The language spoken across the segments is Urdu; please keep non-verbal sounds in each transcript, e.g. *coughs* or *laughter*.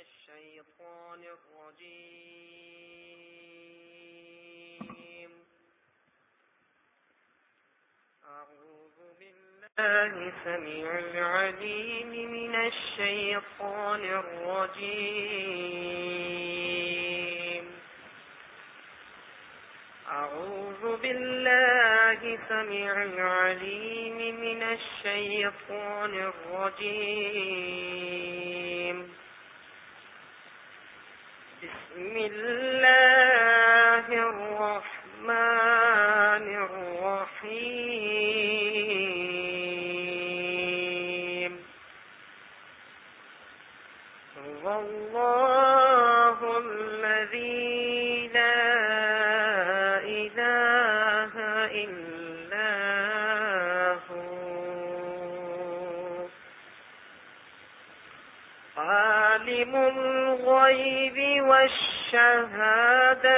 الشيطان الرجيم. أعوذ بالله سميع العليم من الشيطان الرجيم. أعوذ بالله سميع العليم من الشيطان الرجيم. بسم الله الرحمن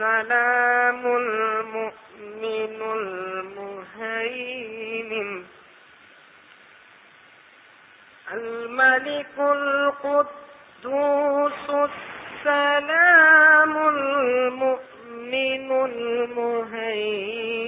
السلام المؤمن المهيمن. الملك القدوس السلام المؤمن المهيمن.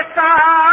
کے سایہ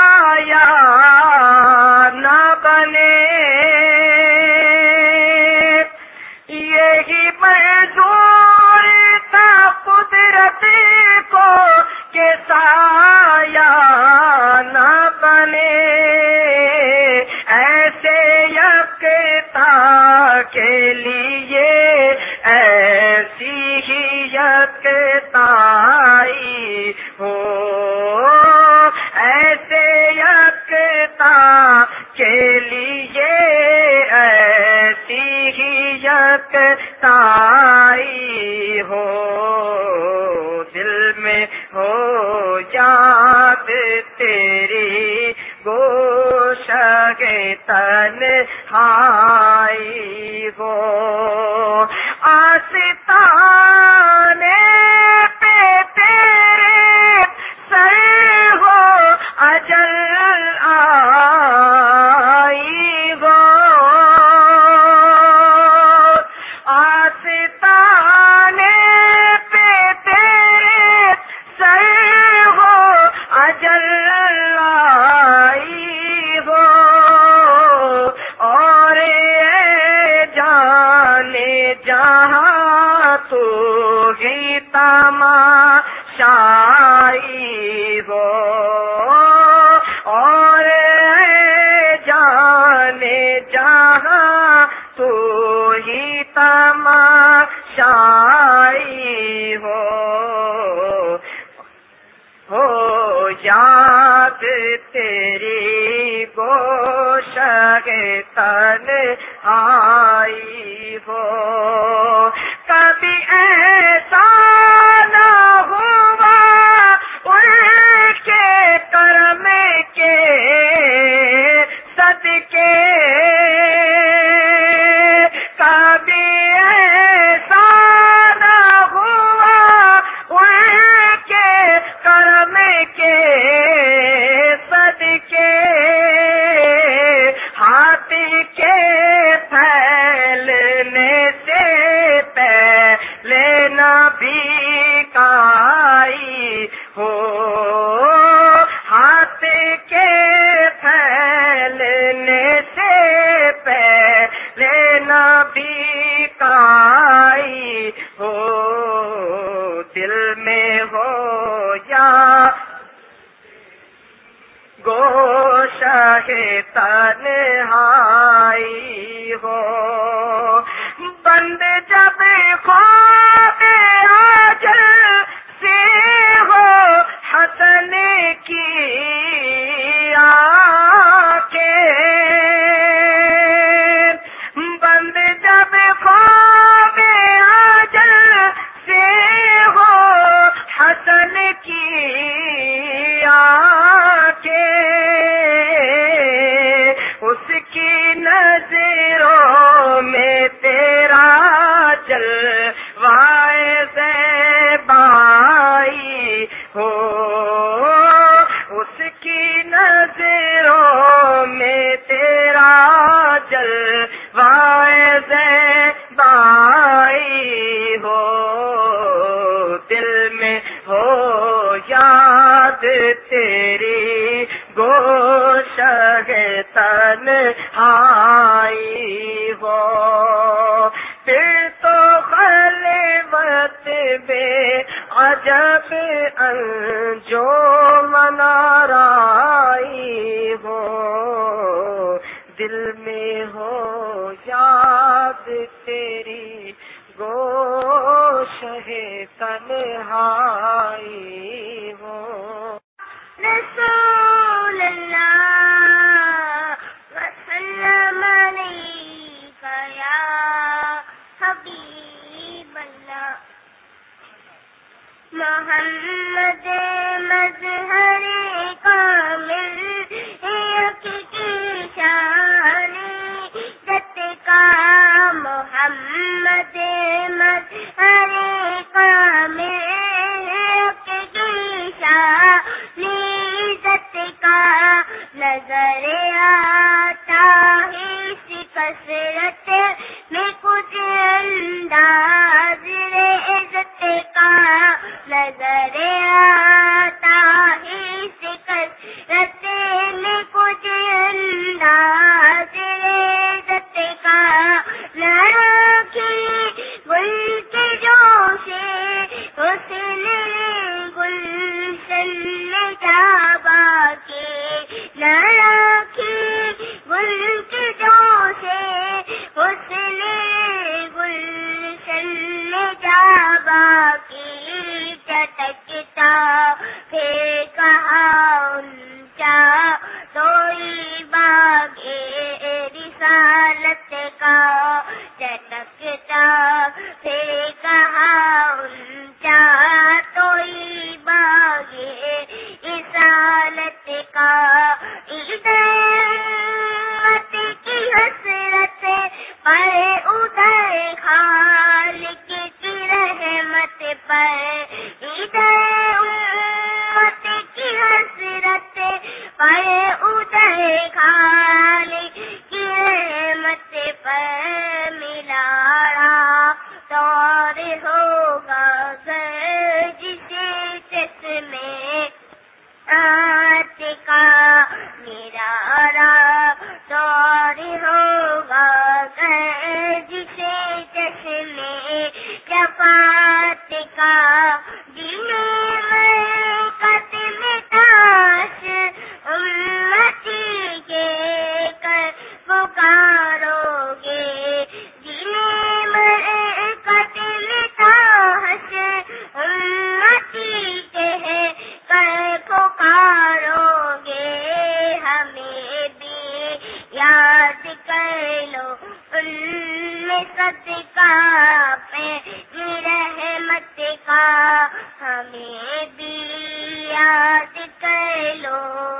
یاد کر لو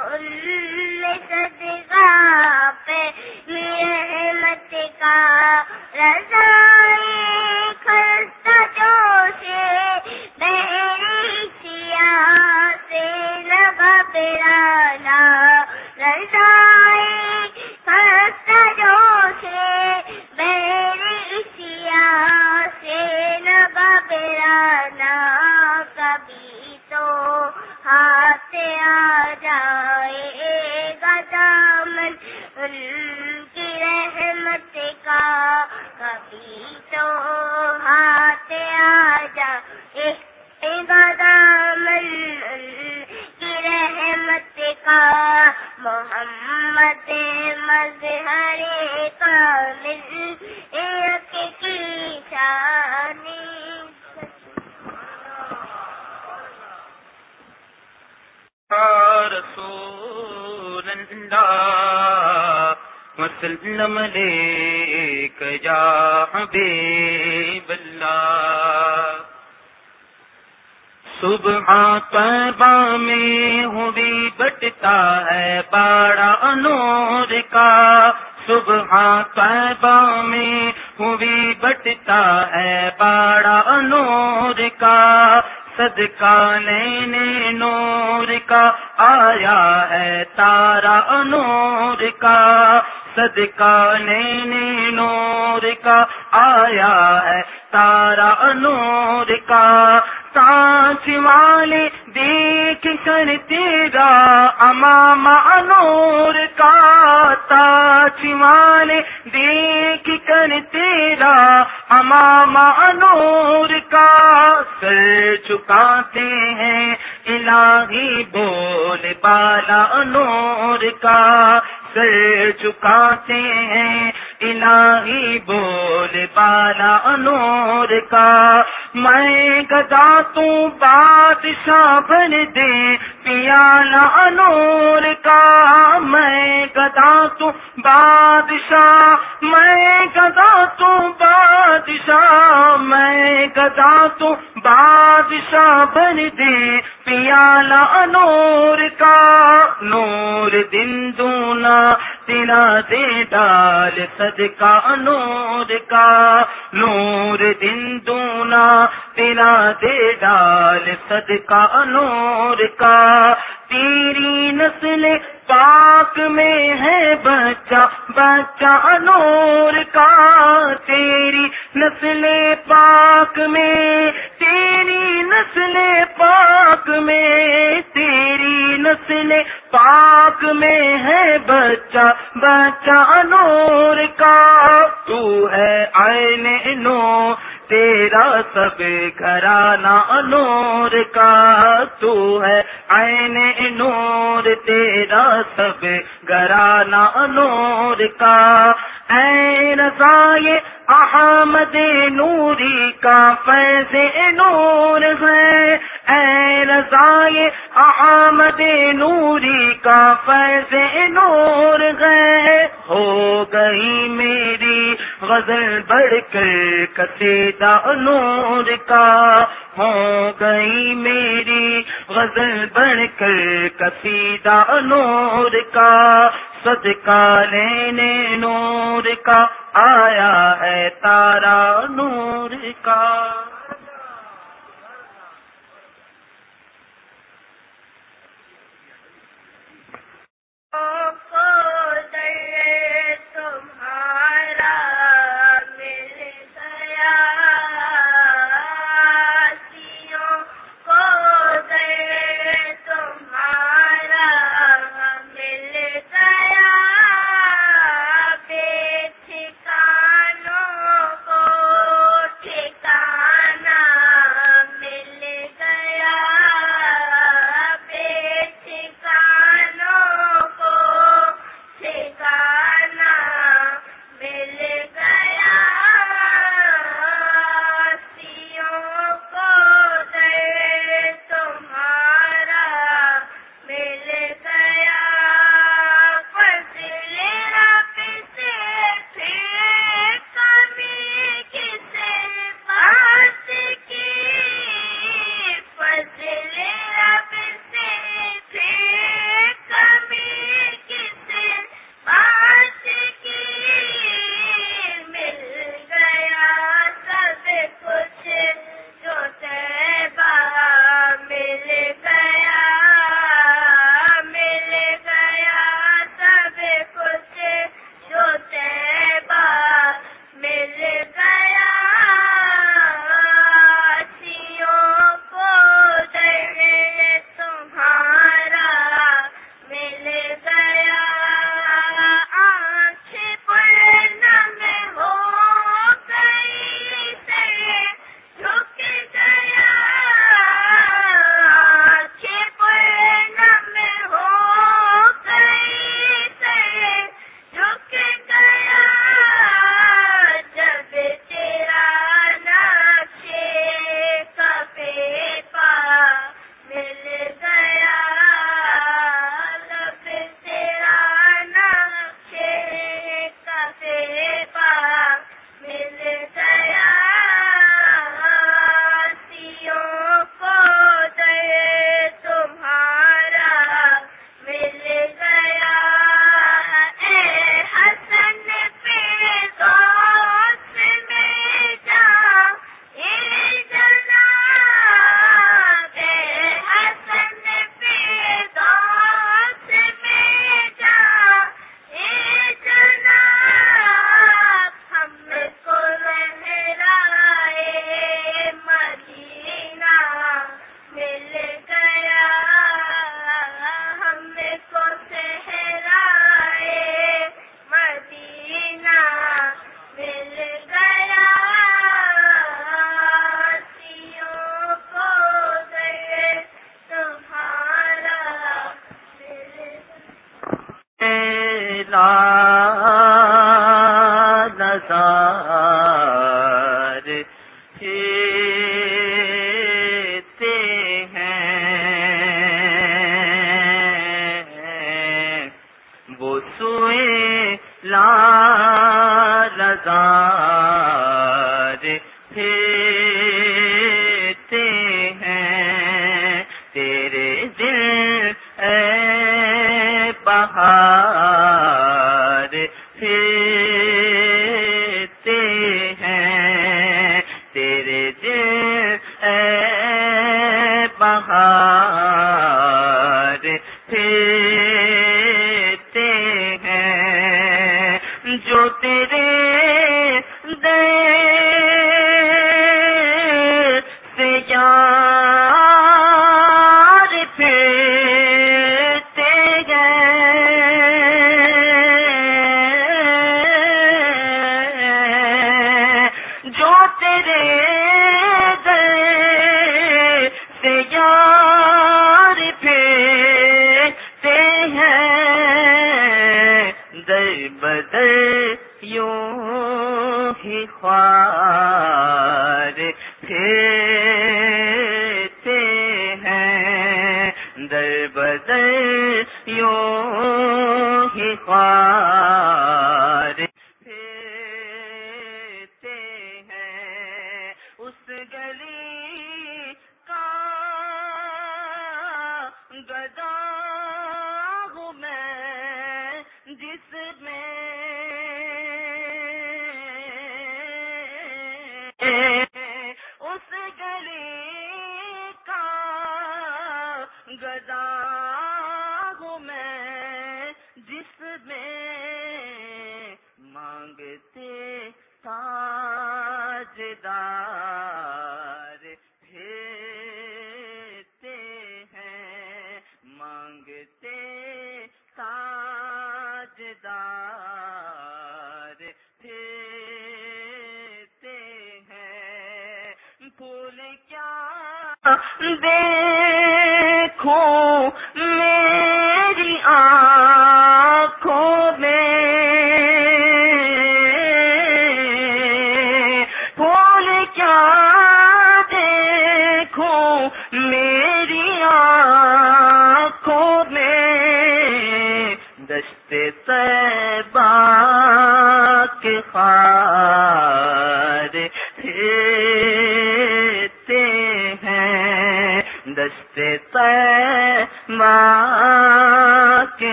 ہم لے جا حبیب اللہ۔ صبح طیبہ میں ہوئی بٹتا ہے بڑا انور کا۔ صبح طیبہ میں ہوئی بٹتا ہے بڑا انور کا۔ صدقہ نینے نور کا آیا ہے تارا انور کا۔ صدقہ لینے نور کا آیا ہے، تارا نور کا۔ سانچ والے دیکھ کر تیرا امام نور کا۔ تاچ والے دیکھ کر تیرا امام نور کا۔ سر چکاتے ہیں، الہی بول بالا نور کا۔ سر چکاتے ہیں الہی بول بالا نور کا۔ میں گدا تو بادشاہ بن دے پیالہ نور کا۔ میں گدا تو بادشاہ، میں گدا تو بادشاہ، میں گدا تو بادشاہ بن دے پیالہ نور کا۔ نور دن دونا تیرا دے ڈال صدقہ نور کا نور دن دونا تیرا دے ڈال صدقہ نور کا۔ تیری نسل پاک میں ہے بچہ بچہ نور کا۔ تیری نسل پاک میں، تیری نسل پاک میں، تیری نسل پاک میں ہے بچہ بچہ نور کا۔ تو ہے آئین نو تیرا سب گھرانا نور کا تو ہے۔ عین نور تیرا سب گھرانا نور کا۔ اے رضائے احمد نوری کا فیض نور ہے۔ اے رضائے احمد نوری کا فیض نور ہے۔ ہو گئی میری غزل بڑھ کر کسیدہ نور کا۔ ہو گئی میری غزل بڑھ کر کسیدہ نور کا۔ صدقہ لینے نور کا۔ آیا ہے تارا نور کا۔ تمہارا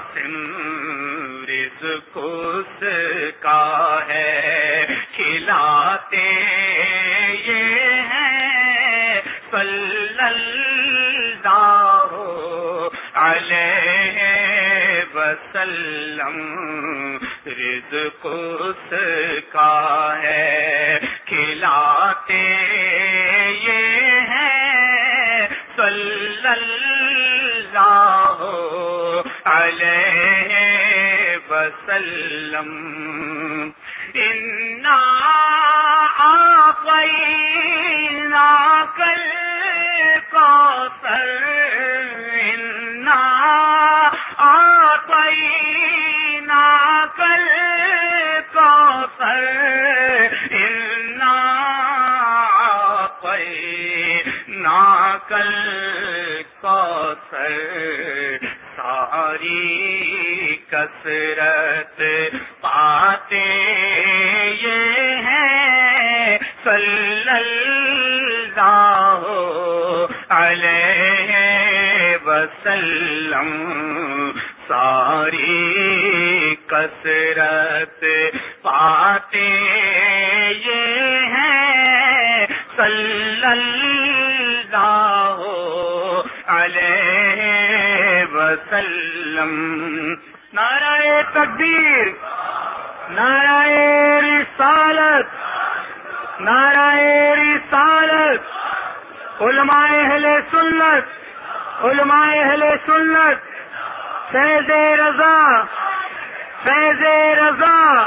قاسم رزق اس کا ہے کھلاتے یہ ہیں صلی اللہ علیہ وسلم رزق اس کا ہے کھلاتے یہ ہیں صلی اللہ علیہ وسلم انا آقینا کل کا سر ساری کثرت۔ پاتے یہ ہیں، صلی اللہ علیہ وسلم۔ ساری کثرت۔ پاتے یہ ہیں، صلی اللہ علیہ وسلم۔ نعرہ تقدیر نعرہ رسالت نعرہ رسالت۔ علماء اہل سنت، علماء اہل سنت۔ فیض رضا فیض رضا۔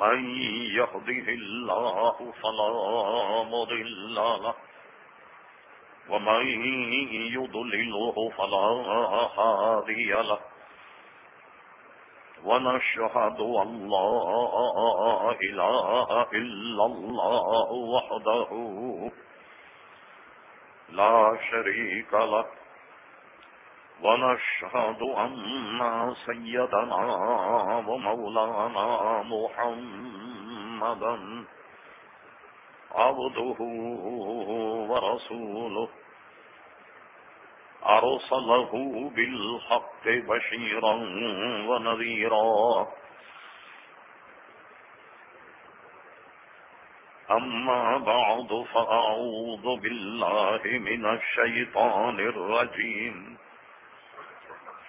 من يهده الله فلا مضل له، ومن يضلله فلا هادي له. ونشهد أن لا إله إلا الله وحده لا شريك له. ونشهد أن سيدنا ومولانا محمدا عبده ورسوله. أرسله بالحق بشيرا ونذيرا. أما بعد فأعوذ بالله من الشيطان الرجيم.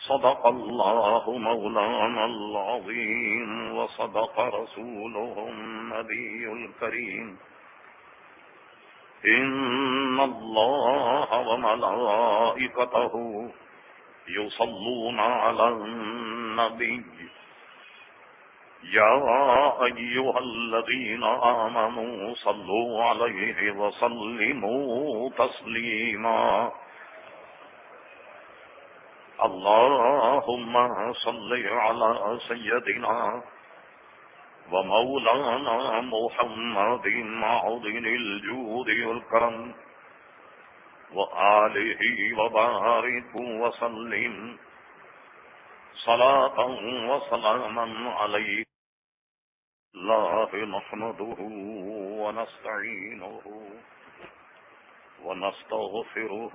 صدق الله مولانا العظيم وصدق رسوله النبي الكريم. إن الله وملائكته يصلون على النبي. يا أيها الذين آمنوا صلوا عليه وسلموا تسليما. اللهم صل على سيدنا ومولانا محمد معظم الجود والكرم وآله وبارك وسلم صلاة وسلاما عليه الله نحمده ونستعينه ونستغفره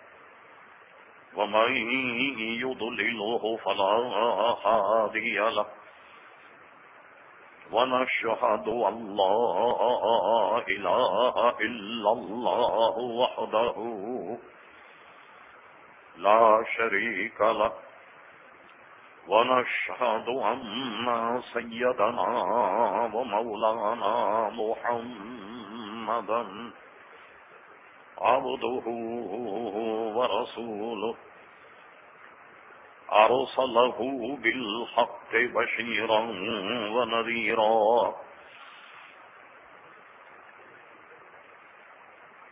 ومن يضلله فلا هادي له ونشهد أن لا إله إلا الله وحده لا شريك له ونشهد أن سيدنا ومولانا محمدا عبده ورسوله. أرسله بالحق بشيرا ونذيرا.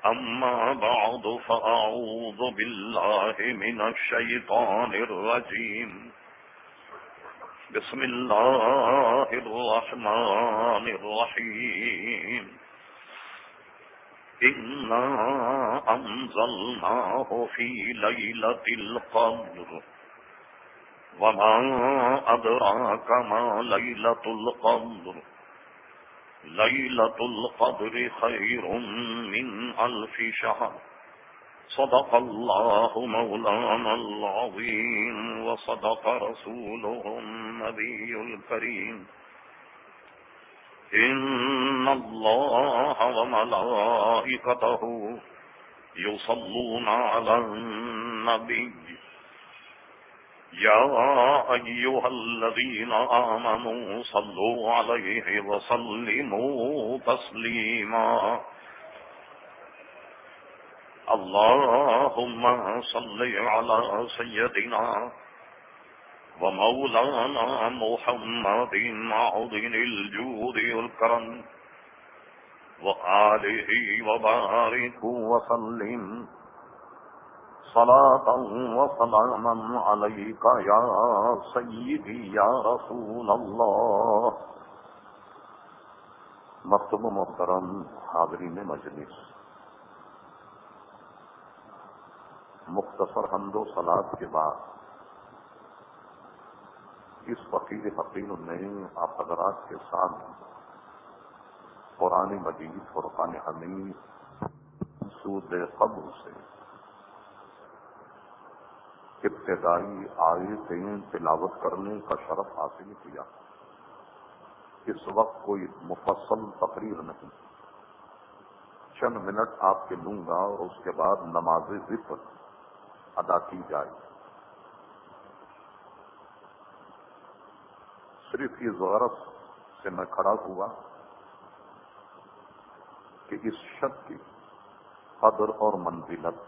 أما بعد فأعوذ بالله من الشيطان الرجيم. بسم الله الرحمن الرحيم. إنا أنزلناه في ليلة القدر وما أدراك ما ليلة القدر ليلة القدر خير من ألف شهر صدق الله مولانا العظيم وصدق رسوله النبي الكريم إن الله وملائكته يصلون على النبي يا أيها الذين آمنوا صلوا عليه وسلموا تسليما اللهم صل على سيدنا ومولانا محمد معظم الجود والكرم وآله وبارك وسلم صلاة وسلاما عليك يا سيدي يا رسول الله مکتب محترم، حاضرین مجلس۔ مختصر حمد و سلاد کے بعد اس فقیر فقیر نے آپ حضرات کے ساتھ قرآن مجید فرقان حمید سود قبر سے ابتدائی آیتیں تلاوت کرنے کا شرف حاصل کیا۔ اس وقت کوئی مفصل تقریر نہیں۔ چند منٹ آپ کے لوں گا اور اس کے بعد نماز ذکر ادا کی جائے۔ صرف اس غرض سے میں کھڑا ہوا کہ اس شب کی قدر اور منزلت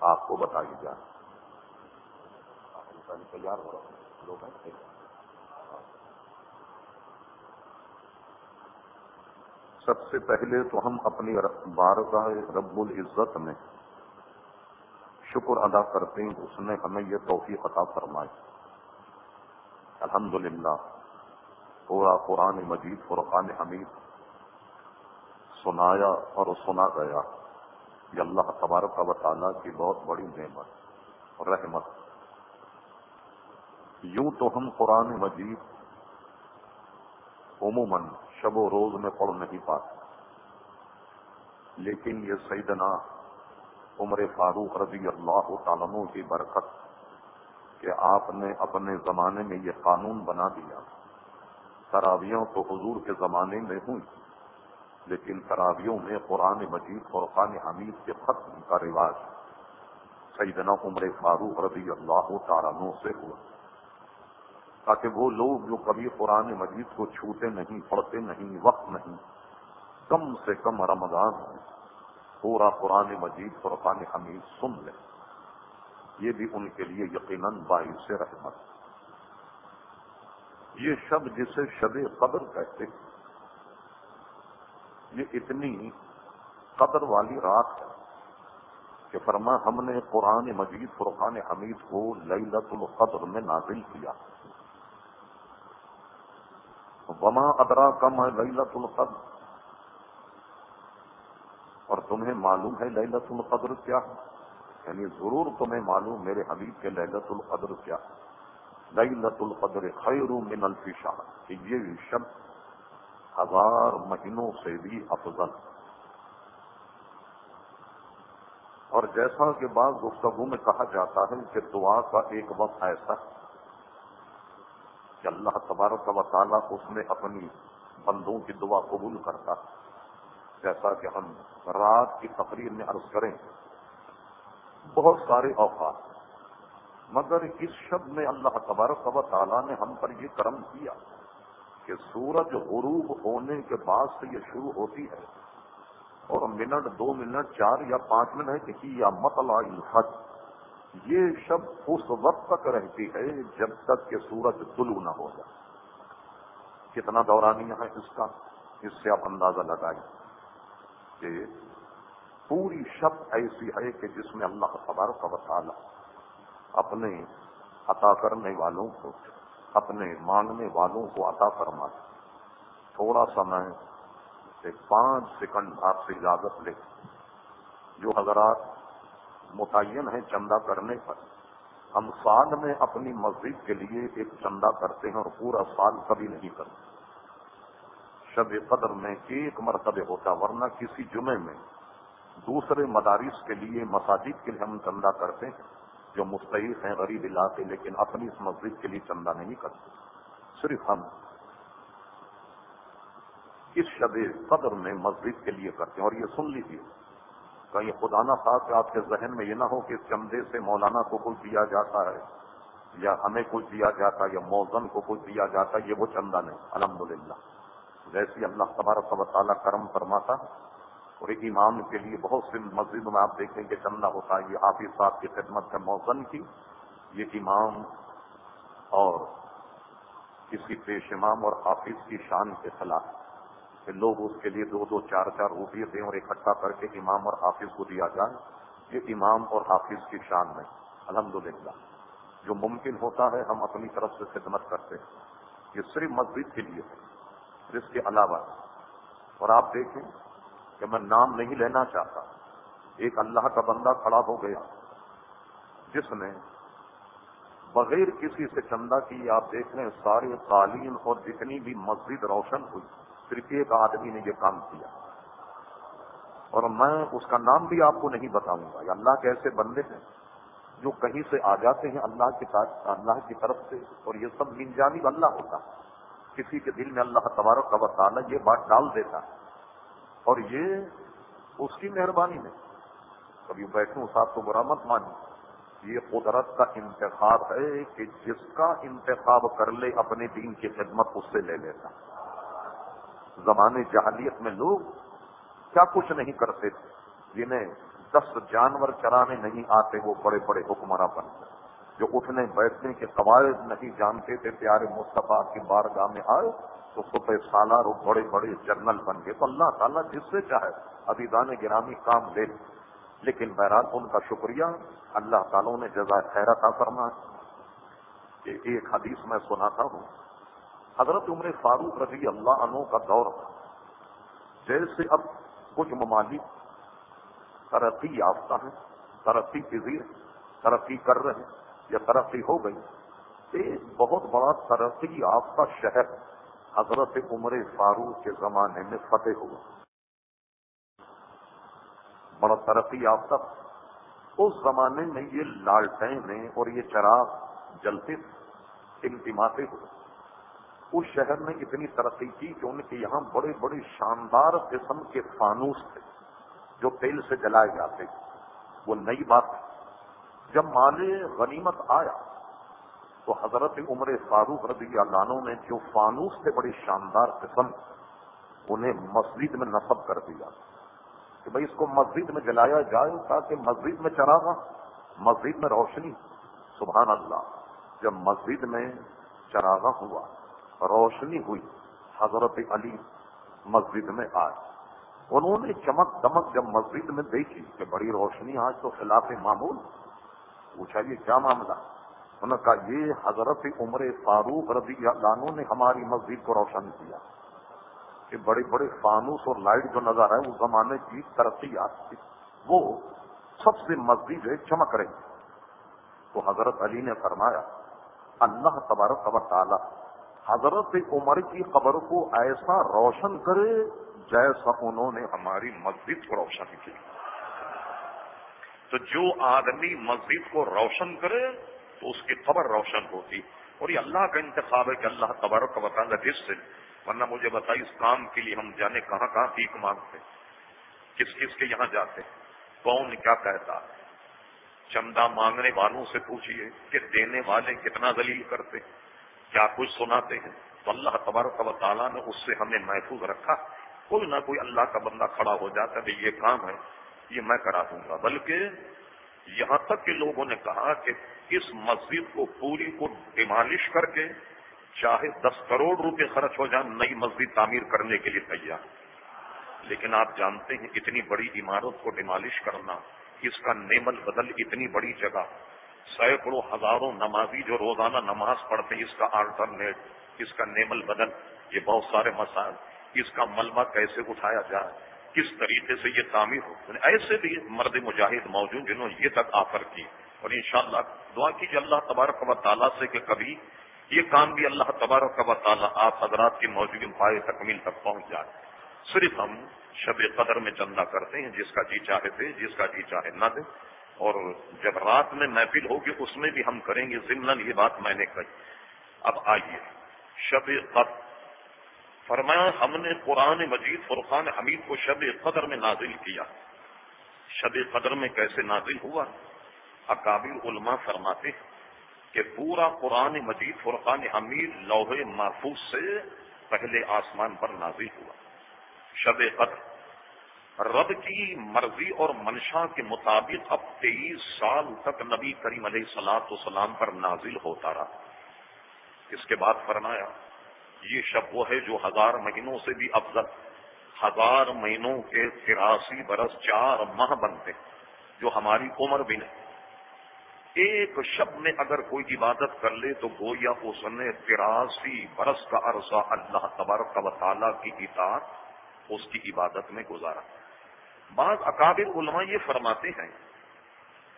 آپ کو بتائی جائے۔ تیار ہو رہا لوگ ہیں۔ سب سے پہلے تو ہم اپنی بارگاہ رب العزت میں شکر ادا کرتے ہیں، اس نے ہمیں یہ توفیق عطا فرمائی۔ الحمد للہ پورا قرآن مجید، فرقان حمید سنایا اور سنا گیا۔ یہ اللہ تبارک و تعالیٰ کی بہت بڑی نعمت، رحمت۔ یوں تو ہم قرآن مجید عموماً شب و روز میں پڑھ نہیں پاتے، لیکن یہ سیدنا عمر فاروق رضی اللہ تعالیٰ کی برکت کہ آپ نے اپنے زمانے میں یہ قانون بنا دیا تراویوں تو حضور کے زمانے میں ہوئی، لیکن تراویوں میں قرآن مجید اور قرآن حمید کے ختم کا رواج سیدنا عمر فاروق رضی اللہ تعالیٰ سے ہوا۔ تاکہ وہ لوگ جو کبھی قرآن مجید کو چھوتے نہیں، پڑھتے نہیں، وقت نہیں، کم سے کم رمضان میں پورا قرآن مجید، قرآن حمید سن لیں یہ بھی ان کے لیے یقیناً باعث رحمت۔ یہ شب جسے شب قدر کہتے ہیں، یہ اتنی قدر والی رات ہے کہ فرما ہم نے قرآن مجید، فرقان حمید کو لیلت القدر میں نازل کیا۔ وما ادرا کم ہے للت القدر؟ اور تمہیں معلوم ہے للت القدر کیا ہے؟ یعنی ضرور تمہیں معلوم میرے حبیب کے للت القدر کیا للت القدر خیر من الفشا کہ یہ شب ہزار مہینوں سے بھی افضل۔ اور جیسا کہ بعض گفتگو میں کہا جاتا ہے کہ دعا کا ایک وقت ایسا ہے کہ اللہ تبارک و تعالیٰ اس میں اپنی بندوں کی دعا قبول کرتا جیسا کہ ہم رات کی تقریر میں عرض کریں بہت سارے اوقات۔ مگر اس شب میں اللہ تبارک و تعالیٰ نے ہم پر یہ کرم کیا کہ سورج غروب ہونے کے بعد سے یہ شروع ہوتی ہے۔ اور منٹ، دو منٹ، چار یا پانچ منٹ ہے کہ یا مطلع الحج یہ شب اس وقت تک رہتی ہے جب تک کہ سورج طلوع نہ ہو جائے۔ کتنا دورانیہ ہے اس کا؟ اس سے آپ اندازہ لگائیں کہ پوری شب ایسی ہے کہ جس میں اللہ تبارک و تعالی اپنے عطا کرنے والوں کو، اپنے مانگنے والوں کو عطا فرما تھوڑا سا میں ایک پانچ سیکنڈ آپ سے اجازت لے۔ جو حضرات متعین ہے چندہ کرنے پر، ہم سال میں اپنی مسجد کے لیے ایک چندہ کرتے ہیں اور پورا سال کبھی نہیں کرتے۔ شب قدر میں ایک مرتبہ ہوتا، ورنہ کسی جمعے میں دوسرے مدارس کے لیے مساجد کے لیے ہم چندہ کرتے ہیں، جو مستحق ہیں غریب علاقے، لیکن اپنی اس مسجد کے لیے چندہ نہیں کرتے۔ صرف ہم اس شب قدر میں مسجد کے لیے کرتے ہیں، اور یہ سن لیجیے کہیں خدا نہ خاص آپ کے ذہن میں یہ نہ ہو کہ اس چندے سے مولانا کو کچھ دیا جاتا ہے، یا ہمیں کچھ دیا جاتا ہے، یا موزن کو کچھ دیا جاتا ہے، یہ وہ چندہ نہیں۔ الحمد للہ جیسی اللہ تبارک و تعالیٰ کرم فرماتا اور امام کے لیے بہت سی مسجدوں میں آپ دیکھیں کہ چندہ ہوتا ہے، یہ حافظ صاحب کی خدمت ہے موزن کی، یہ امام اور کسی پیش امام اور حافظ کی شان کے خلاف کہ لوگ اس کے لیے دو دو چار چار روپیے دیں اور اکٹھا کر کے امام اور حافظ کو دیا جائے۔ یہ امام اور حافظ کی شان میں الحمدللہ۔ جو ممکن ہوتا ہے ہم اپنی طرف سے خدمت کرتے ہیں۔ یہ صرف مسجد کے لیے ہے۔ اس کے علاوہ اور آپ دیکھیں کہ میں نام نہیں لینا چاہتا۔ ایک اللہ کا بندہ کھڑا ہو گیا، جس نے بغیر کسی سے چندہ کی آپ دیکھ لیں سارے تعلیم اور جتنی بھی مسجد روشن ہوئی، صرف ایک آدمی نے یہ کام کیا۔ اور میں اس کا نام بھی آپ کو نہیں بتاؤں گا۔ یہ اللہ کے ایسے بندے ہیں جو کہیں سے آ جاتے ہیں اللہ کی اللہ کی طرف سے، اور یہ سب من جانب اللہ ہوتا کسی کے دل میں اللہ تبارک کا تعالیٰ یہ بات ڈال دیتا ہے۔ اور یہ اس کی مہربانی میں کبھی بیٹھوں صاحب کو برا مت مانی یہ قدرت کا انتخاب ہے کہ جس کا انتخاب کر لے اپنے دین کی خدمت اس سے لے لیتا۔ زمانے جہالیت میں لوگ کیا کچھ نہیں کرتے تھے۔ جنہیں دس جانور چرانے نہیں آتے، وہ بڑے بڑے حکمراں بن گئے۔ جو اٹھنے بیٹھنے کے قواعد نہیں جانتے تھے، پیارے مصطفیٰ کی بارگاہ میں آئے تو صبح سالار اور بڑے بڑے جنرل بن گئے۔ تو اللہ تعالیٰ جس سے چاہے ابھی دان گرامی کام دے لیکن بہرحال ان کا شکریہ۔ اللہ تعالیٰ نے جزائے خیرت فرما کہ ایک حدیث میں سناتا ہوں۔ حضرت عمر فاروق رضی اللہ عنہ کا دور جیسے اب کچھ ممالک ترقی یافتہ ہیں، ترقی پذیر ترقی کر رہے ہیں یا ترقی ہو گئی۔ ایک بہت بڑا ترقی یافتہ شہر۔ حضرت عمر فاروق کے زمانے میں فتح ہوا۔ بڑا ترقی یافتہ۔ اس زمانے میں یہ لالٹین اور یہ چراغ جلتے انتماتے ہوئے۔ اس شہر نے اتنی ترقی کی کہ ان کے یہاں بڑے بڑے شاندار قسم کے فانوس تھے جو تیل سے جلائے جاتے۔ وہ نئی بات جب مال غنیمت آیا تو حضرت عمر فاروق رضی اللہ عنہ نے جو فانوس تھے بڑی شاندار قسم انہیں مسجد میں نصب کر دیا کہ بھائی اس کو مسجد میں جلایا جائے تاکہ مسجد میں چراغا مسجد میں روشنی۔ سبحان اللہ، جب مسجد میں چراغا ہوا، روشنی ہوئی، حضرت علی مسجد میں آئے۔ انہوں نے چمک دمک جب مسجد میں دیکھی کہ بڑی روشنی آج تو خلاف معمول۔ پوچھا یہ کیا معاملہ؟ انہوں نے کہا، یہ حضرت عمر فاروق رضی اللہ نے ہماری مسجد کو روشن کیا کہ بڑے بڑے فانوس اور لائٹ جو نظر ہے اس زمانے کی ترقی آتی وہ سب سے مسجد چمک رہی تو حضرت علی نے فرمایا، اللہ تبارک و تعالی حضرت عمر کی قبر کو ایسا روشن کرے جیسا انہوں نے ہماری مسجد کو روشن کی تو جو آدمی مسجد کو روشن کرے تو اس کی خبر روشن ہوتی اور یہ اللہ کا انتخاب ہے کہ اللہ تبارک و تعالی جس سے۔ ورنہ مجھے بتائی اس کام کے لیے ہم جانے کہاں کہاں ٹھیک مانگتے کس کس کے یہاں جاتے کون کیا کہتا چندہ مانگنے والوں سے پوچھئے کہ دینے والے کتنا دلیل کرتے کیا کچھ سناتے ہیں؟ تو اللہ تبارک و تعالیٰ نے اس سے ہمیں محفوظ رکھا۔ کوئی نہ کوئی اللہ کا بندہ کھڑا ہو جاتا ہے یہ کام ہے، یہ میں کرا دوں گا۔ بلکہ یہاں تک کہ لوگوں نے کہا کہ اس مسجد کو پوری کو ڈیمالش کر کے چاہے دس کروڑ روپے خرچ ہو جائیں، نئی مسجد تعمیر کرنے کے لیے تیار۔ لیکن آپ جانتے ہیں اتنی بڑی عمارت کو ڈیمالش کرنا، اس کا نیمل بدل اتنی بڑی جگہ۔ سینکڑوں ہزاروں نمازی جو روزانہ نماز پڑھتے ہیں، اس کا آلٹرنیٹ اس کا نیمل بدل، یہ بہت سارے مسائل۔ اس کا ملبہ کیسے اٹھایا جائے؟ کس طریقے سے یہ تعمیر ہو؟ یعنی ایسے بھی مرد مجاہد موجود جنہوں نے یہ تک آفر کی۔ اور انشاءاللہ دعا کیجیے اللہ تبارک و تعالیٰ سے کہ کبھی یہ کام بھی اللہ تبارک و تعالیٰ آپ حضرات کی موجودگی پائے تکمیل تک پہنچ جائے۔ صرف ہم شب قدر میں چندہ کرتے ہیں، جس کا جی چاہے دے، جس کا جی چاہے نہ دے۔ اور جب رات میں محفل ہوگی، اس میں بھی ہم کریں گے۔ ضمن یہ بات میں نے کہی۔ اب آئیے۔ شب قدر۔ فرمایا، ہم نے قرآن مجید، فرقان حمید کو شب قدر میں نازل کیا۔ شب قدر میں کیسے نازل ہوا؟ اکابر علماء فرماتے ہیں کہ پورا قرآن مجید فرقان حمید لوہے محفوظ سے پہلے آسمان پر نازل ہوا۔ شب قدر، رب کی مرضی اور منشا کے مطابق اب تیئیس سال تک نبی کریم علیہ سلاط وسلام پر نازل ہوتا رہا۔ اس کے بعد فرمایا، یہ شب وہ ہے جو ہزار مہینوں سے بھی افضل، ہزار مہینوں کے تراسی برس چار ماہ بنتے جو ہماری عمر بھی نہیں۔ ایک شب میں اگر کوئی عبادت کر لے تو گویا اس نے تراسی برس کا عرصہ اللہ تبارک و تعالیٰ کی اطاعت اس کی عبادت میں گزارا۔ بعض اکابر علماء یہ فرماتے ہیں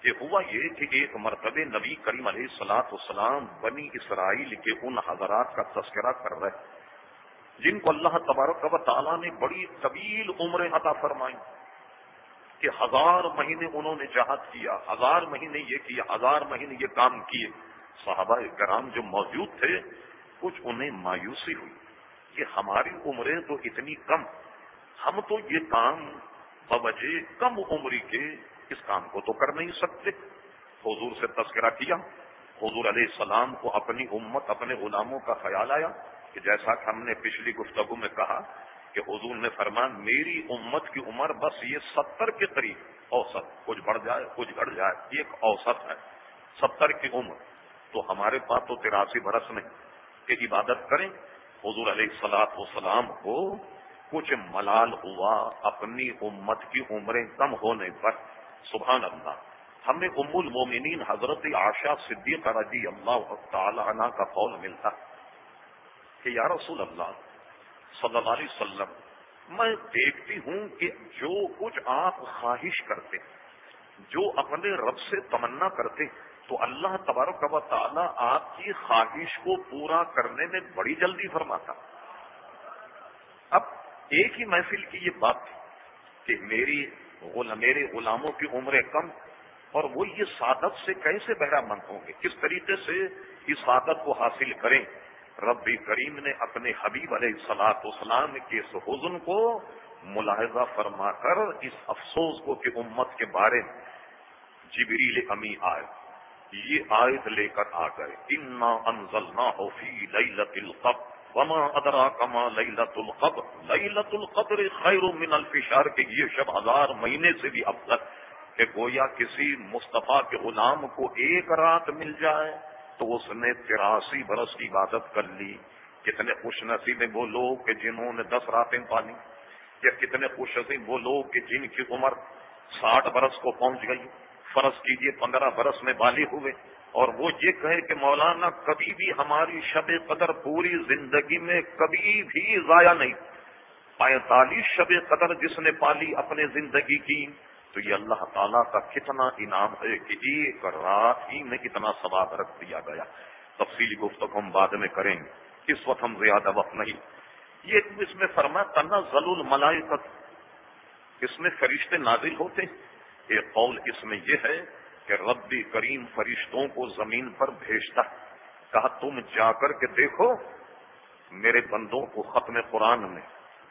کہ ہوا یہ کہ ایک مرتبہ نبی کریم علیہ السلاط والسلام بنی اسرائیل کے ان حضرات کا تذکرہ کر رہے جن کو اللہ تبارک و تعالیٰ نے بڑی طویل عمریں عطا فرمائی کہ ہزار مہینے انہوں نے جہاد کیا، ہزار مہینے یہ کیا، ہزار مہینے یہ کام کیے۔ صحابہ کرام جو موجود تھے، کچھ انہیں مایوسی ہوئی کہ ہماری عمریں تو اتنی کم، ہم تو یہ کام بوجہ کم عمری کے اس کام کو تو کر نہیں سکتے۔ حضور سے تذکرہ کیا، حضور علیہ السلام کو اپنی امت، اپنے غلاموں کا خیال آیا کہ جیسا کہ ہم نے پچھلی گفتگو میں کہا کہ حضور نے فرمان، میری امت کی عمر بس یہ ستر کے قریب اوسط، کچھ بڑھ جائے، کچھ گھٹ جائے، یہ ایک اوسط ہے، ستر کی عمر۔ تو ہمارے پاس تو تراسی برس نہیں کہ عبادت کریں، حضور علیہ سلاط وسلام کو کچھ ملال ہوا، اپنی امت کی عمریں کم ہونے پر۔ سبحان اللہ۔ ہمیں ام المومنین حضرت عاشا صدیق رضی اللہ تعالی عنہ کا قول ملتا کہ یا رسول اللہ صلی اللہ علیہ وسلم، میں دیکھتی ہوں کہ جو کچھ آپ خواہش کرتے جو اپنے رب سے تمنا کرتے تو اللہ تبارک و تعالی آپ کی خواہش کو پورا کرنے میں بڑی جلدی فرماتا۔ اب ایک ہی محفل کی یہ بات تھی کہ میری میرے غلاموں کی عمریں کم، اور وہ یہ سعادت سے کیسے بہرا مند ہوں گے؟ کس طریقے سے اس سعادت کو حاصل کریں؟ رب کریم نے اپنے حبیب علیہ السلاط اسلام کے اس حزن کو ملاحظہ فرما کر اس افسوس کو کہ امت کے بارے میں جبریل امی آئے۔ یہ آیت لے کر آ گئے۔ انا انزل نہ ہو فی لت القب وما ادرا کما لئی لت القب لئی لت القبر خیر من الفشار کے یہ شب ہزار مہینے سے بھی افضل کہ گویا کسی مصطفیٰ کے غلام کو ایک رات مل جائے۔ تو اس نے تراسی برس کی عبادت کر لی۔ کتنے خوش نصیب وہ لوگ کہ جنہوں نے دس راتیں پالی۔ یا کتنے خوش نصیب وہ لوگ کہ جن کی عمر ساٹھ برس کو پہنچ گئی۔ فرض کیجیے پندرہ برس میں بالی ہوئے۔ اور وہ یہ کہے کہ مولانا، کبھی بھی ہماری شب قدر پوری زندگی میں کبھی بھی ضائع نہیں۔ پینتالیس شب قدر جس نے پالی اپنے زندگی کی تو یہ اللہ تعالیٰ کا کتنا انعام ہے کہ ایک رات ہی میں اتنا ثواب رکھ دیا گیا۔ تفصیلی گفتگو ہم بعد میں کریں گے۔ اس وقت ہم زیادہ وقت نہیں۔ یہ اس میں فرما تنا ضلع ملائکت اس میں فرشتے نازل ہوتے ایک قول اس میں یہ ہے کہ رب کریم فرشتوں کو زمین پر بھیجتا کہا، تم جا کر کے دیکھو، میرے بندوں کو ختم قرآن میں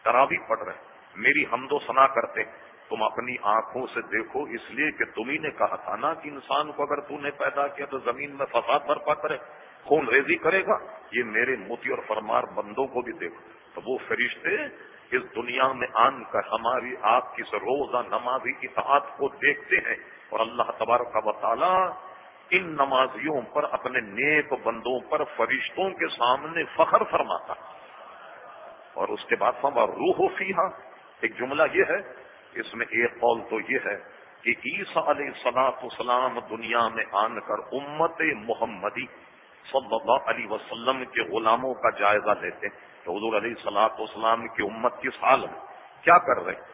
تراوی پڑ رہے میری حمد و سنا کرتے تم اپنی آنکھوں سے دیکھو، اس لیے کہ تم ہی نے کہا تھا نا کہ انسان کو اگر تم نے پیدا کیا تو زمین میں فساد برپا کرے، خون ریزی کرے گا۔ یہ میرے موتی اور فرمار بندوں کو بھی دیکھو۔ تو وہ فرشتے اس دنیا میں آن کر ہماری آپ کی روزہ نمازی اطاعت کو دیکھتے ہیں۔ اور اللہ تبارک و تعالی ان نمازیوں پر اپنے نیک بندوں پر فرشتوں کے سامنے فخر فرماتا۔ اور اس کے بعد ہم روح فیحا ایک جملہ یہ ہے اس میں ایک قول تو یہ ہے کہ عیسیٰ علیہ سلاط اسلام دنیا میں آن کر امت محمدی صلی اللہ علیہ وسلم کے غلاموں کا جائزہ لیتے تو حضور علیہ سلاط اسلام کی امت کس حال میں؟ کیا کر رہے ہیں؟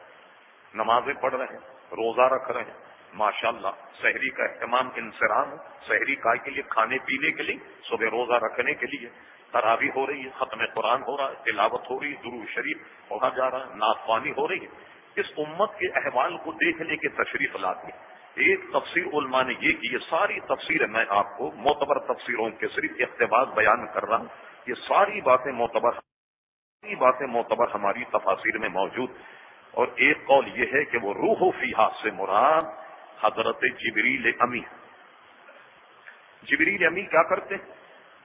نمازیں پڑھ رہے ہیں، روزہ رکھ رہے ہیں۔ ماشاء اللہ شہری کا اہتمام انسرام شہری کا کے لیے، کھانے پینے کے لیے، صبح روزہ رکھنے کے لیے تراوی ہو رہی ہے، ختم قرآن ہو رہا ہے، تلاوت ہو رہی ہے درو شریف پڑھا جا رہا ہے نافوانی ہو رہی ہے۔ اس امت کے احوال کو دیکھنے کی تشریف لاتی ایک تفسیر علماء نے یہ کی، یہ ساری تفسیر میں آپ کو معتبر تفسیروں کے صرف اقتباس بیان کر رہا ہوں۔ یہ ساری باتیں معتبر، ساری باتیں معتبر ہماری تفاصیر میں موجود اور ایک قول یہ ہے کہ وہ روح و فیحا سے مراد حضرت جبریل امی جبریل امی کیا کرتے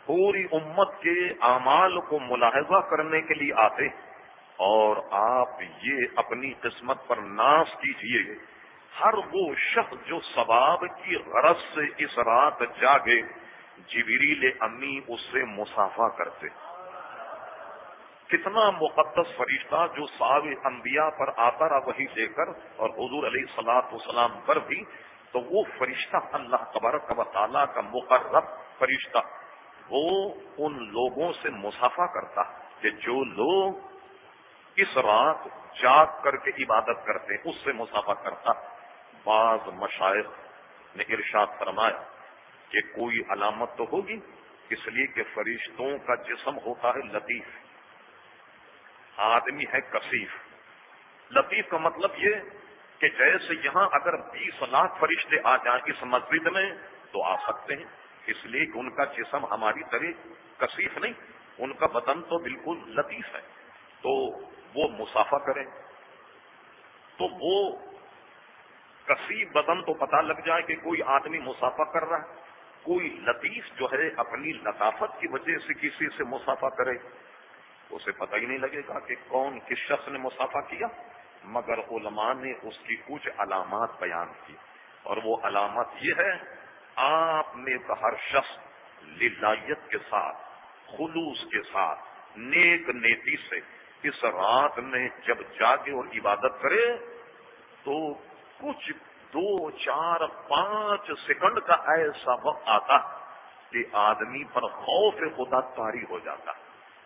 پوری امت کے اعمال کو ملاحظہ کرنے کے لیے آتے اور آپ یہ اپنی قسمت پر ناس کیجیے ہر وہ شخص جو ثواب کی غرض سے اس رات جاگے، جبریل امی اس سے مسافہ کرتے۔ کتنا مقدس فرشتہ جو صاب انبیاء پر آتا رہا وہی لے کر اور حضور علیہ سلاط وسلام پر بھی، تو وہ فرشتہ اللہ تبارک و تعالیٰ کا مقرب فرشتہ، وہ ان لوگوں سے مسافہ کرتا کہ جو لوگ اس رات جاگ کر کے عبادت کرتے، اس سے مسافہ کرتا۔ بعض مشائق نے ارشاد فرمایا کہ کوئی علامت تو ہوگی، اس لیے کہ فرشتوں کا جسم ہوتا ہے لطیف۔ آدمی ہے کثیف۔ لطیف کا مطلب یہ کہ جیسے یہاں اگر بیس لاکھ فرشتے آ جائیں اس مسجد میں تو آ سکتے ہیں۔ اس لیے کہ ان کا جسم ہماری طرح کثیف نہیں، ان کا بدن تو بالکل لطیف ہے۔ تو وہ مسافہ کریں تو وہ کسی بدن تو پتہ لگ جائے کہ کوئی آدمی مسافہ کر رہا ہے، کوئی لطیف جو ہے اپنی لطافت کی وجہ سے کسی سے مسافہ کرے، اسے پتہ ہی نہیں لگے گا کہ کون کس شخص نے مسافہ کیا، مگر علماء نے اس کی کچھ علامات بیان کی۔ اور وہ علامت یہ ہے، آپ نے ہر شخص للائیت کے ساتھ، خلوص کے ساتھ، نیک نیتی سے اس رات میں جب جاگے اور عبادت کرے تو کچھ دو چار پانچ سیکنڈ کا ایسا وقت آتا کہ آدمی پر خوف خدا تاری ہو جاتا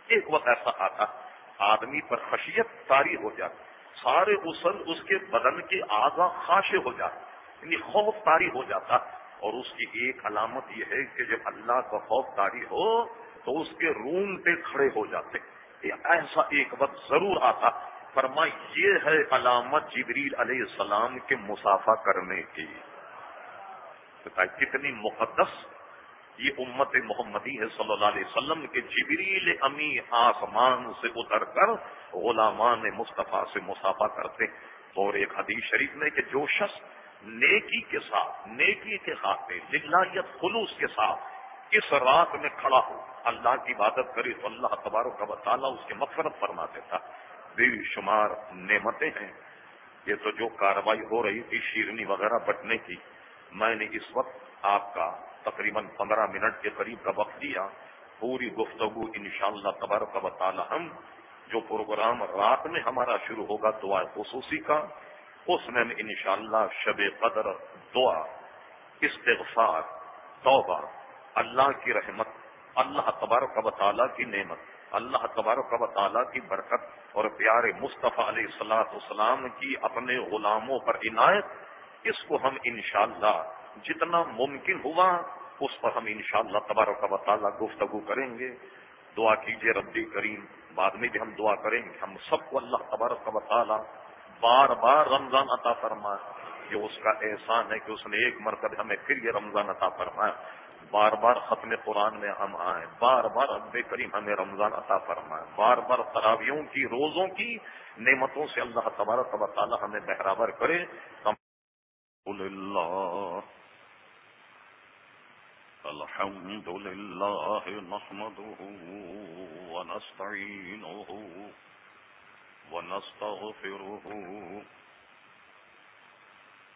ایک وقت ایسا آتا، آدمی پر خشیت تاری ہو جاتا سارے اسل اس کے بدن کے آگا خاشے ہو جاتے یعنی خوف تاری ہو جاتا۔ اور اس کی ایک علامت یہ ہے کہ جب اللہ کا خوف تاری ہو تو اس کے روم پہ کھڑے ہو جاتے۔ ایسا ایک وقت ضرور آتا۔ فرما یہ ہے علامت جبریل علیہ السلام کے مسافہ کرنے کی۔ کتنی مقدس یہ امت محمدی ہے صلی اللہ علیہ وسلم کے۔ جبریل امی آسمان سے اتر کر غلامان مصطفیٰ سے مسافہ کرتے اور ایک حدیث شریف میں کہ جو شخص نیکی کے ساتھ، نیکی کے خاطے للہیت خلوص کے ساتھ اس رات میں کھڑا ہو، اللہ کی عبادت کرے تو اللہ تبارک کا تعالیٰ اس کے مفرت فرما دیتا بے شمار نعمتیں ہیں۔ یہ تو جو کاروائی ہو رہی تھی، شیرنی وغیرہ بٹنے کی، میں نے اس وقت آپ کا تقریباً پندرہ منٹ کے قریب کا وقت دیا۔ پوری گفتگو انشاءاللہ تبارک و تعالی ہم، جو پروگرام رات میں ہمارا شروع ہوگا دعا خصوصی کا، اس میں انشاءاللہ شب قدر دعا، استغفار، توبہ اللہ کی رحمت، اللہ تبارک و تعالیٰ کی نعمت، اللہ تبارک و تعالیٰ کی برکت اور پیارے مصطفیٰ علیہ السلاۃ والسلام کی اپنے غلاموں پر عنایت، اس کو ہم انشاءاللہ جتنا ممکن ہوا، اس پر ہم انشاءاللہ تبارک و تعالیٰ گفتگو کریں گے۔ دعا کیجیے ربی کریم، بعد میں بھی ہم دعا کریں گے۔ ہم سب کو اللہ تبارک و تعالیٰ بار بار رمضان عطا فرمایا یہ اس کا احسان ہے کہ اس نے ایک مرتبہ ہمیں پھر یہ رمضان عطا فرمایا۔ بار بار ختم قرآن میں ہم آئے بار بار اب کریم ہمیں رمضان عطا فرمائے بار بار تراویوں کی، روزوں کی نعمتوں سے اللہ تبارک و تعالی ہمیں بہرابر کرے۔ الحمد لله نحمده ونستعينه ونستغفره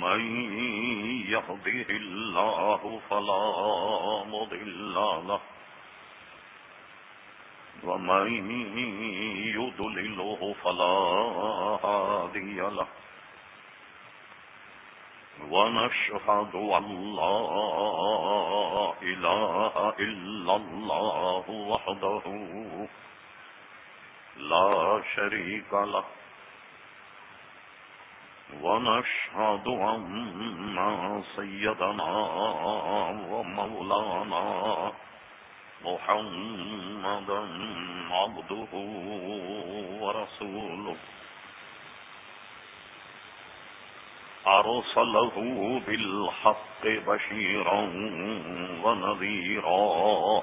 من يهده الله فلا مضل له ومن يضلله فلا هادي له ونشهد أن لا إله إلا الله وحده لا شريك له ونشهد أن سيدنا ومولانا محمدا عبده ورسوله. أرسله بالحق بشيرا ونذيرا.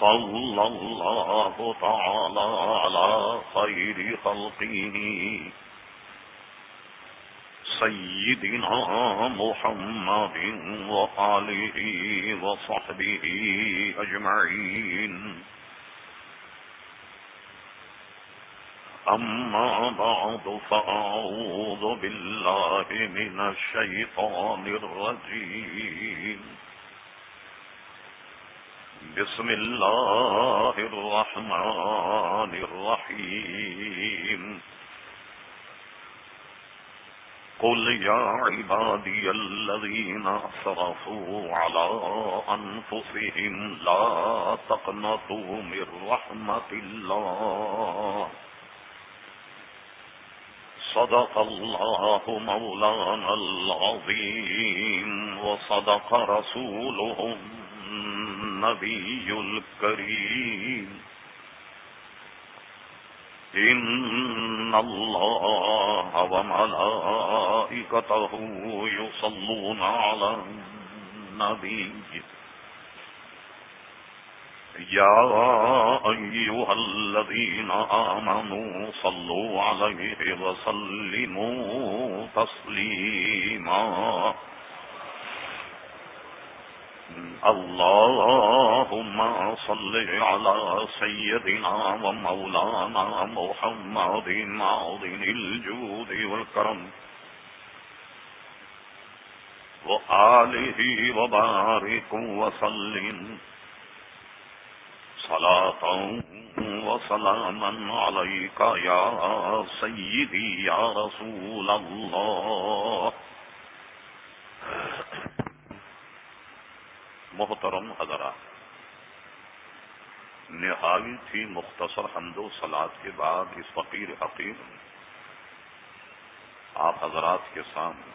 صلى الله تعالى على خير خلقه سيدنا محمد وآله وصحبه أجمعين. أما بعد، فأعوذ بالله من الشيطان الرجيم. بسم الله الرحمن الرحيم. قل يا عبادي الذين أصرفوا على أنفسهم لا تقنطوا من رحمة الله. صدق الله مولانا العظيم وصدق رسولهم النبي الكريم إن الله وملائكته يصلون على النبي۔ يا أيها الذين آمنوا صلوا عليه وسلموا تسليما۔ اللهم صل على سيدنا ومولانا محمد معظم الجود والكرم. وآله وبارك وسلم. صلاة وسلاما عليك يا سيدي يا رسول الله. محترم حضرات نہایت ہی مختصر حمد و سلاد کے بعد اس فقیر حقیر آپ حضرات کے سامنے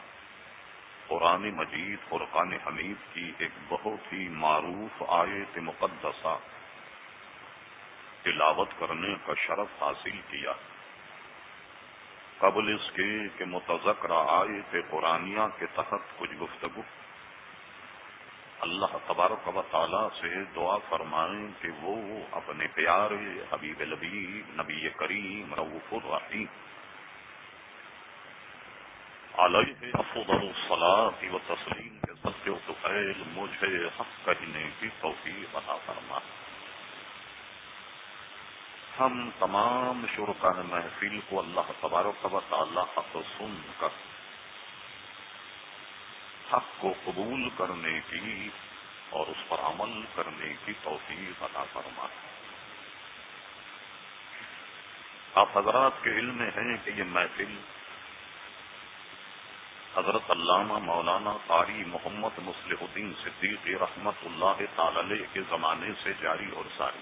قرآن مجید، فرقان حمید کی ایک بہت ہی معروف آیت مقدسہ تلاوت کرنے کا شرف حاصل کیا۔ قبل اس کے کہ متذکرہ آیت قرآنیہ کے تحت کچھ گفتگو۔ اللہ تبارک و تعالی سے دعا فرمائیں کہ وہ اپنے پیارے حبیب لبیب نبی کریم روف الرحیم علیہ افضل الصلاة و تسلیم کے سچ و سفید مجھے حق کہنے کی توفیق عطا فرما۔ ہم تمام شرکان محفل کو اللہ تبارک و تعالی حق سن کر حق کو قبول کرنے کی اور اس پر عمل کرنے کی توفیق عطا فرما آپ حضرات کے علم میں ہیں کہ یہ محفل حضرت علامہ مولانا قاری محمد مسلح الدین صدیق رحمت اللہ تعالی کے زمانے سے جاری اور ساری۔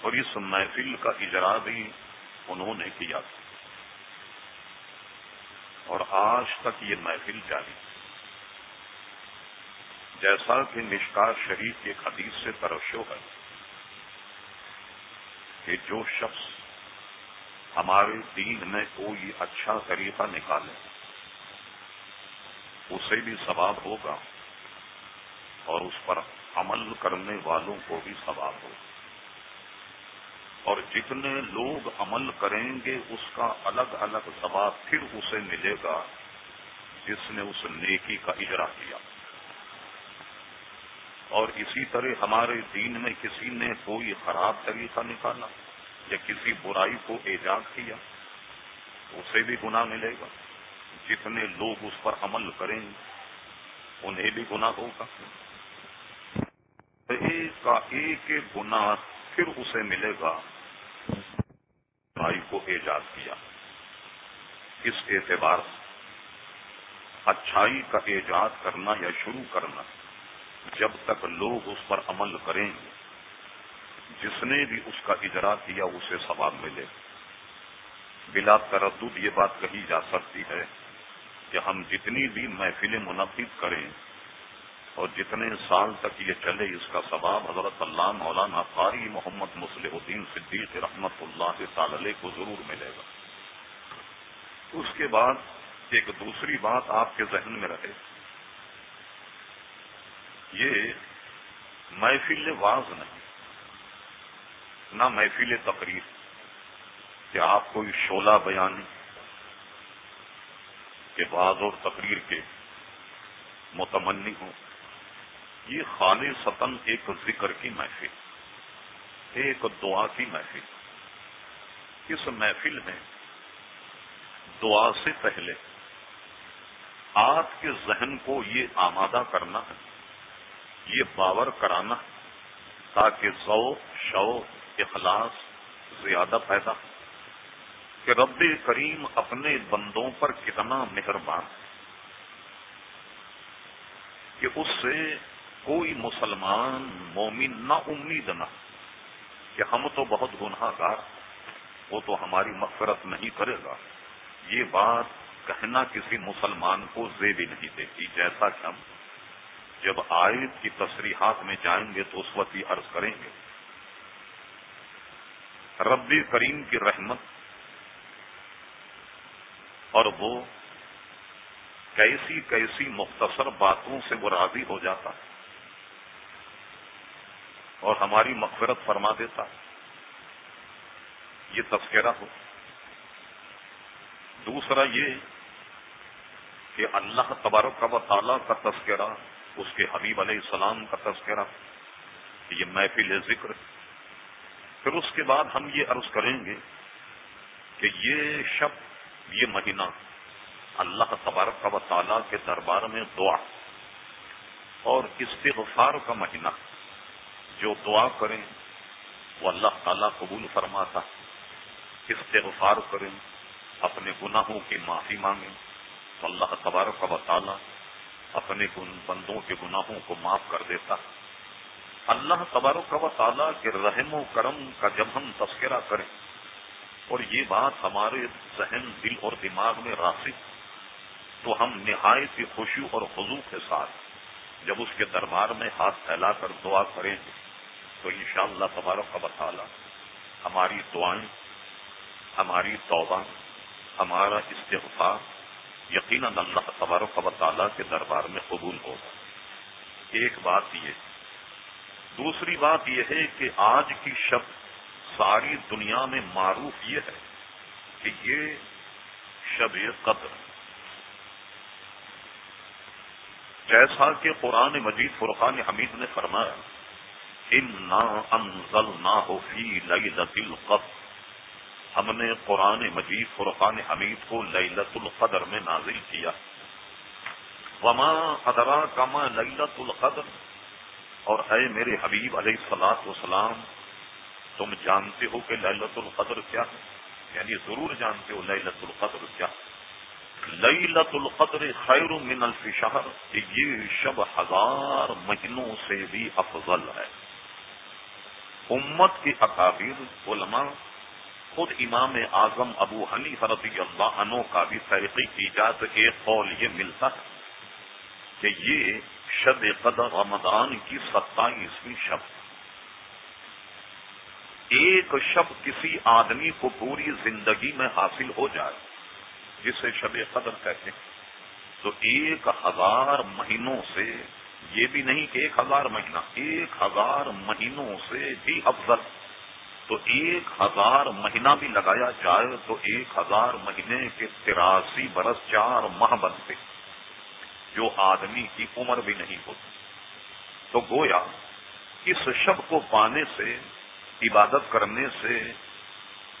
اور اس محفل کا اجرا بھی انہوں نے کیا تھا۔ اور آج تک یہ محفل جاری جیسا کہ مشکار شریف کی ایک حدیث سے ترشو ہے کہ جو شخص ہمارے دین میں کوئی اچھا طریقہ نکالے، اسے بھی ثواب ہوگا اور اس پر عمل کرنے والوں کو بھی ثواب ہوگا۔ اور جتنے لوگ عمل کریں گے، اس کا الگ الگ ثواب پھر اسے ملے گا، جس نے اس نیکی کا اجرا کیا۔ اور اسی طرح ہمارے دین میں کسی نے کوئی خراب طریقہ نکالا یا کسی برائی کو ایجاد کیا، اسے بھی گناہ ملے گا۔ جتنے لوگ اس پر عمل کریں گے، انہیں بھی گناہ ہوگا۔ ایک کا ایک گناہ پھر اسے ملے گا۔ بھائی کو ایجاد کیا۔ اس اعتبار سے اچھائی کا ایجاد کرنا یا شروع کرنا، جب تک لوگ اس پر عمل کریں گے، جس نے بھی اس کا اجرا کیا اسے ثواب ملے۔ بلا تردد یہ بات کہی جا سکتی ہے کہ ہم جتنی بھی محفلیں منعقد کریں اور جتنے سال تک یہ چلے اس کا ثواب حضرت اللہ مولانا قاری محمد مسلح الدین صدیق رحمت اللہ تعالی کو ضرور ملے گا۔ اس کے بعد ایک دوسری بات آپ کے ذہن میں رہے۔ یہ محفل واز نہیں، نہ محفل تقریر۔ کہ آپ کوئی شولہ بیان کے بعض اور تقریر کے متمنی ہوں۔ یہ خالی ستن ایک ذکر کی محفل، ایک دعا کی محفل۔ اس محفل میں دعا سے پہلے آپ کے ذہن کو یہ آمادہ کرنا ہے، یہ باور کرانا ہے، تاکہ ذوق، شوق، اخلاص زیادہ پیدا کہ رب کریم اپنے بندوں پر کتنا مہربان کہ اس سے کوئی مسلمان مومن نہ امید نہ کہ ہم تو بہت گناہ گار وہ تو ہماری مغفرت نہیں کرے گا۔ یہ بات کہنا کسی مسلمان کو زیبی نہیں دیتی، جیسا کہ ہم جب آیت کی تصریحات میں جائیں گے تو اس وقت ہی عرض کریں گے۔ ربی کریم کی رحمت اور وہ کیسی کیسی مختصر باتوں سے وہ راضی ہو جاتا ہے۔ اور ہماری مغفرت فرما دیتا یہ تذکرہ ہو۔ دوسرا یہ کہ اللہ تبارک و تعالیٰ کا تذکرہ، اس کے حبیب علیہ السلام کا تذکرہ، یہ محفل ذکر۔ پھر اس کے بعد ہم یہ عرض کریں گے کہ یہ شب، یہ مہینہ اللہ تبارک و تعالیٰ کے دربار میں دعا اور استغفار کا مہینہ۔ جو دعا کریں، وہ اللہ تعالیٰ قبول فرماتا۔ استغفار کریں، اپنے گناہوں کی معافی مانگیں۔ تو اللہ تبارک و تعالیٰ اپنے بندوں کے گناہوں کو معاف کر دیتا۔ اللہ تبارک و تعالیٰ کے رحم و کرم کا جب ہم تذکرہ کریں، اور یہ بات ہمارے ذہن، دل اور دماغ میں راسک تو ہم نہایت کی خوشی اور خضو کے ساتھ جب اس کے دربار میں ہاتھ پھیلا کر دعا کریں۔ گے تو انشاءاللہ شاء اللہ تبارک و تعالیٰ ہماری دعائیں، ہماری توبہ، ہمارا استغفار یقیناً اللہ تبارک و تعالیٰ کے دربار میں قبول ہوگا. ایک بات یہ دوسری بات یہ ہے کہ آج کی شب ساری دنیا میں معروف یہ ہے کہ یہ شب قدر جیسا کہ قرآن مجید فرقان حمید نے فرمایا ان نہ ہو فی لئی القدر۔ ہم نے قرآن مجید فرقان حمید کو للت القدر میں نازل کیا۔ وما ادرا کما للت القدر؟ اور اے میرے حبیب علیہ السلاط وسلام تم جانتے ہو کہ للت القدر کیا ہے؟ یعنی ضرور جانتے ہو للت القدر کیا للت القدر خیر من الف شہر یہ شب ہزار مہینوں سے بھی افضل ہے۔ امت کی اکابر علماء، خود امام اعظم ابو حنی رضی اللہ عنہ کا بھی تحقیق کی جات ایک قول یہ ملتا ہے کہ یہ شب قدر رمضان کی ستائیسویں شب ایک شب کسی آدمی کو پوری زندگی میں حاصل ہو جائے، جسے شب قدر کہتے ہیں، تو ایک ہزار مہینوں سے یہ بھی نہیں کہ ایک ہزار مہینہ، ایک ہزار مہینوں سے بھی افضل۔ تو ایک ہزار مہینہ بھی لگایا جائے تو ایک ہزار مہینے کے تراسی برس چار ماہ بنتے، جو آدمی کی عمر بھی نہیں ہوتی۔ تو گویا اس شب کو پانے سے، عبادت کرنے سے،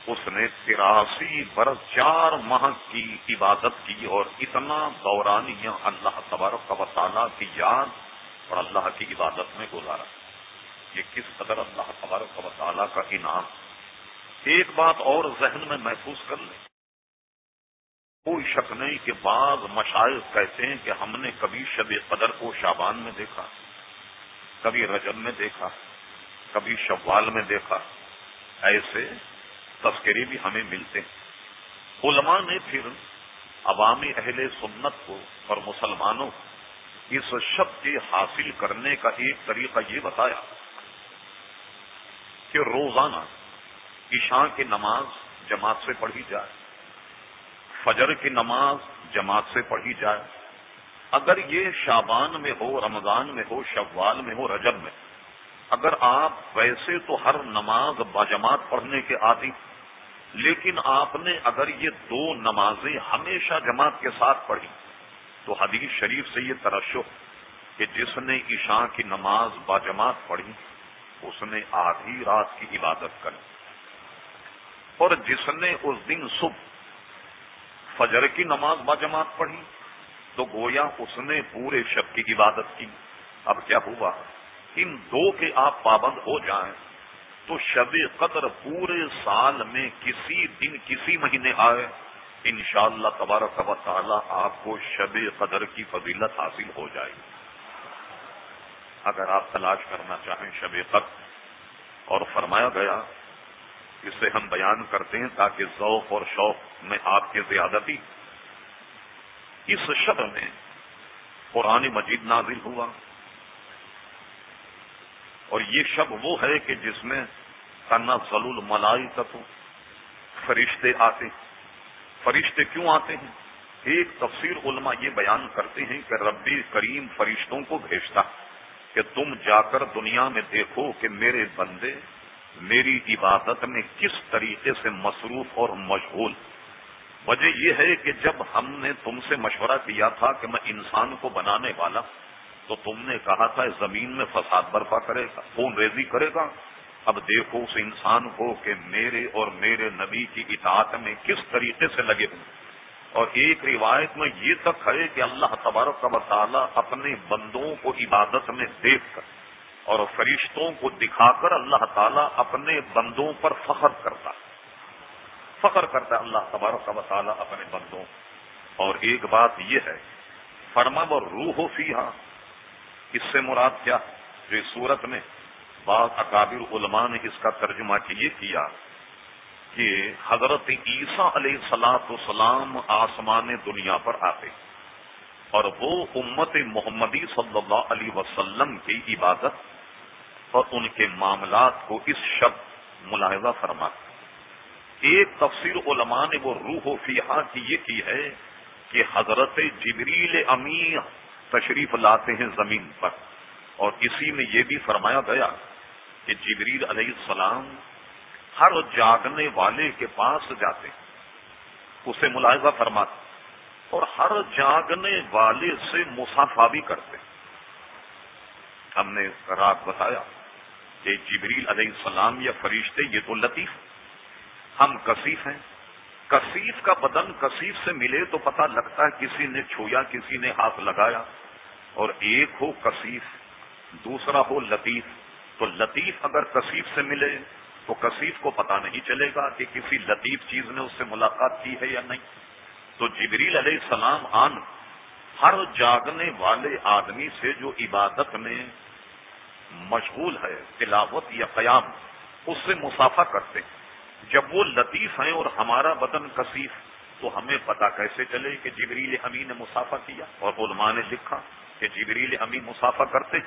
اس نے تراسی برس چار ماہ کی عبادت کی اور اتنا دورانیہ اللہ تبارک و تعالیٰ کی یاد اور اللہ کی عبادت میں گزارا۔ یہ کس قدر اللہ تبارک و تعالیٰ کا انعام۔ ایک بات اور ذہن میں محفوظ کر لیں۔ کوئی شک نہیں کہ بعض مشاعر کہتے ہیں کہ ہم نے کبھی شب قدر کو شابان میں دیکھا، کبھی رجب میں دیکھا، کبھی شوال میں دیکھا۔ ایسے تذکرے بھی ہمیں ملتے ہیں۔ علماء نے پھر عوامی اہل سنت کو اور مسلمانوں کو اس شب کے حاصل کرنے کا ایک طریقہ یہ بتایا کہ روزانہ عشاء کی نماز جماعت سے پڑھی جائے، فجر کی نماز جماعت سے پڑھی جائے۔ اگر یہ شابان میں ہو، رمضان میں ہو، شوال میں ہو، رجب میں، اگر آپ ویسے تو ہر نماز باجماعت پڑھنے کے عادی، لیکن آپ نے اگر یہ دو نمازیں ہمیشہ جماعت کے ساتھ پڑھی تو حدیث شریف سے یہ ترشو کہ جس نے عشاء کی نماز باجماعت پڑھی، اس نے آدھی رات کی عبادت کری۔ اور جس نے اس دن صبح فجر کی نماز با جماعت پڑھی، تو گویا اس نے پورے شب کی عبادت کی۔ اب کیا ہوا؟ ان دو کے آپ پابند ہو جائیں تو شب قدر پورے سال میں کسی دن کسی مہینے آئے۔ انشاءاللہ شاء تبارک و تعالی آپ کو شب قدر کی فضیلت حاصل ہو جائے گی۔ اگر آپ تلاش کرنا چاہیں شب قط اور فرمایا گیا، اسے ہم بیان کرتے ہیں تاکہ ذوق اور شوق میں آپ کی زیادتی اس شب میں قرآن مجید نازل ہوا۔ اور یہ شب وہ ہے کہ جس میں تنا ضلول ملائی فرشتے آتے ہیں۔ فرشتے کیوں آتے ہیں؟ ایک تفسیر علماء یہ بیان کرتے ہیں کہ ربی کریم فرشتوں کو بھیجتا کہ تم جا کر دنیا میں دیکھو کہ میرے بندے میری عبادت میں کس طریقے سے مصروف اور مشغول۔ وجہ یہ ہے کہ جب ہم نے تم سے مشورہ کیا تھا کہ میں انسان کو بنانے والا، تو تم نے کہا تھا زمین میں فساد برپا کرے گا خون ریزی کرے گا اب دیکھو اس انسان کو کہ میرے اور میرے نبی کی اطاعت میں کس طریقے سے لگے ہوئے اور ایک روایت میں یہ تک ہے کہ اللہ تبارک کا تعالیٰ اپنے بندوں کو عبادت میں دیکھ کر اور فرشتوں کو دکھا کر اللہ تعالیٰ اپنے بندوں پر فخر کرتا فخر کرتا اللہ تبارک کا تعالیٰ اپنے بندوں اور ایک بات یہ ہے، فرما و روح و فیحا اس سے مراد کیا؟ جو اس صورت میں بعض اکابر علماء نے اس کا ترجمہ یہ کیا کہ حضرت عیسیٰ علیہ السلاط وسلام آسمان دنیا پر آتے اور وہ امت محمدی صلی اللہ علیہ وسلم کی عبادت اور ان کے معاملات کو اس شب ملاحظہ فرما ایک تفسیر علماء نے وہ روح و فیحا کی یہ کی ہے کہ حضرت جبریل امی تشریف لاتے ہیں زمین پر اور اسی میں یہ بھی فرمایا گیا کہ جبریل علیہ السلام ہر جاگنے والے کے پاس جاتے اسے ملاحظہ فرماتے اور ہر جاگنے والے سے مسافہ بھی کرتے ہم نے رات بتایا کہ جبریل علیہ السلام یا فرشتے، یہ تو لطیف ہم کثیف ہیں۔ کثیف کا بدن کثیف سے ملے تو پتہ لگتا ہے کسی نے چھویا، کسی نے ہاتھ لگایا اور ایک ہو کثیف، دوسرا ہو لطیف۔ تو لطیف اگر کثیف سے ملے تو کثیف کو پتا نہیں چلے گا کہ کسی لطیف چیز نے اس سے ملاقات کی ہے یا نہیں۔ تو جبریل علیہ السلام آن، ہر جاگنے والے آدمی سے جو عبادت میں مشغول ہے، تلاوت یا قیام، اس سے مسافہ کرتے ہیں۔ جب وہ لطیف ہیں اور ہمارا بدن کثیف، تو ہمیں پتا کیسے چلے کہ جبریل امی نے مسافہ کیا اور علماء نے لکھا کہ جبریل امی مسافہ کرتے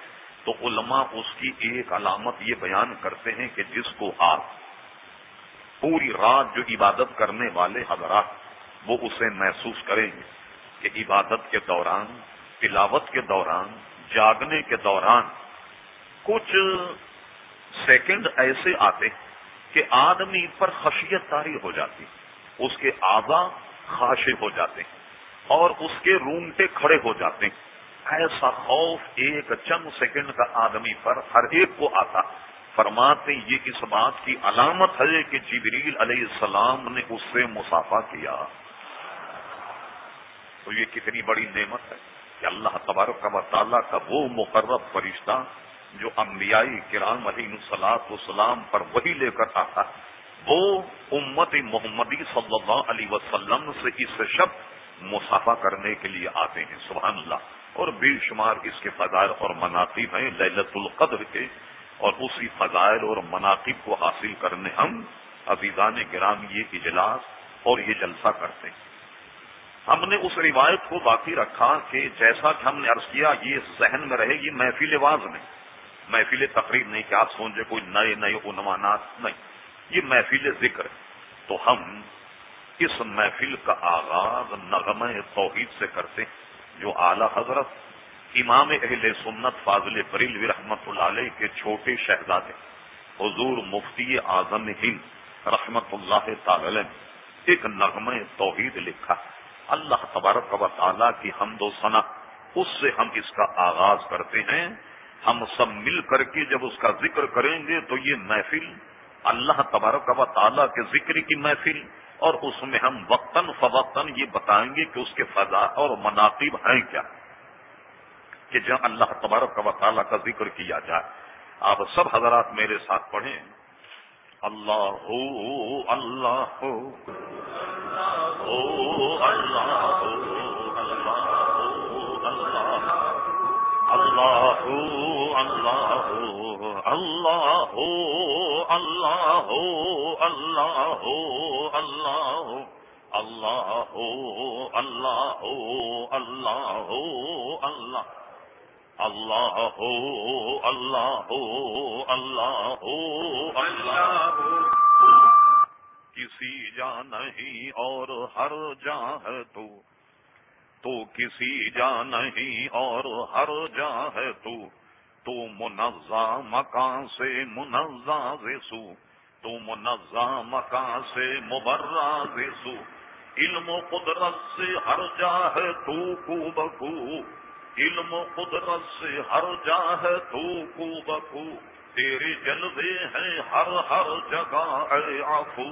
تو علماء اس کی ایک علامت یہ بیان کرتے ہیں کہ جس کو آپ پوری رات جو عبادت کرنے والے حضرات وہ اسے محسوس کریں گے کہ عبادت کے دوران، تلاوت کے دوران، جاگنے کے دوران کچھ سیکنڈ ایسے آتے کہ آدمی پر خشیت تاری ہو جاتی، اس کے آزا خاشے ہو جاتے ہیں اور اس کے رونگٹے کھڑے ہو جاتے۔ ہیں ایسا خوف ایک چند سیکنڈ کا آدمی پر ہر ایک کو آتا۔ فرماتے یہ اس بات کی علامت ہے کہ جبریل علیہ السلام نے اس سے مسافہ کیا۔ تو یہ کتنی بڑی نعمت ہے کہ اللہ تبارک کا تعالیٰ کا وہ مقرب فرشتہ جو انبیائی کرام علیہ السلاط وسلام پر وہی لے کر آتا وہ امت محمدی صلی اللہ علیہ وسلم سے اس شب مسافہ کرنے کے لیے آتے ہیں۔ سبحان اللہ۔ اور بے شمار اس کے فضائل اور مناقب ہیں للت القدر کے، اور اسی فضائل اور مناقب کو حاصل کرنے ہم عزیزان گرام یہ اجلاس اور یہ جلسہ کرتے ہیں۔ ہم نے اس روایت کو باقی رکھا کہ جیسا کہ ہم نے عرض کیا، یہ ذہن میں رہے گی محفل واز نہیں محفل تقریب نہیں کہ آپ سوچے کوئی نئے نئے عنوانات، نہیں۔ یہ محفل ذکر ہے۔ تو ہم اس محفل کا آغاز نغمہ توحید سے کرتے ہیں۔ جو اعلی حضرت امام اہل سنت فاضل بریل رحمت اللہ علیہ کے چھوٹے شہزادے، حضور مفتی اعظم ہند رحمت اللہ تعالی ایک نغمہ توحید لکھا۔ اللہ تبارک و تعالیٰ کی حمد و ثنا اس سے ہم اس کا آغاز کرتے ہیں۔ ہم سب مل کر کے جب اس کا ذکر کریں گے تو یہ محفل اللہ تبارک و تعالیٰ کے ذکر کی محفل اور اس میں ہم وقتاً فوقتاً یہ بتائیں گے کہ اس کے فضا اور مناقب ہیں کیا کہ جہاں اللہ تبارک و تعالیٰ کا ذکر کیا جائے آپ سب حضرات میرے ساتھ پڑھیں اللہ ہو اللہ ہو اللہ ہو اللہ ہو اللہ ہو اللہ ہو اللہ ہو اللہ ہو اللہ ہو اللہ ہو اللہ ہو اللہ ہو اللہ ہو اللہ اللہ ہو اللہ ہو اللہ ہو اللہ ہو کسی جا نہیں اور ہر جا ہے تو تو کسی جا نہیں اور ہر جا ہے تو۔ تو منزہ مکان سے منزہ سو تو منزہ مکان سے مبرہ سو علم و قدرت سے ہر جا ہے تو کو بکو علم و قدرت سے ہر جا ہے تو کو بکو تیرے جلوے ہیں ہر ہر جگہ اے آفو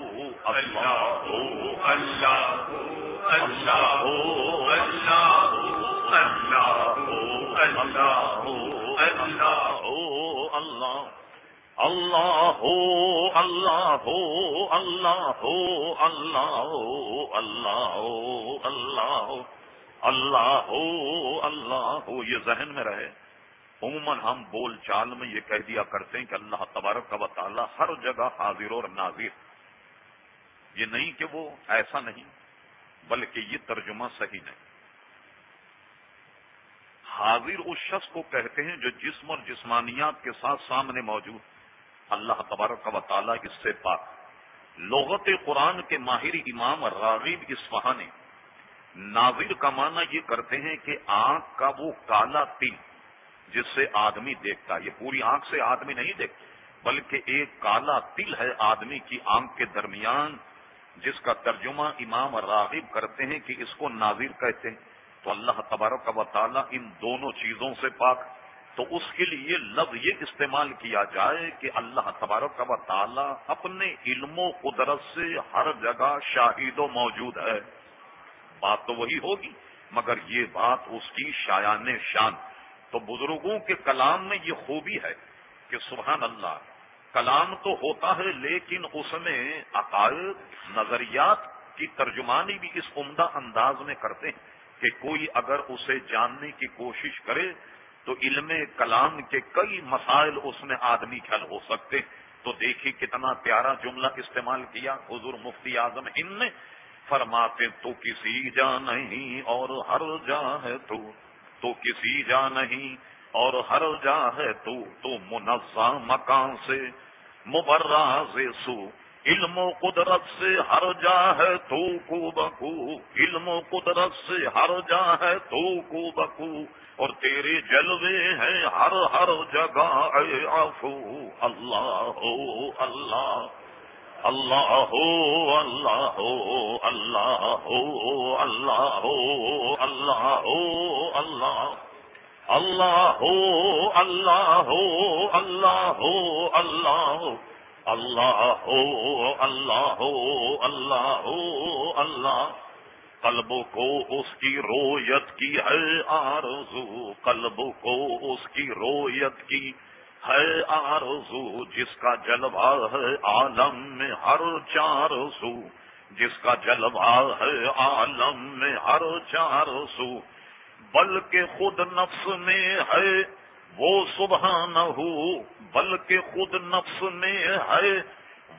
اللہ ہو اللہ ہو اللہ ہو اللہ ہو اللہ ہو اللہ ہو۔ اللہ ہو اللہ اللہ ہو اللہ ہو اللہ ہو اللہ ہو اللہ ہو اللہ ہو اللہ ہو اللہ ہو یہ ذہن میں رہے۔ عموماً ہم بول چال میں یہ کہہ دیا کرتے ہیں کہ اللہ تبارک کا تعالیٰ ہر جگہ حاضر اور ناظر۔ یہ نہیں کہ وہ ایسا نہیں، بلکہ یہ ترجمہ صحیح نہیں۔ حاضر اس شخص کو کہتے ہیں جو جسم اور جسمانیات کے ساتھ سامنے موجود اللہ تبارک کا تعالیٰ اس سے پاک۔ لغت قرآن کے ماہر امام راغیب اسفہانی ناظر کا معنی یہ کرتے ہیں کہ آنکھ کا وہ کالا تل جس سے آدمی دیکھتا یہ پوری آنکھ سے آدمی نہیں دیکھتا، بلکہ ایک کالا تل ہے آدمی کی آنکھ کے درمیان، جس کا ترجمہ امام راغب کرتے ہیں کہ اس کو ناظر کہتے ہیں۔ تو اللہ تبارک و تعالیٰ ان دونوں چیزوں سے پاک۔ تو اس کے لیے لفظ یہ استعمال کیا جائے کہ اللہ تبارک و تعالیٰ اپنے علم و قدرت سے ہر جگہ شاہد و موجود ہے۔ بات تو وہی ہوگی، مگر یہ بات اس کی شایان شان۔ تو بزرگوں کے کلام میں یہ خوبی ہے کہ سبحان اللہ، کلام تو ہوتا ہے لیکن اس میں عقائد، نظریات کی ترجمانی بھی اس عمدہ انداز میں کرتے ہیں۔ کہ کوئی اگر اسے جاننے کی کوشش کرے تو علم کلام کے کئی مسائل اس میں آدمی حل ہو سکتے تو دیکھیے کتنا پیارا جملہ استعمال کیا۔ حضور مفتی اعظم ان نے فرماتے تو کسی جا نہیں اور ہر جا ہے تو تو کسی جا نہیں اور ہر جا ہے تو تو منزہ مکان سے مبراز سو۔ علم و قدرت سے ہر جا ہے تو کو بکو علم و قدرت سے ہر جا ہے تو کو بکو اور تیرے جلوے ہیں ہر ہر جگہ اے آفو اللہ ہو اللہ اللہ ہو اللہ ہو اللہ ہو اللہ ہو اللہ ہو اللہ اللہ ہو اللہ ہو اللہ ہو اللہ اللہ ہو اللہ ہو اللہ ہو اللہ قلب کو اس کی رویت کی ہے آرزو قلب کو اس کی رویت کی ہے آرزو جس کا جلوہ ہے عالم میں ہر چار سو جس کا جلوہ ہے عالم میں ہر چار سو بلکہ خود نفس میں ہے وہ سبحانہ ہو بلکہ خود نفس میں ہے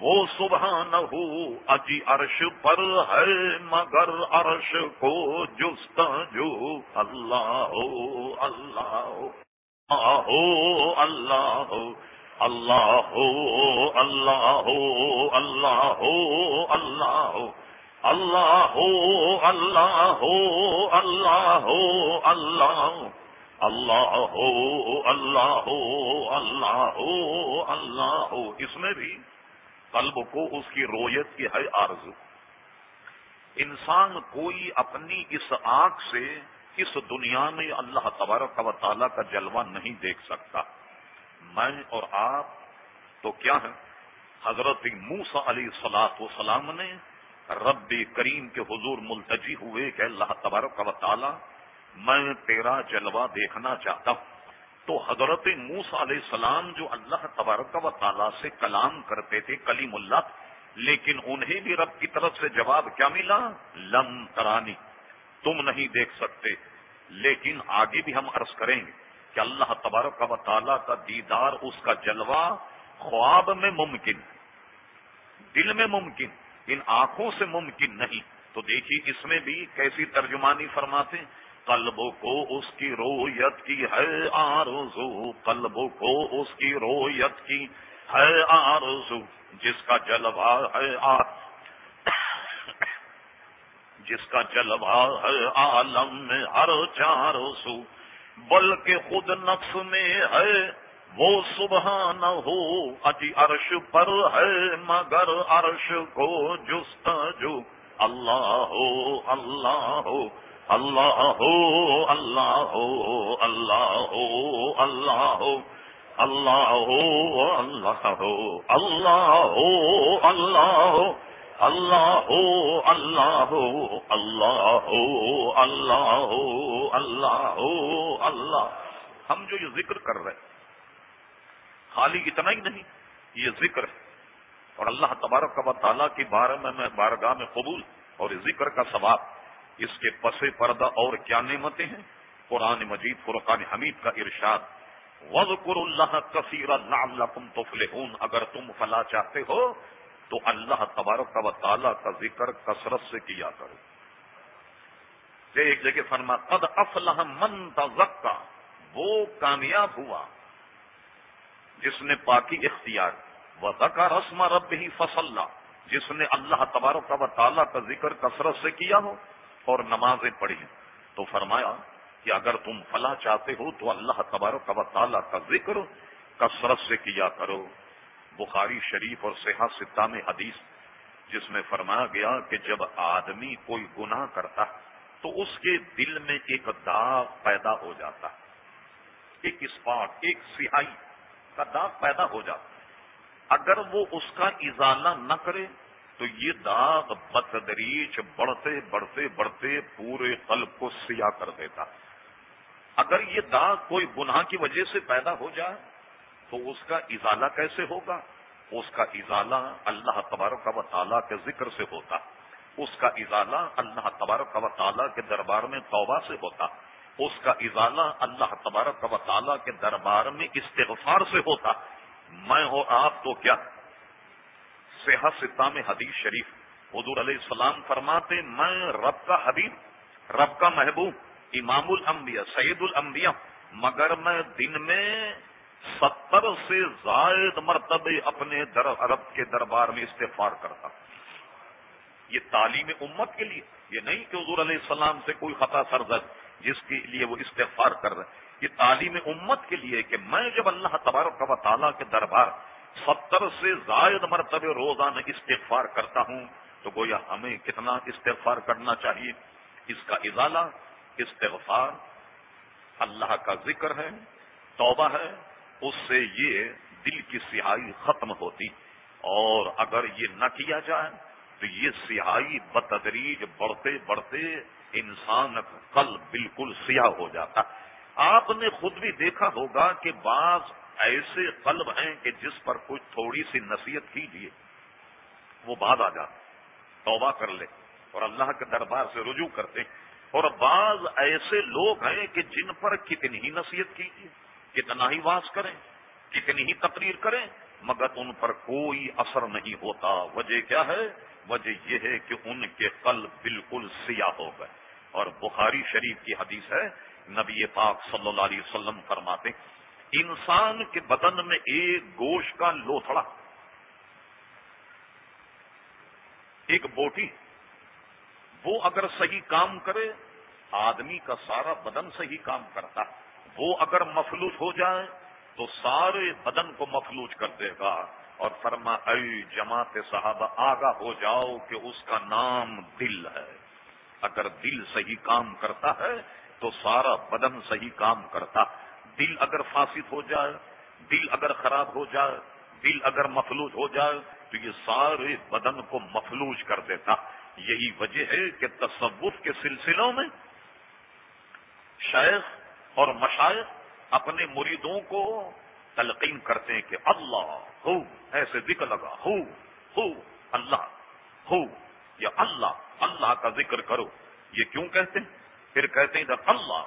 وہ سبحانہ ہو اجی عرش پر ہے مگر عرش کو جستا جو اللہ ہو اللہ ہو ہو اللہ ہو اللہ ہو اللہ ہو اللہ ہو اللہ ہو اللہ ہو اللہ ہو اللہ ہو اللہ اللہ ہو اللہ ہو اللہ ہو اللہ ہو۔ اس میں بھی قلب کو اس کی رویت کی ہے آرزو۔ انسان کوئی اپنی اس آنکھ سے اس دنیا میں اللہ تبارک و تعالیٰ کا جلوہ نہیں دیکھ سکتا۔ میں اور آپ تو کیا ہے حضرت موسا علی سلاط و سلام نے رب کریم کے حضور ملتجی ہوئے کہ اللہ تبارک و تعالیٰ میں تیرا جلوہ دیکھنا چاہتا ہوں۔ تو حضرت موسا علیہ السلام جو اللہ تبارک و تعالیٰ سے کلام کرتے تھے، کلیم اللہ، لیکن انہیں بھی رب کی طرف سے جواب کیا ملا؟ لم ترانی، تم نہیں دیکھ سکتے۔ لیکن آگے بھی ہم عرض کریں گے کہ اللہ تبارک و تعالیٰ کا دیدار، اس کا جلوہ خواب میں ممکن، دل میں ممکن، ان آنکھوں سے ممکن نہیں۔ تو دیکھیے اس میں بھی کیسی ترجمانی فرماتے قلب کو اس کی رویت کی ہے آرزو قلب کو اس کی رویت کی ہے آرزو، جس کا جلوہ ہے آ جس کا جلوہ ہے عالم میں ہر چار سو بلکہ خود نفس میں ہے وہ سبحان ہو اجی عرش پر ہے مگر عرش کو جست جو اللہ ہو اللہ ہو اللہ ہو اللہ ہو اللہ ہو اللہ ہو اللہ ہو اللہ ہو اللہ ہو اللہ ہو اللہ ہو اللہ ہو اللہ ہو اللہ ہو اللہ ہو اللہ ہم جو یہ ذکر کر رہے خالی اتنا ہی نہیں یہ ذکر ہے اور اللہ تبارک و تعالیٰ کی بارے میں میں بارگاہ میں قبول اور ذکر کا ثواب اس کے پس پردہ اور کیا نعمتیں ہیں؟ قرآن مجید فرقان حمید کا ارشاد وزقر اللہ کثیر اللہ تم اگر تم فلا چاہتے ہو، تو اللہ تبارک و تعالیٰ کا ذکر کثرت سے کیا کرو۔ ایک جگہ فرما، قد افلح من تزکا وہ کامیاب ہوا۔ جس نے پاکی اختیار۔ وہ زکا رسم رب ہی فصل جس نے اللہ تبارک و تعالیٰ کا ذکر کثرت سے کیا ہو اور نمازیں پڑھی تو فرمایا کہ اگر تم فلاح چاہتے ہو تو اللہ تبارک و تعالیٰ کا ذکر کثرت سے کیا کرو۔ بخاری شریف اور سیاح ستہ میں حدیث جس میں فرمایا گیا کہ جب آدمی کوئی گناہ کرتا تو اس کے دل میں ایک داغ پیدا ہو جاتا ایک اسپاٹ، ایک سیاہی کا داغ پیدا ہو جاتا اگر وہ اس کا ازالہ نہ کرے تو یہ داغ بتدریج بڑھتے بڑھتے بڑھتے پورے قلب کو سیاہ کر دیتا۔ اگر یہ داغ کوئی گناہ کی وجہ سے پیدا ہو جائے، تو اس کا ازالہ کیسے ہوگا؟ اس کا ازالہ اللہ تبارک و تعالیٰ کے ذکر سے ہوتا۔ اس کا ازالہ اللہ تبارک و تعالیٰ کے دربار میں توبہ سے ہوتا۔ اس کا ازالہ اللہ تبارک و تعالیٰ کے دربار میں استغفار سے ہوتا۔ میں ہو آپ تو کیا؟ صحت ستام حدیث شریف۔ حضور علیہ السلام فرماتے میں رب کا حبیب، رب کا محبوب، امام الانبیاء سعید الانبیاء، مگر میں دن میں ستر سے زائد مرتبے اپنے در عرب کے دربار میں استفار کرتا یہ تعلیم امت کے لیے، یہ نہیں کہ حضور علیہ السلام سے کوئی خطا سرزد جس کے لیے وہ استفار کر رہے۔ یہ تعلیم امت کے لیے کہ میں جب اللہ تبارک و تعالیٰ کے دربار ستر سے زائد مرتبہ روزانہ استغفار کرتا ہوں، تو گویا ہمیں کتنا استغفار کرنا چاہیے؟ اس کا ازالہ، استغفار، اللہ کا ذکر ہے، توبہ ہے، اس سے یہ دل کی سیاہی ختم ہوتی۔ اور اگر یہ نہ کیا جائے، تو یہ سیاہی بتدریج بڑھتے بڑھتے انسان کل بالکل سیاہ ہو جاتا۔ آپ نے خود بھی دیکھا ہوگا کہ بعض ایسے قلب ہیں کہ جس پر کچھ تھوڑی سی نصیحت کیجیے، وہ بعد آ جاتے توبہ کر لے۔ اور اللہ کے دربار سے رجوع کرتے اور بعض ایسے لوگ ہیں کہ جن پر کتنی ہی نصیحت کیجیے، کتنا ہی واس کریں، کتنی ہی تقریر کریں، مگر ان پر کوئی اثر نہیں ہوتا۔ وجہ کیا ہے؟ وجہ یہ ہے کہ ان کے قلب بالکل سیاہ ہو گئے۔ اور بخاری شریف کی حدیث ہے، نبی پاک صلی اللہ علیہ وسلم فرماتے انسان کے بدن میں ایک گوشت کا لوتھڑا، ایک بوٹی، وہ اگر صحیح کام کرے، آدمی کا سارا بدن صحیح کام کرتا۔ وہ اگر مفلوج ہو جائے، تو سارے بدن کو مفلوج کر دے گا۔ اور فرما اے جماعت صحابہ، آگاہ ہو جاؤ کہ اس کا نام دل ہے۔ اگر دل صحیح کام کرتا ہے، تو سارا بدن صحیح کام کرتا۔ ہے دل اگر فاسد ہو جائے، دل اگر خراب ہو جائے، دل اگر مفلوج ہو جائے، تو یہ سارے بدن کو مفلوج کر دیتا۔ یہی وجہ ہے کہ تصوف کے سلسلوں میں شیخ اور مشائق اپنے مریدوں کو تلقین کرتے ہیں کہ اللہ ہو، ایسے ذکر لگا، ہو ہو، اللہ، ہو، یا اللہ اللہ کا ذکر کرو۔ یہ کیوں کہتے ہیں؟ پھر کہتے ہیں اللہ،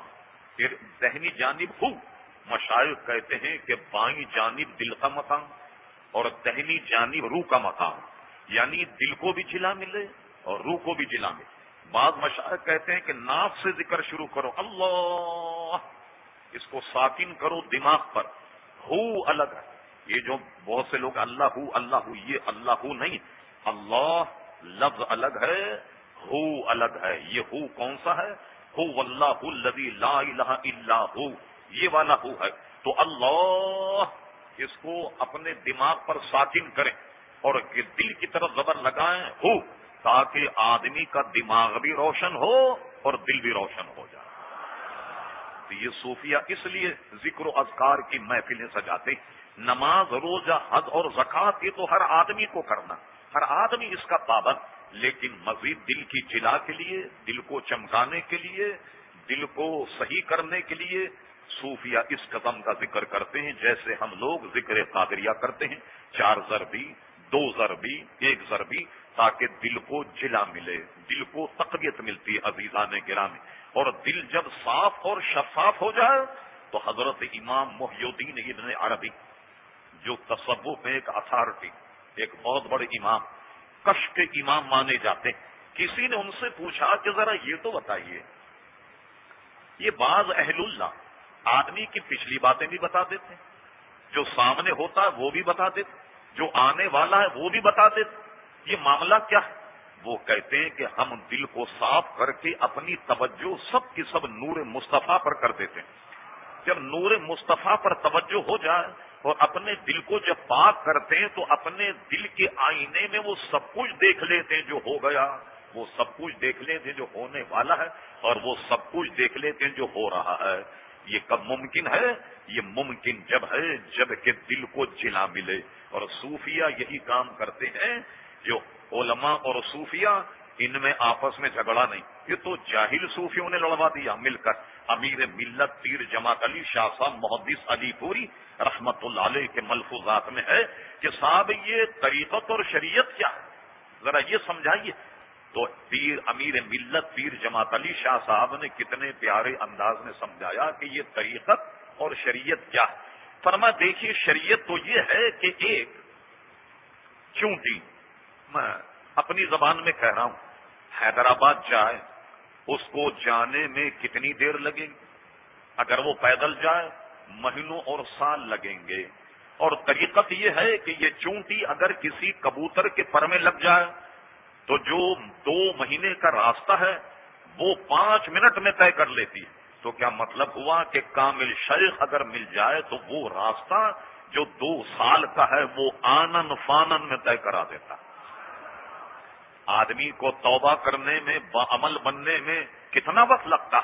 پھر ذہنی جانب ہو۔ مشائق کہتے ہیں کہ بائیں جانب دل کا مقام اور دہنی جانب روح کا مقام یعنی دل کو بھی جلا ملے اور روح کو بھی جلا ملے۔ بعض مشاعر کہتے ہیں کہ ناف سے ذکر شروع کرو، اللہ، اس کو ساکن کرو دماغ پر۔ ہو الگ ہے۔ یہ جو بہت سے لوگ اللہ ہو اللہ ہو، یہ اللہ ہو نہیں۔ اللہ لفظ الگ ہے، ہو الگ ہے۔ یہ ہو کون سا ہے؟ ہو اللہ الذی لا الہ الا ہو۔ یہ والا ہو ہے، تو اللہ اس کو اپنے دماغ پر ساکن کریں اور دل کی طرف زبر لگائیں، ہو، تاکہ آدمی کا دماغ بھی روشن ہو اور دل بھی روشن ہو جائے۔ تو یہ صوفیہ اس لیے ذکر و اذکار کی محفلیں سجاتے نماز، روزہ حد اور زکات یہ تو ہر آدمی کو کرنا ہر آدمی اس کا پابند، لیکن مزید دل کی جلا کے لیے، دل کو چمکانے کے لیے، دل کو صحیح کرنے کے لیے صوفیہ اس قدم کا ذکر کرتے ہیں جیسے ہم لوگ ذکر قادریہ کرتے ہیں۔ چار ضربی، دو ضربی، ایک ضربی، تاکہ دل کو جلا ملے، دل کو تقویت ملتی ہے عزیزان گرام اور دل جب صاف اور شفاف ہو جائے، تو حضرت امام محی الدین ابن عربی، جو تصوف میں ایک اتھارٹی ایک بہت بڑے امام کش کے امام مانے جاتے کسی نے ان سے پوچھا کہ ذرا یہ تو بتائیے، یہ بعض اہل اللہ آدمی کی پچھلی باتیں بھی بتا دیتے جو سامنے ہوتا ہے وہ بھی بتا دیتے جو آنے والا ہے وہ بھی بتا دیتے یہ معاملہ کیا ہے؟ وہ کہتے ہیں کہ ہم دل کو صاف کر کے اپنی توجہ سب کی سب نور مصطفیٰ پر کر دیتے ہیں۔ جب نور مصطفیٰ پر توجہ ہو جائے اور اپنے دل کو جب پاک کرتے ہیں تو اپنے دل کے آئینے میں وہ سب کچھ دیکھ لیتے ہیں جو ہو گیا۔ وہ سب کچھ دیکھ لیتے ہیں جو ہونے والا ہے اور وہ سب کچھ دیکھ لیتے ہیں جو ہو رہا ہے۔ یہ کب ممکن ہے؟ یہ ممکن جب ہے، جبکہ دل کو جلا ملے۔ اور صوفیہ یہی کام کرتے ہیں جو علماء اور صوفیہ ان میں آپس میں جھگڑا نہیں۔ یہ تو جاہل صوفیوں نے لڑوا دیا۔ مل کر امیر ملت پیر جماعت علی شاہ صاحب محدث علی پوری رحمت اللہ علیہ کے ملفوظات میں ہے کہ صاحب یہ طریقت اور شریعت کیا ذرا یہ سمجھائیے۔ تو پیر امیر ملت پیر جماعت علی شاہ صاحب نے کتنے پیارے انداز میں سمجھایا کہ یہ طریقت اور شریعت کیا ہے۔ فرما دیکھیے، شریعت تو یہ ہے کہ ایک چونٹی، میں اپنی زبان میں کہہ رہا ہوں، حیدرآباد جائے، اس کو جانے میں کتنی دیر لگے گی؟ اگر وہ پیدل جائے، مہینوں اور سال لگیں گے۔ اور طریقت یہ ہے کہ یہ چونٹی اگر کسی کبوتر کے پر میں لگ جائے تو جو دو مہینے کا راستہ ہے، وہ پانچ منٹ میں طے کر لیتی ہے۔ تو کیا مطلب ہوا کہ کامل شیخ اگر مل جائے تو وہ راستہ جو دو سال کا ہے، وہ آنن فانن میں طے کرا دیتا۔ آدمی کو توبہ کرنے میں عمل بننے میں کتنا وقت لگتا؟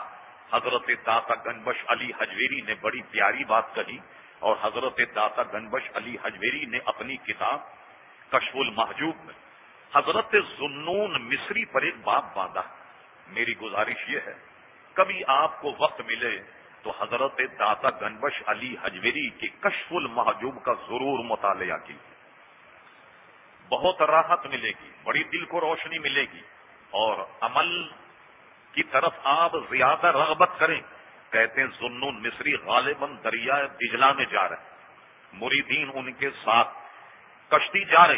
حضرت داتا گنبش علی حجویری نے بڑی پیاری بات کہی اور حضرت داتا گنبش علی حجویری نے اپنی کتاب کشف المحجوب میں حضرت زنون مصری پر ایک باپ باندھا۔ میری گزارش یہ ہے، کبھی آپ کو وقت ملے تو حضرت داتا گنبش علی حجویری کی کشف المحجوب کا ضرور مطالعہ کی بہت راحت ملے گی، بڑی دل کو روشنی ملے گی اور عمل کی طرف آپ زیادہ رغبت کریں۔ کہتے ہیں ظنون مصری غالباً دریا بجلا میں جا رہے مریدین ان کے ساتھ کشتی جا رہی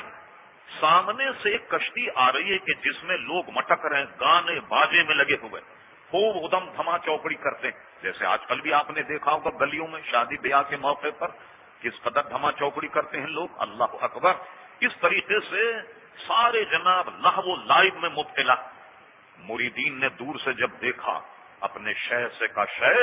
سامنے سے ایک کشتی آ رہی ہے کہ جس میں لوگ مٹک رہے ہیں، گانے باجے میں لگے ہوئے۔ خوب ادم دھما چوکڑی کرتے ہیں۔ جیسے آج کل بھی آپ نے دیکھا ہوگا گلیوں میں شادی بیاہ کے موقع پر کس قدر دھما چوکڑی کرتے ہیں لوگ۔ اللہ اکبر۔ اس طریقے سے سارے جناب لاہ و لائب میں مبتلا۔ مریدین نے دور سے جب دیکھا، اپنے شہر سے کا شہر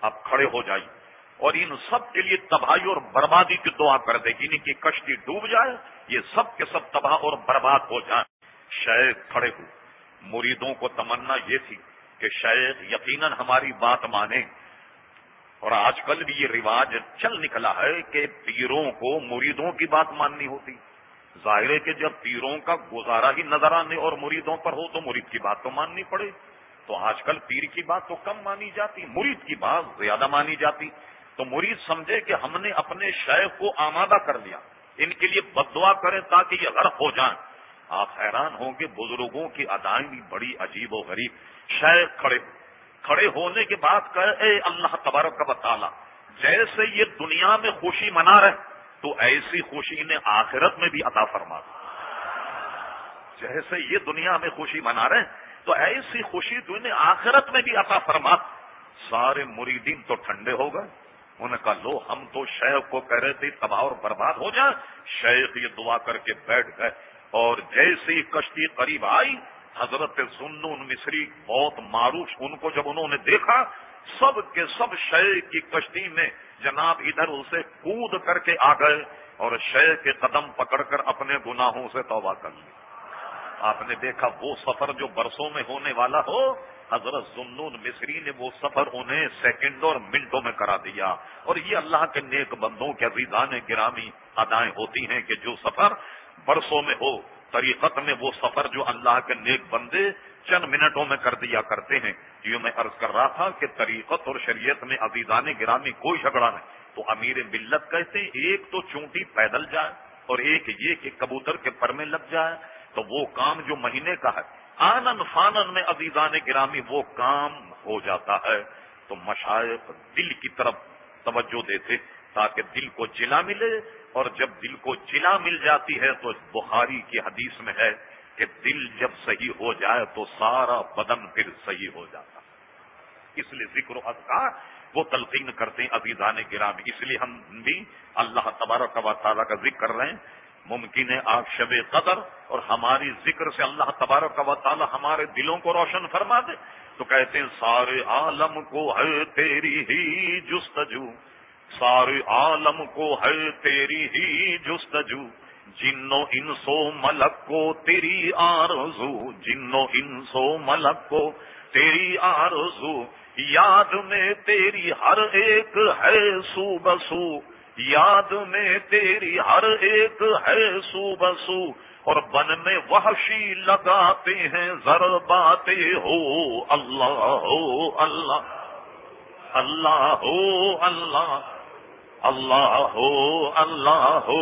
اب کھڑے ہو جائیے۔ اور ان سب کے لیے تباہی اور بربادی کی دعا کر دے گی کہ کشتی ڈوب جائے، یہ سب کے سب تباہ اور برباد ہو جائیں۔ شیخ کھڑے ہوئے مریدوں کو تمنا یہ تھی کہ شیخ یقیناً ہماری بات مانے۔ اور آج کل بھی یہ رواج چل نکلا ہے کہ پیروں کو مریدوں کی بات ماننی ہوتی۔ ظاہر ہے کہ جب پیروں کا گزارا ہی نظر آنے اور مریدوں پر ہو تو مرید کی بات تو ماننی پڑے۔ تو آج کل پیر کی بات تو کم مانی جاتی، مرید کی بات زیادہ مانی جاتی۔ تو مرید سمجھے کہ ہم نے اپنے شیخ کو آمادہ کر لیا۔ ان کے لیے بدعا کریں تاکہ یہ غرق ہو جائیں۔ آپ حیران ہوں گے بزرگوں کی ادائیں بھی بڑی عجیب و غریب۔ شیخ کھڑے کھڑے ہونے کے بعد کہ اے اللہ تبارک کا بطالہ جیسے یہ دنیا میں خوشی منا رہے تو ایسی خوشی نے آخرت میں بھی عطا فرما جیسے یہ دنیا میں خوشی منا رہے تو ایسی خوشی تو انہیں آخرت میں بھی عطا فرما سارے مریدین تو ٹھنڈے ہو گئے۔ انہوں نے کہا لو، ہم تو شیخ کو کہہ رہے تھے، تباہ اور برباد ہو جائے شیخ یہ دعا کر کے بیٹھ گئے۔ اور جیسی کشتی قریب آئی، حضرت سنون مصری بہت معروف، ان کو جب انہوں نے دیکھا، سب کے سب شیخ کی کشتی میں جناب ادھر اسے کود کر کے آ گئے اور شیخ کے قدم پکڑ کر اپنے گناہوں سے توبہ کر لی۔ آپ نے دیکھا وہ سفر جو برسوں میں ہونے والا ہو حضرت سنون مصری نے وہ سفر انہیں سیکنڈوں اور منٹوں میں کرا دیا۔ اور یہ اللہ کے نیک بندوں کے عزیزان گرامی ادائیں ہوتی ہیں کہ جو سفر برسوں میں ہو، طریقت میں وہ سفر جو اللہ کے نیک بندے چند منٹوں میں کر دیا کرتے ہیں۔ یہ میں عرض کر رہا تھا کہ طریقت اور شریعت میں عزیزان گرامی کوئی جھگڑا نہیں۔ تو امیر ملت کہتے ہیں، ایک تو چونٹی پیدل جائے اور ایک یہ کہ کبوتر کے پر میں لگ جائے۔ تو وہ کام جو مہینے کا ہے آنن فانن میں عزیزان گرامی وہ کام ہو جاتا ہے۔ تو مشائق دل کی طرف توجہ دیتے تاکہ دل کو جلا ملے اور جب دل کو جلا مل جاتی ہے تو بخاری کی حدیث میں ہے کہ دل جب صحیح ہو جائے تو سارا بدن پھر صحیح ہو جاتا اس لیے ذکر و اذکار وہ تلقین کرتے ہیں عزیزان گرامی۔ اس لیے ہم بھی اللہ تبارک و تعالیٰ کا ذکر کر رہے ہیں۔ ممکن ہے آپ شب قدر اور ہماری ذکر سے اللہ تبارک و تعالی ہمارے دلوں کو روشن فرما دے۔ تو کہتے ہیں، سارے عالم کو ہے تیری ہی جستجو۔ سارے عالم کو ہے تیری ہی جستجو۔ جنو انسو ملک کو تیری آرزو۔ جنو انسو ملک کو تیری آرزو۔ یاد میں تیری ہر ایک ہے سو بسو۔ یاد میں تیری ہر ایک ہے سو بسو اور بن میں وحشی لگاتے ہیں زر باتیں ہو اللہ ہو اللہ اللہ ہو اللہ اللہ ہو اللہ ہو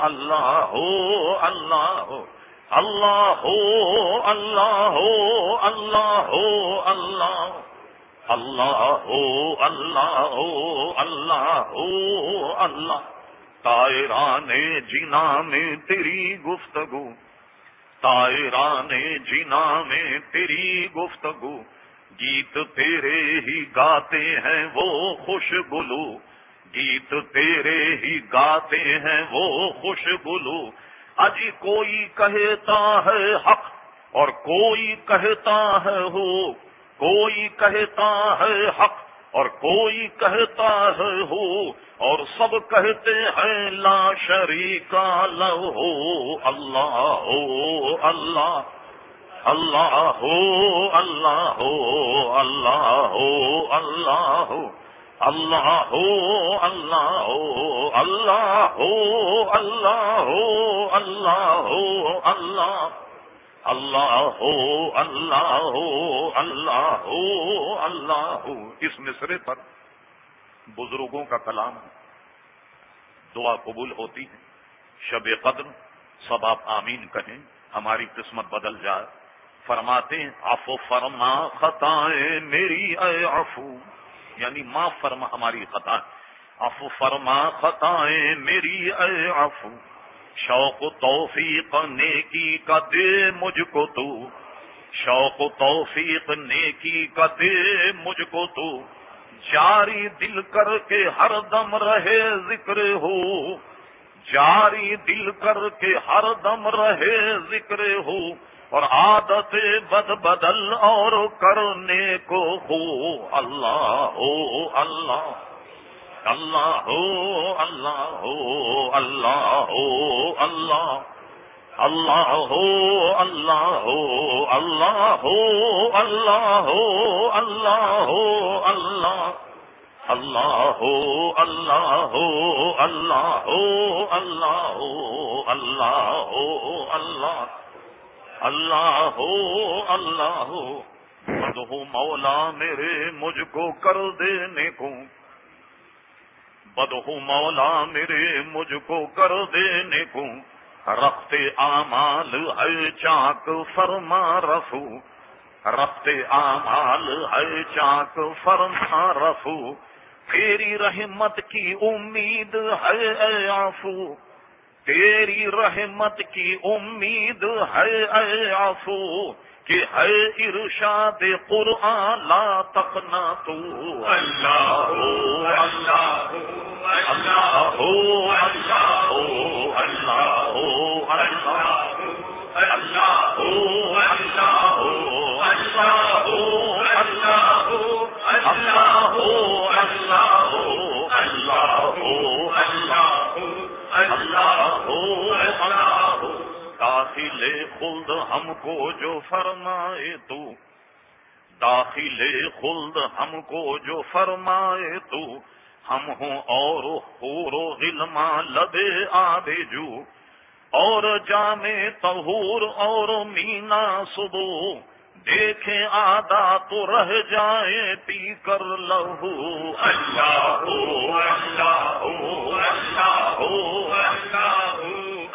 اللہ ہو اللہ ہو اللہ ہو اللہ ہو اللہ ہو اللہ اللہ، ہو اللہ ہو اللہ ہو اللہ تائران جنا میں تیری گفتگو تائران جنا میں تیری گفتگو، گیت تیرے ہی گاتے ہیں وہ خوش گلو گیت تیرے ہی گاتے ہیں وہ خوش گلو اجی کوئی کہتا ہے حق اور کوئی کہتا ہے ہو کوئی کہتا ہے حق اور کوئی کہتا ہے ہو اور سب کہتے ہیں لا شریک لہو اللہ ہو اللہ اللہ ہو اللہ ہو اللہ ہو اللہ ہو اللہ ہو اللہ ہو اللہ ہو اللہ ہو اللہ ہو اللہ اللہ ہو اللہ ہو اللہ ہو اللہ ہو۔ اس مصرے پر بزرگوں کا کلام دعا قبول ہوتی ہے۔ شب قدر، سب آپ آمین کہیں۔ ہماری قسمت بدل جائے۔ فرماتے ہیں آفو فرما، خطائیں میری اے آفو یعنی معاف فرما، ہماری خطائیں۔ آفو فرما، خطائیں میری اے آفو شوق توفیق نیکی کا دے مجھ کو تو۔ شوق توفیق نیکی کا دے مجھ کو تو۔ جاری دل کر کے ہر دم رہے ذکر ہو۔ جاری دل کر کے ہر دم رہے ذکر ہو۔ اور عادت بد بدل اور کرنے کو ہو۔ اللہ ہو اللہ۔ اللہ ہو اللہ ہو اللہ ہو اللہ اللہ ہو اللہ ہو اللہ ہو اللہ ہو اللہ ہو اللہ اللہ ہو اللہ ہو اللہ ہو اللہ ہو اللہ ہو اللہ اللہ ہو اللہ ہو مولا میرے مجھ کو کر دینے کو بدہ مولا میرے مجھ کو کر دینے کو۔ رفتے آمال ہے چاک فرما رفو رفتے آمال ہے چاک فرما رفو تیری رحمت کی امید ہے اے آفو تیری رحمت کی امید ہے اے آفو کہ ہے ارشاد قرآن لا تقنا تو اللہ ہو اللہ ہو اللہ ہو اللہ ہو اللہ ہو اللہ اللہ ہو اللہ ہو اللہ ہو اللہ ہو اللہ ہو اللہ اللہ ہو اللہ ہو، داخل خلد ہم کو جو فرمائے تو۔ داخل خلد ہم کو جو فرمائے تو۔ ہم ہوں اور خور و غلما لبے آبے جو۔ اور جامع تہور اور مینا صبح۔ دیکھیں آدھا تو رہ جائیں پی کر لہو اللہ ہو اللہ ہو اللہ ہو اللہ ہو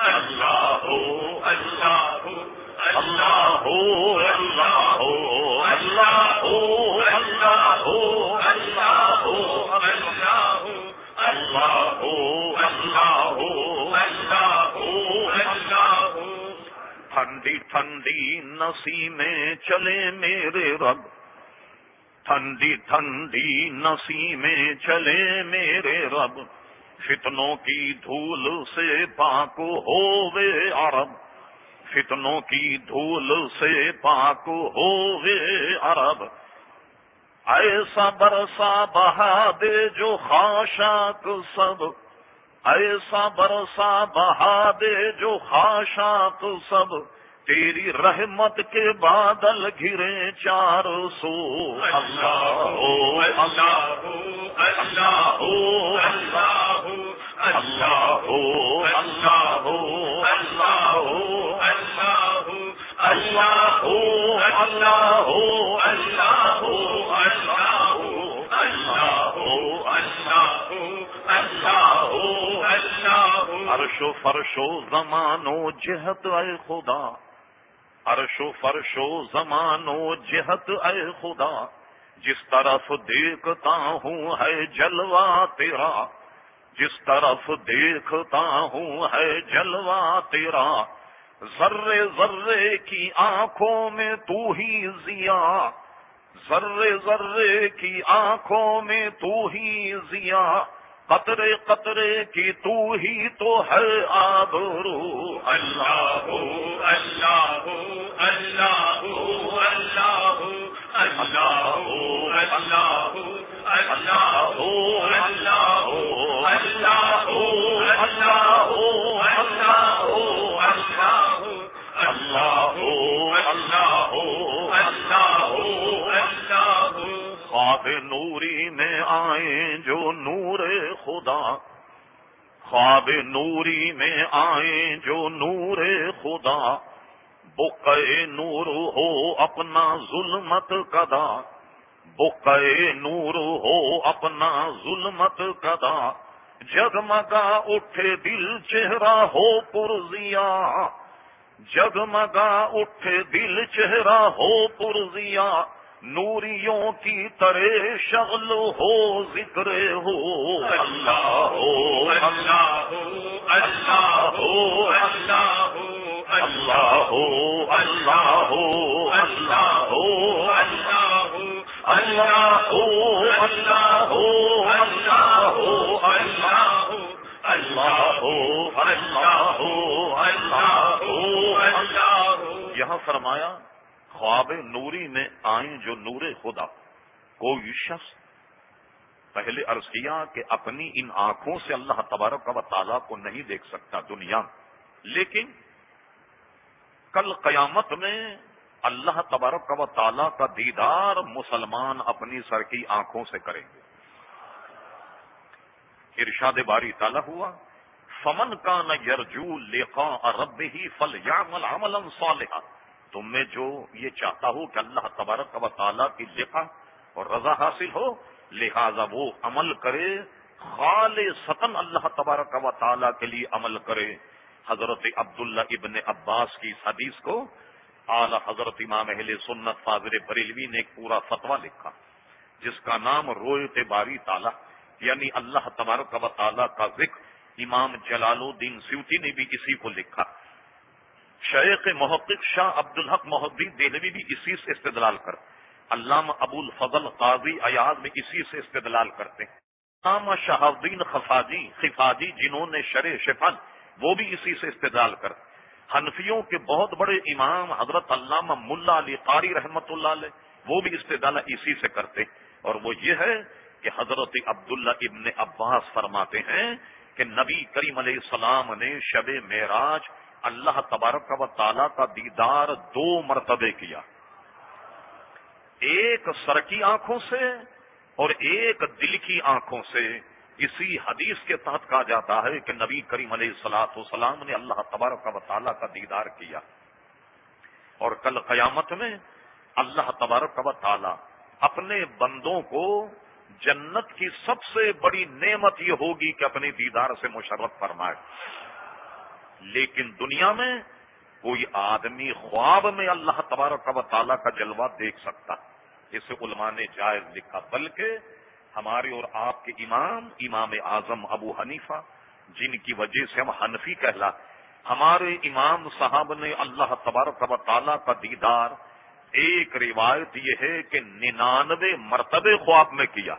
اللہ ہو اللہ ہو اللہ ہو اللہ ہو اللہ ہو اللہ ہو اللہ ہو اللہ ہو اللہ ہو اللہ ہو اللہ ہو اللہ ہو ٹھنڈی ٹھنڈی نسی میں چلے میرے رب۔ ٹھنڈی ٹھنڈی نسی میں چلے میرے رب۔ فتنوں کی دھول سے پاک ہووے عرب۔ فتنوں کی دھول سے پاک ہووے عرب۔ ایسا برسا بہا دے جو خاشاک سب۔ ایسا برسا بہا دے جو خاشاک سب تیری رحمت کے بادل گھرے چار سو اللہ ہو اللہ ہو اللہ ہو اللہ ہو اللہ ہو اللہ ہو اللہ ہو اللہ ہو اللہ ہو اللہ ہو اللہ ہو اللہ ہو اللہ ہو اللہ ہو عرش و فرش و زمان و جہت اے خدا. عرش و فرش و زمان و جہت اے خدا. جس طرف دیکھتا ہوں ہے جلوہ تیرا. جس طرف دیکھتا ہوں ہے جلوہ تیرا. ذرے ذرے کی آنکھوں میں تو ہی ضیا ذرے ذرے کی آنکھوں میں تو ہی ضیا قطرے قطرے کی تو ہی تو ہے آبرو اللہ ہو اللہ ہو اللہ ہو اللہ ہو اللہ ہو اللہ ہو اللہ ہو اللہ ہو اللہ ہو اللہ ہو اللہ ہو اللہ ہو اللہ ہو اللہ ہو اللہ ہو اللہ ہو خواب نوری میں آئے جو نور خدا۔ خواب نوری میں آئے جو نور خدا۔ بقے نور ہو اپنا ظلمت کدا بقے نور ہو اپنا ظلمت کدا جگمگا اٹھے دل چہرہ ہو پرزیا۔ جگمگا اٹھے دل چہرہ ہو پرزیا۔ نوریوں کی طرح شغل ہو ذکر ہو اللہ ہو اللہ ہو اللہ ہو اللہ ہو اللہ ہو اللہ ہو اللہ ہو اللہ ہو اللہ ہو اللہ ہو اللہ ہو اللہ ہو اللہ ہو اللہ ہو اللہ ہو اللہ ہو یہاں فرمایا خواب نوری میں آئیں جو نور خدا۔ کوئی شخص پہلے عرض کیا کہ اپنی ان آنکھوں سے اللہ تبارک و تعالیٰ کو نہیں دیکھ سکتا دنیا۔ لیکن کل قیامت میں اللہ تبارک و تعالیٰ کا دیدار مسلمان اپنی سر کی آنکھوں سے کریں گے۔ ارشاد باری تعالیٰ ہوا، فمن کا نہ یرجو لکھا رب ہی فل یا مل عمل صالحہ تم میں جو یہ چاہتا ہو کہ اللہ تبارک و تعالیٰ کی لکھا اور رضا حاصل ہو، لہذا وہ عمل کرے خال اللہ تبارک و تعالیٰ کے لیے عمل کرے۔ حضرت عبداللہ ابن عباس کی حدیث کو اعلی حضرت امام اہل سنت فاضر بریلوی نے ایک پورا فتوا لکھا، جس کا نام رویت باری تعالیٰ یعنی اللہ تبارک و تعالیٰ کا ذکر امام جلال الدین سیوتی نے بھی اسی کو لکھا۔ شیخ محقق شاہ عبد الحق محدی دہلوی بھی اسی سے استدلال کر علامہ ابو الفضل قاضی ایاز میں اسی سے استدلال کرتے ہیں۔ علامہ شہابدین خفاجی خفاجی جنہوں نے شرح شفن، وہ بھی اسی سے استدلال کر حنفیوں کے بہت بڑے امام حضرت علامہ ملا علی قاری رحمت اللہ علیہ، وہ بھی استدال اسی سے کرتے اور وہ یہ ہے کہ حضرت عبداللہ ابن عباس فرماتے ہیں کہ نبی کریم علیہ السلام نے شب معراج اللہ تبارک و تعالی کا دیدار دو مرتبے کیا۔ ایک سر کی آنکھوں سے اور ایک دل کی آنکھوں سے۔ اسی حدیث کے تحت کہا جاتا ہے کہ نبی کریم علیہ السلاط وسلام نے اللہ تبارک و تعالیٰ کا دیدار کیا۔ اور کل قیامت میں اللہ تبارک و تعالیٰ اپنے بندوں کو جنت کی سب سے بڑی نعمت یہ ہوگی کہ اپنے دیدار سے مشرف فرمائے۔ لیکن دنیا میں کوئی آدمی خواب میں اللہ تبارک و تعالیٰ کا جلوہ دیکھ سکتا۔ اسے علماء نے جائز لکھا، بلکہ ہمارے اور آپ کے امام امام اعظم ابو حنیفہ، جن کی وجہ سے ہم حنفی کہلا، ہمارے امام صاحب نے اللہ تبارک و تعالیٰ کا دیدار، ایک روایت یہ ہے کہ ننانوے مرتبے خواب میں کیا۔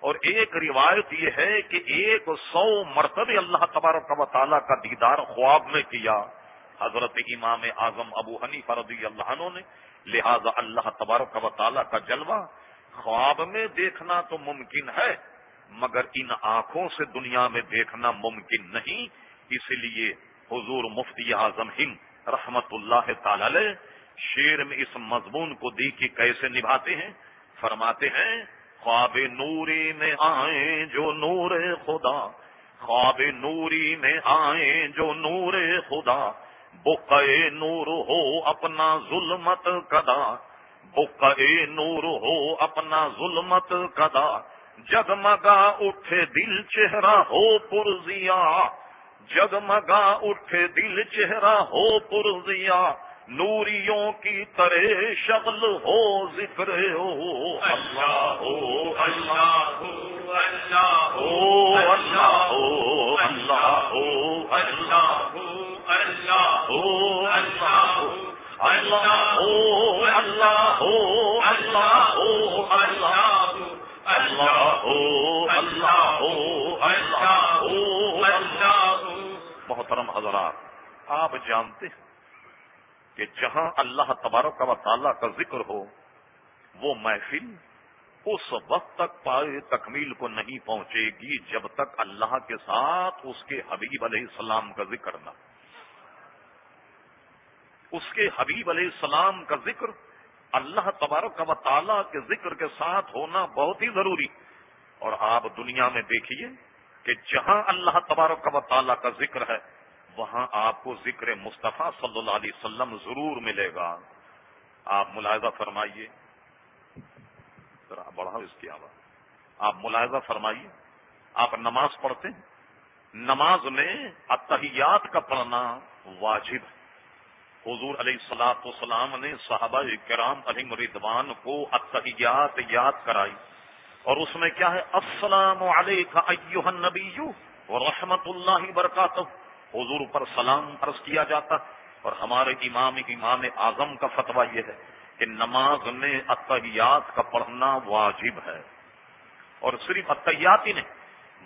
اور ایک روایت یہ ہے کہ ایک سو مرتبے اللہ تبارک و تعالیٰ کا دیدار خواب میں کیا۔ حضرت امام اعظم ابو ہنی فرضی اللہ عنہ نے، لہذا اللہ تبارک و تعالیٰ کا جلوہ خواب میں دیکھنا تو ممکن ہے، مگر ان آنکھوں سے دنیا میں دیکھنا ممکن نہیں۔ اس لیے حضور مفتی اعظم ہند رحمت اللہ تعالی شیر میں اس مضمون کو دی کہ کیسے نبھاتے ہیں، فرماتے ہیں خواب نوری میں آئے جو نور خدا، خواب نوری میں آئے جو نور خدا۔ بقے نور ہو اپنا ظلمت کدا بقے نور ہو اپنا ظلمت کدا جگمگا اٹھے دل چہرہ ہو پرزیا جگمگا اٹھے دل چہرہ ہو پرزیا نوریوں کی طرح شغل ہو ذکر ہو اللہ ہو اللہ ہو اللہ ہو اللہ ہو اللہ ہو اللہ ہو اللہ ہو اللہ ہو اللہ ہو اللہ ہو اللہ ہو اللہ ہو اللہ ہو اللہ ہو اللہ محترم حضرات آپ جانتے ہیں کہ جہاں اللہ تبارک و تعالیٰ کا ذکر ہو، وہ محفل اس وقت تک پائے تکمیل کو نہیں پہنچے گی جب تک اللہ کے ساتھ اس کے حبیب علیہ السلام کا ذکر نہ اس کے حبیب علیہ السلام کا ذکر اللہ تبارک و تعالیٰ کے ذکر کے ساتھ ہونا بہت ہی ضروری۔ اور آپ دنیا میں دیکھیے کہ جہاں اللہ تبارک و تعالیٰ کا ذکر ہے وہاں آپ کو ذکر مصطفیٰ صلی اللہ علیہ وسلم ضرور ملے گا۔ آپ ملاحظہ فرمائیے۔ ذرا بڑھاؤ اس کی آواز۔ آپ ملاحظہ فرمائیے۔ آپ نماز پڑھتے ہیں۔ نماز میں اتحیات کا پڑھنا واجب ہے۔ حضور علیہ السلاط والسلام نے صحابہ کرام علی مریدوان کو اتحیات یاد کرائی۔ اور اس میں کیا ہے؟ السلام علیکم النبی و رحمت اللہ برکاتہ حضور پر سلام عرض کیا جاتا اور ہمارے امام امام اعظم کا فتویٰ یہ ہے کہ نماز میں اتحیات کا پڑھنا واجب ہے۔ اور صرف اتحیات ہی نہیں،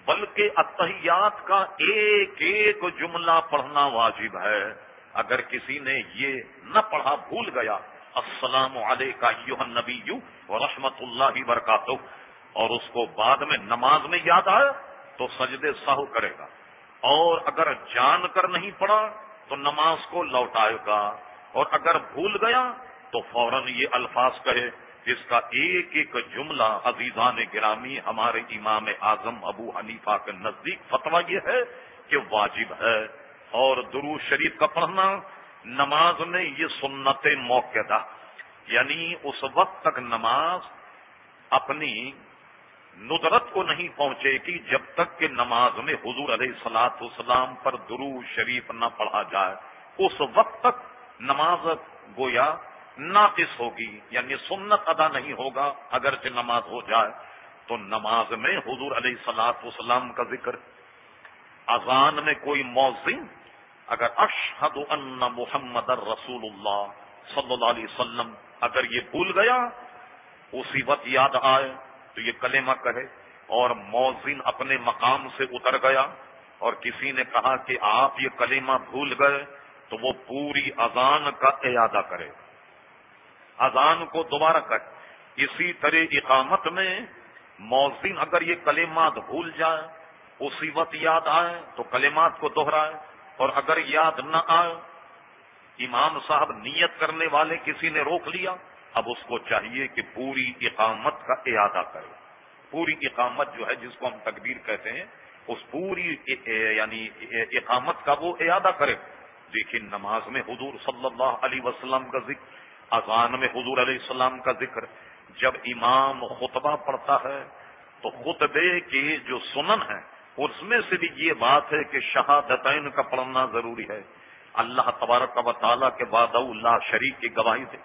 بلکہ اتحیات کا ایک ایک جملہ پڑھنا واجب ہے۔ اگر کسی نے یہ نہ پڑھا بھول گیا، السلام علیکم نبی و رحمت اللہ برکاتہ، اور اس کو بعد میں نماز میں یاد آیا تو سجدے ساہو کرے گا۔ اور اگر جان کر نہیں پڑا تو نماز کو لوٹائے گا۔ اور اگر بھول گیا تو فوراً یہ الفاظ کہے جس کا ایک ایک جملہ عزیزان گرامی ہمارے امام اعظم ابو حنیفہ کے نزدیک فتویٰ یہ ہے کہ واجب ہے۔ اور درو شریف کا پڑھنا نماز میں یہ سنت موقع یعنی اس وقت تک نماز اپنی ندرت کو نہیں پہنچے گی جب تک کہ نماز میں حضور علیہ سلاط اسلام پر درو شریف نہ پڑھا جائے۔ اس وقت تک نماز گویا ناقص ہوگی یعنی سنت ادا نہیں ہوگا، اگرچہ نماز ہو جائے۔ تو نماز میں حضور علیہ سلاط اسلام کا ذکر۔ اذان میں کوئی موزن اگر اشحد ان محمد رسول اللہ صلی اللہ علیہ وسلم اگر یہ بھول گیا، اسی وقت یاد آئے۔ تو یہ کلمہ کہے اور موزن اپنے مقام سے اتر گیا اور کسی نے کہا کہ آپ یہ کلمہ بھول گئے تو وہ پوری اذان کا اعادہ کرے۔ اذان کو دوبارہ کرے اسی طرح اقامت میں موزن اگر یہ کلمات بھول جائے، اسی وقت یاد آئے تو کلمات کو دوہرائے اور اگر یاد نہ آئے، امام صاحب نیت کرنے والے کسی نے روک لیا۔ اب اس کو چاہیے کہ پوری اقامت کا اعادہ کرے۔ پوری اقامت جو ہے جس کو ہم تکبیر کہتے ہیں، اس پوری یعنی اقامت کا وہ اعادہ کرے۔ دیکھیے نماز میں حضور صلی اللہ علیہ وسلم کا ذکر، اذان میں حضور علیہ السلام کا ذکر۔ جب امام خطبہ پڑتا ہے، تو خطبے کی جو سنن ہے اس میں سے بھی یہ بات ہے کہ شہادتین کا پڑھنا ضروری ہے۔ اللہ تبارک و تعالیٰ کے بعد اللہ شریف کی گواہی دے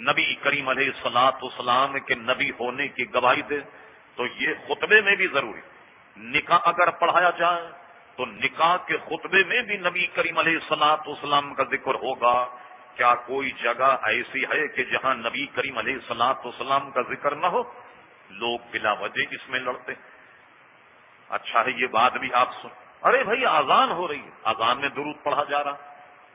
نبی کریم علیہ سلاط اسلام کے نبی ہونے کی گواہی دے، تو یہ خطبے میں بھی ضروری۔ نکاح اگر پڑھایا جائے، تو نکاح کے خطبے میں بھی نبی کریم علیہ سلاط اسلام کا ذکر ہوگا۔ کیا کوئی جگہ ایسی ہے کہ جہاں نبی کریم علیہ سلاط اسلام کا ذکر نہ ہو؟ لوگ بلا وجہ اس میں لڑتے۔ اچھا ہے، یہ بات بھی آپ سن۔ ارے بھائی آزان ہو رہی ہے۔ آزان میں درود پڑھا جا رہا۔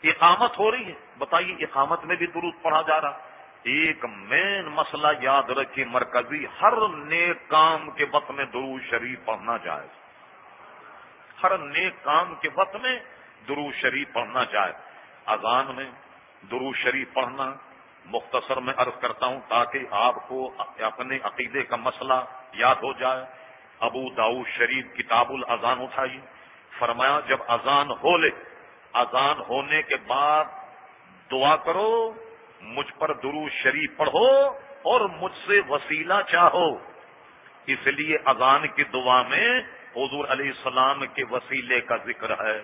اقامت ہو رہی ہے۔ بتائیے، اقامت میں بھی درود پڑھا جا رہا۔ ایک مین مسئلہ یاد رکھے مرکزی، ہر نیک کام کے وقت میں درود شریف پڑھنا جائے ہر نیک کام کے وقت میں درود شریف پڑھنا جائے اذان میں درود شریف پڑھنا مختصر میں عرض کرتا ہوں تاکہ آپ کو اپنے عقیدے کا مسئلہ یاد ہو جائے۔ ابو داؤ شریف کتاب الاذان اٹھائی فرمایا، جب اذان ہو لے، اذان ہونے کے بعد دعا کرو۔ مجھ پر درو شریف پڑھو اور مجھ سے وسیلہ چاہو۔ اس لیے اذان کی دعا میں حضور علیہ السلام کے وسیلے کا ذکر ہے۔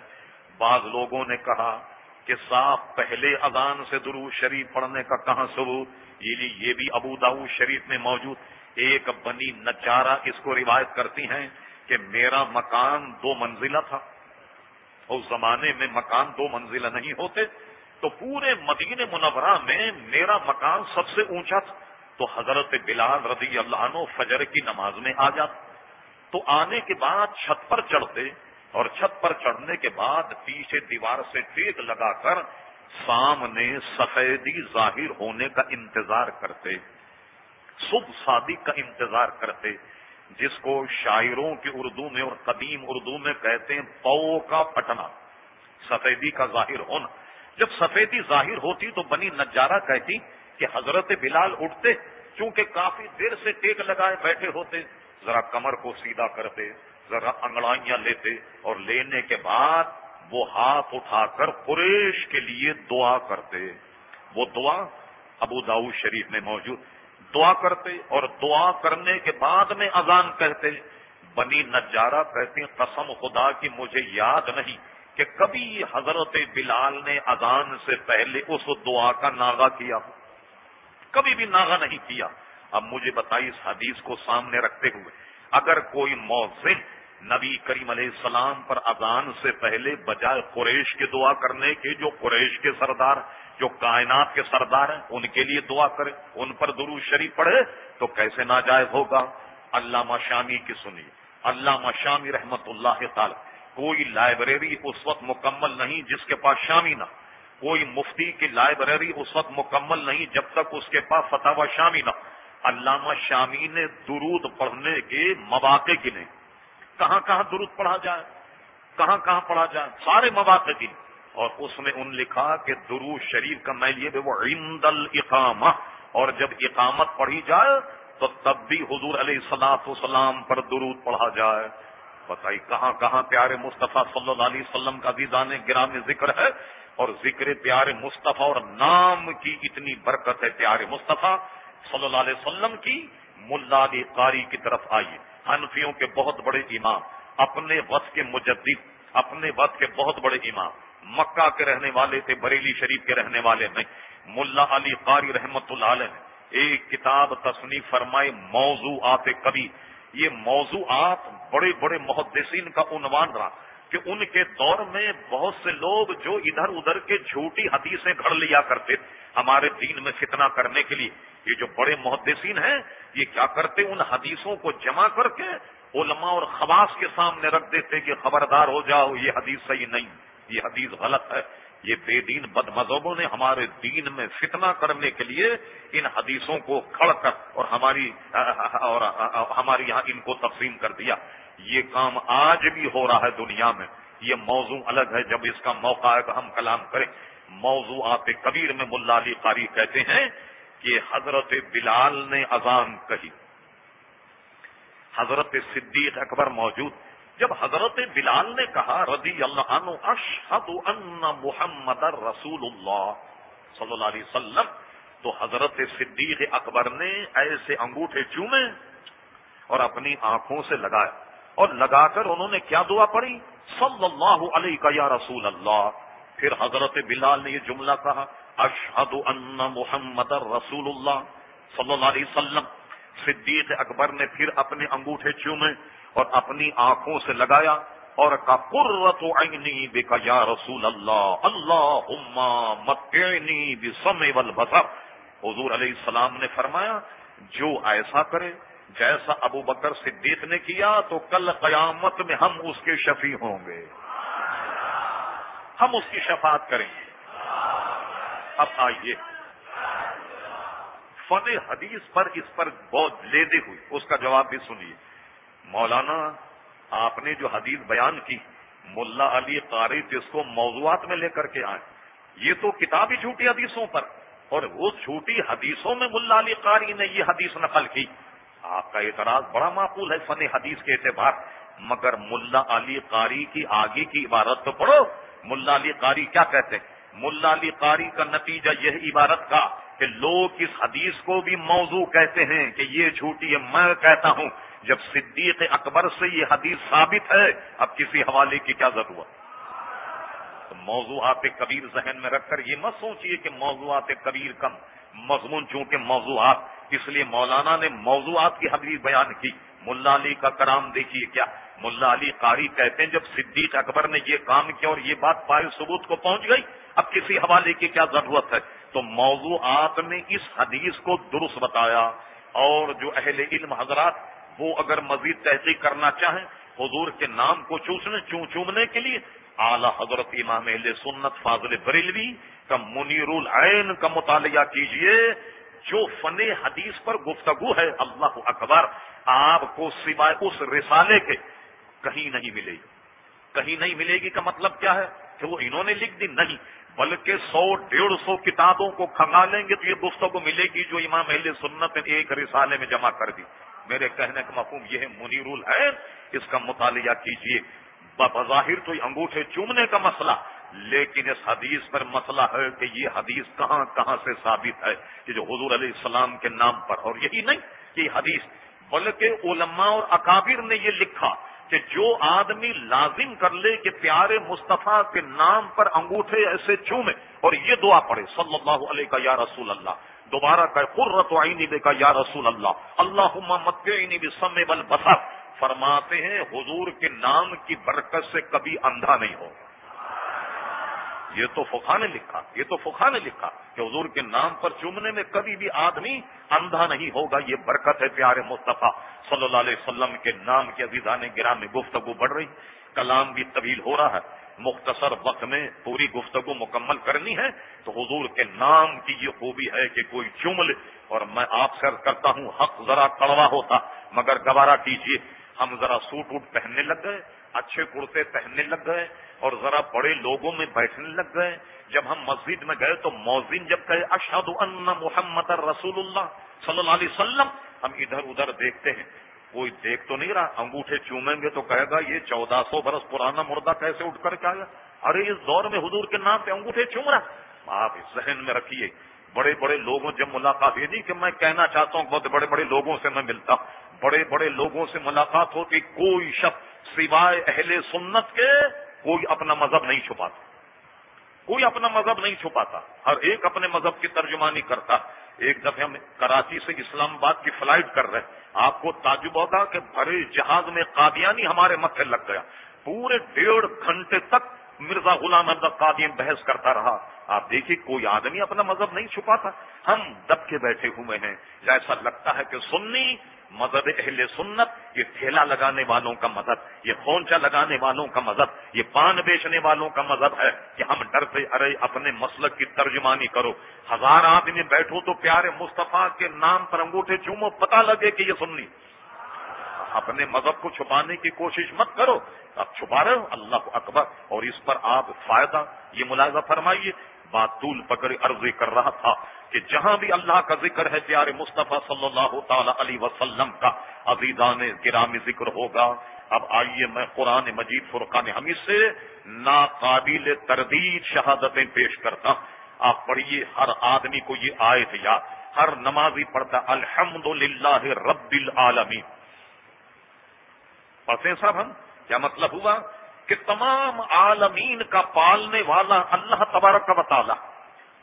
بعض لوگوں نے کہا کہ صاف پہلے اذان سے درو شریف پڑھنے کا کہاں ثبوت یعنی یہ بھی ابو داؤ شریف میں موجود۔ ایک بنی نچارہ اس کو روایت کرتی ہیں کہ میرا مکان دو منزلہ تھا۔ اس زمانے میں مکان دو منزلہ نہیں ہوتے۔ تو پورے مدین منورہ میں میرا مکان سب سے اونچا تھا۔ تو حضرت بلال رضی اللہ عنہ فجر کی نماز میں آ جاتا تو آنے کے بعد چھت پر چڑھتے اور چھت پر چڑھنے کے بعد پیچھے دیوار سے ٹیک لگا کر سامنے سفیدی ظاہر ہونے کا انتظار کرتے۔ صبح شادی کا انتظار کرتے، جس کو شاعروں کی اردو میں اور قدیم اردو میں کہتے ہیں پو کا پٹنا۔ سفیدی کا ظاہر ہونا۔ جب سفیدی ظاہر ہوتی تو بنی نجارہ کہتی کہ حضرت بلال اٹھتے چونکہ کافی دیر سے ٹیک لگائے بیٹھے ہوتے، ذرا کمر کو سیدھا کرتے، ذرا انگڑائیاں لیتے اور لینے کے بعد وہ ہاتھ اٹھا کر قریش کے لیے دعا کرتے۔ وہ دعا ابو داؤ شریف میں موجود۔ دعا کرتے اور دعا کرنے کے بعد میں اذان کہتے۔ بنی نجارہ کہتے قسم خدا کی مجھے یاد نہیں۔ کہ کبھی حضرت بلال نے اذان سے پہلے اس دعا کا ناغا کیا؟ کبھی بھی ناغا نہیں کیا۔ اب مجھے بتائی اس حدیث کو سامنے رکھتے ہوئے، اگر کوئی موزن نبی کریم علیہ السلام پر اذان سے پہلے بجائے قریش کے دعا کرنے کے، جو قریش کے سردار، جو کائنات کے سردار ہیں، ان کے لیے دعا کرے، ان پر درو شریف پڑھے، تو کیسے ناجائز ہوگا؟ علامہ شامی کی سنی علامہ شامی رحمت اللہ تعالی۔ کوئی لائبریری اس وقت مکمل نہیں جس کے پاس شامی نہ، کوئی مفتی کی لائبریری اس وقت مکمل نہیں جب تک اس کے پاس فتح شامی نہ۔ علامہ شامی نے درود پڑھنے کے مواقع گنے۔ کہاں کہاں درود پڑھا جائے؟ کہاں کہاں پڑھا جائے؟ سارے مواقع گنے۔ اور اس میں ان لکھا کہ درو شریف کا میں لیے وہ عند القامہ اور جب اقامت پڑھی جائے تو تب بھی حضور علیہ السلاط وسلام پر درود پڑھا جائے۔ بتائی کہاں کہاں پیارے مصطفیٰ صلی اللہ علیہ وسلم کا بھی دانے گرام ذکر ہے اور ذکر پیارے مصطفیٰ اور نام کی اتنی برکت ہے پیارے مصطفیٰ صلی اللہ علیہ وسلم کی۔ ملا علی قاری کی طرف آئیے۔ حنفیوں کے بہت بڑے امام، اپنے وقت کے مجدد، اپنے وقت کے بہت بڑے امام۔ مکہ کے رہنے والے تھے، بریلی شریف کے رہنے والے نہیں۔ ملا علی قاری رحمت اللہ علیہ ایک کتاب تصنیف فرمائے موضوع آتے کبھی یہ موضوعات بڑے بڑے محدثین کا عنوان رہا کہ ان کے دور میں بہت سے لوگ جو ادھر ادھر کے جھوٹی حدیثیں گھڑ لیا کرتے ہمارے دین میں فتنہ کرنے کے لیے، یہ جو بڑے محدثین ہیں، یہ کیا کرتے؟ ان حدیثوں کو جمع کر کے علماء اور خواص کے سامنے رکھ دیتے کہ خبردار ہو جاؤ، یہ حدیث صحیح نہیں، یہ حدیث غلط ہے۔ یہ بے دین بد مذہبوں نے ہمارے دین میں فتنہ کرنے کے لیے ان حدیثوں کو کھڑ کر اور ہماری اور ہماری یہاں ان کو تقسیم کر دیا۔ یہ کام آج بھی ہو رہا ہے دنیا میں۔ یہ موضوع الگ ہے۔ جب اس کا موقع ہے کہ ہم کلام کریں۔ موضوعات کبیر میں ملا علی قاری کہتے ہیں کہ حضرت بلال نے اذان کہی۔ حضرت صدیق اکبر موجود جب حضرت بلال نے کہا رضی اللہ عنہ، اشہد ان محمد رسول اللہ صلی اللہ علیہ وسلم، تو حضرت صدیق اکبر نے ایسے انگوٹھے چومے اور اپنی آنکھوں سے لگائے اور لگا کر انہوں نے کیا دعا پڑی صلی اللہ علیہ کا یا رسول اللہ پھر حضرت بلال نے یہ جملہ کہا، اشہد ان محمد رسول اللہ صلی اللہ علیہ وسلم۔ صدیق اکبر نے پھر اپنے انگوٹھے چومے اور اپنی آنکھوں سے لگایا اور کا قرت عینی بے یا رسول اللہ اللہ مکینی بسم والبصر. حضور علیہ السلام نے فرمایا، جو ایسا کرے، جیسا ابو بکر صدیق نے کیا، تو کل قیامت میں ہم اس کے شفیع ہوں گے. ہم اس کی شفاعت کریں گے. اب آئیے. فن حدیث پر اس پر بہت لیدے ہوئی. اس کا جواب بھی سنیے. مولانا، آپ نے جو حدیث بیان کی، ملا علی قاری جس کو موضوعات میں لے کر کے آئے، یہ تو کتابی جھوٹی حدیثوں پر، اور اس جھوٹی حدیثوں میں ملا علی قاری نے یہ حدیث نقل کی۔ آپ کا اعتراض بڑا معقول ہے فن حدیث کے اعتبار، مگر ملا علی قاری کی آگے کی عبارت تو پڑھو۔ ملا علی قاری کیا کہتے ہیں؟ ملا علی قاری کا نتیجہ یہ عبارت کا کہ لوگ اس حدیث کو بھی موضوع کہتے ہیں کہ یہ جھوٹی ہے، میں کہتا ہوں۔ جب صدیق اکبر سے یہ حدیث ثابت ہے، اب کسی حوالے کی کیا ضرورت؟ تو موضوعات کبیر ذہن میں رکھ کر یہ مت سوچیے کہ موضوعات کبیر کم، مضمون چونکہ موضوعات۔ اس لیے مولانا نے موضوعات کی حدیث بیان کی۔ ملا علی کا کرام دیکھیے کیا۔ ملا علی قاری کہتے ہیں، جب صدیق اکبر نے یہ کام کیا اور یہ بات پائے ثبوت کو پہنچ گئی، اب کسی حوالے کی کیا ضرورت ہے؟ تو موضوعات نے اس حدیث کو درست بتایا اور جو اہل علم حضرات وہ اگر مزید تحقیق کرنا چاہیں، حضور کے نام کو چوسنے، چون چومنے کے لیے، اعلی حضرت امام اہل سنت فاضل بریلوی کا منیر العین کا مطالعہ کیجیے، جو فن حدیث پر گفتگو ہے، اللہ اکبر، آپ کو سوائے اس رسالے کے کہیں نہیں ملے گی۔ کہیں نہیں ملے گی کا مطلب کیا ہے؟ کہ وہ انہوں نے لکھ دی نہیں، بلکہ سو، ڈیڑھ سو کتابوں کو کھنگا لیں گے تو یہ گفتگو ملے گی جو امام اہل سنت نے ایک رسالے میں جمع کر دی۔ میرے کہنے کا مفہوم یہ ہے، منیر ہے اس کا مطالعہ کیجیے بظاہر تو انگوٹھے چومنے کا مسئلہ، لیکن اس حدیث پر مسئلہ ہے کہ یہ حدیث کہاں کہاں سے ثابت ہے کہ جو حضور علیہ السلام کے نام پر۔ اور یہی نہیں کہ حدیث، بلکہ علماء اور اکابر نے یہ لکھا کہ جو آدمی لازم کر لے کہ پیارے مصطفیٰ کے نام پر انگوٹھے ایسے چومے، اور یہ دعا پڑے صلی اللہ علیہ کا یا رسول اللہ۔ دوبارہ کہ قرت عینی دے کا یا رسول اللہ. اللہ متعینی بھی سم بل بسر فرماتے ہیں، حضور کے نام کی برکت سے کبھی اندھا نہیں ہو. یہ تو فخا نے لکھا، یہ تو فخا نے لکھا کہ حضور کے نام پر چومنے میں کبھی بھی آدمی اندھا نہیں ہوگا، یہ برکت ہے پیارے مصطفیٰ صلی اللہ علیہ وسلم کے نام کے عزیزان گرام میں گفتگو بڑھ رہی، کلام بھی طویل ہو رہا ہے مختصر وقت میں پوری گفتگو مکمل کرنی ہے، تو حضور کے نام کی یہ خوبی ہے کہ کوئی چوم لے اور میں آپ سے کرتا ہوں، حق ذرا کڑوا ہوتا، مگر گوارا کیجیے ہم ذرا سوٹ ووٹ پہننے لگ گئے، اچھے کرتے پہننے لگ گئے، اور ذرا بڑے لوگوں میں بیٹھنے لگ گئے۔ جب ہم مسجد میں گئے تو موزن جب کہے اشد ان محمد رسول اللہ صلی اللہ علیہ وسلم، ہم ادھر ادھر دیکھتے ہیں۔ کوئی دیکھ تو نہیں رہا، انگوٹھے چومیں گے تو کہے گا، یہ چودہ سو برس پرانا مردہ کیسے اٹھ کر کے آیا؟ ارے، اس دور میں حضور کے نام پہ انگوٹھے چوم رہا۔ آپ ذہن میں رکھیے، بڑے بڑے لوگوں، جب ملاقات، یہ نہیں کہ میں کہنا چاہتا ہوں بہت بڑے بڑے لوگوں سے میں ملتا بڑے بڑے لوگوں سے ملاقات ہوتی، کوئی شخص سوائے اہل سنت کے کوئی اپنا مذہب نہیں چھپاتا۔ کوئی اپنا مذہب نہیں چھپاتا۔ ہر ایک اپنے مذہب کی ترجمانی کرتا۔ ایک دفعہ ہم کراچی سے اسلام آباد کی فلائٹ کر رہے آپ کو تعجب ہوگا کہ بھرے جہاز میں قادیانی ہمارے متھے لگ گیا۔ پورے ڈیڑھ گھنٹے تک مرزا غلام احمد قادیم بحث کرتا رہا۔ آپ دیکھیے، کوئی آدمی اپنا مذہب نہیں چھپاتا۔ ہم دب کے بیٹھے ہوئے ہیں۔ ایسا لگتا ہے کہ سنی مذہب اہل سنت یہ ٹھیلا لگانے والوں کا مذہب، یہ خونچا لگانے والوں کا مذہب، یہ پان بیچنے والوں کا مذہب ہے کہ ہم ڈرتے ارے اپنے مسلک کی ترجمانی کرو۔ ہزار آدمی بیٹھو تو پیارے مصطفیٰ کے نام پر انگوٹھے چومو، پتہ لگے کہ یہ سننی اپنے مذہب کو چھپانے کی کوشش مت کرو۔ اب چھپا رہے ہو، اللہ اکبر۔ اور اس پر آپ فائدہ، یہ ملاحظہ فرمائیے۔ بات طول پکڑ عرضی کر رہا تھا کہ جہاں بھی اللہ کا ذکر ہے پیارے مصطفیٰ صلی اللہ تعالی علیہ وسلم کا عزیزان گرامی ذکر ہوگا، اب آئیے میں قرآن مجید فرقان حمید سے ناقابل تردید شہادتیں پیش کرتا ہوں۔ آپ پڑھیے، ہر آدمی کو یہ آئے تھے یا ہر نمازی پڑھتا الحمد للہ رب العالمین۔ پڑھتے ہیں صاحب ہم؟ کیا مطلب ہوا؟ کہ تمام عالمین کا پالنے والا اللہ تبارک کا تعالی۔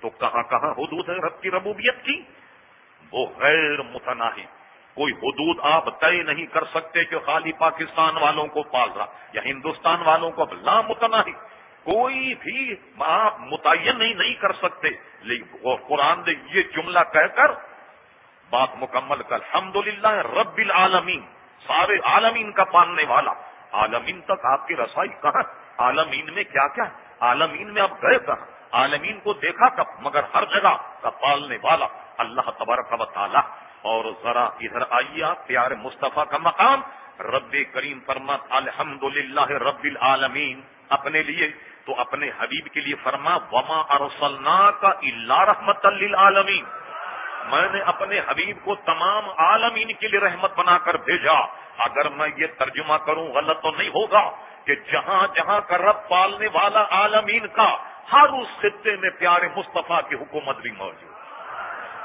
تو کہاں کہاں حدود ہے رب کی ربوبیت کی؟ وہ غیر متناہی۔ کوئی حدود آپ طے نہیں کر سکتے کہ خالی پاکستان والوں کو پال رہا یا ہندوستان والوں کو اب لامتناہی۔ کوئی بھی آپ متعین نہیں نہیں کر سکتے۔ لیکن قرآن نے یہ جملہ کہہ کر بات مکمل کر۔ الحمد رب العالمین۔ سارے عالمین کا پالنے والا۔ عالمین تک آپ کی رسائی کہاں عالمین میں کیا کیا عالمین میں آپ گئے کہاں؟ عالمین کو دیکھا کب؟ مگر ہر جگہ کا پالنے والا اللہ تبارک و تعالی۔ اور ذرا ادھر آئیے آپ، پیارے مصطفیٰ کا مقام۔ رب کریم فرمت الحمد للہ رب العالمین۔ اپنے لیے تو اپنے حبیب کے لیے فرما، وما ارسلنا کا اللہ رحمت للعالمین میں نے اپنے حبیب کو تمام عالمین کے لیے رحمت بنا کر بھیجا۔ اگر میں یہ ترجمہ کروں، غلط تو نہیں ہوگا کہ جہاں جہاں کا رب پالنے والا عالمین کا، ہر اس خطے میں پیارے مصطفیٰ کی حکومت بھی موجود۔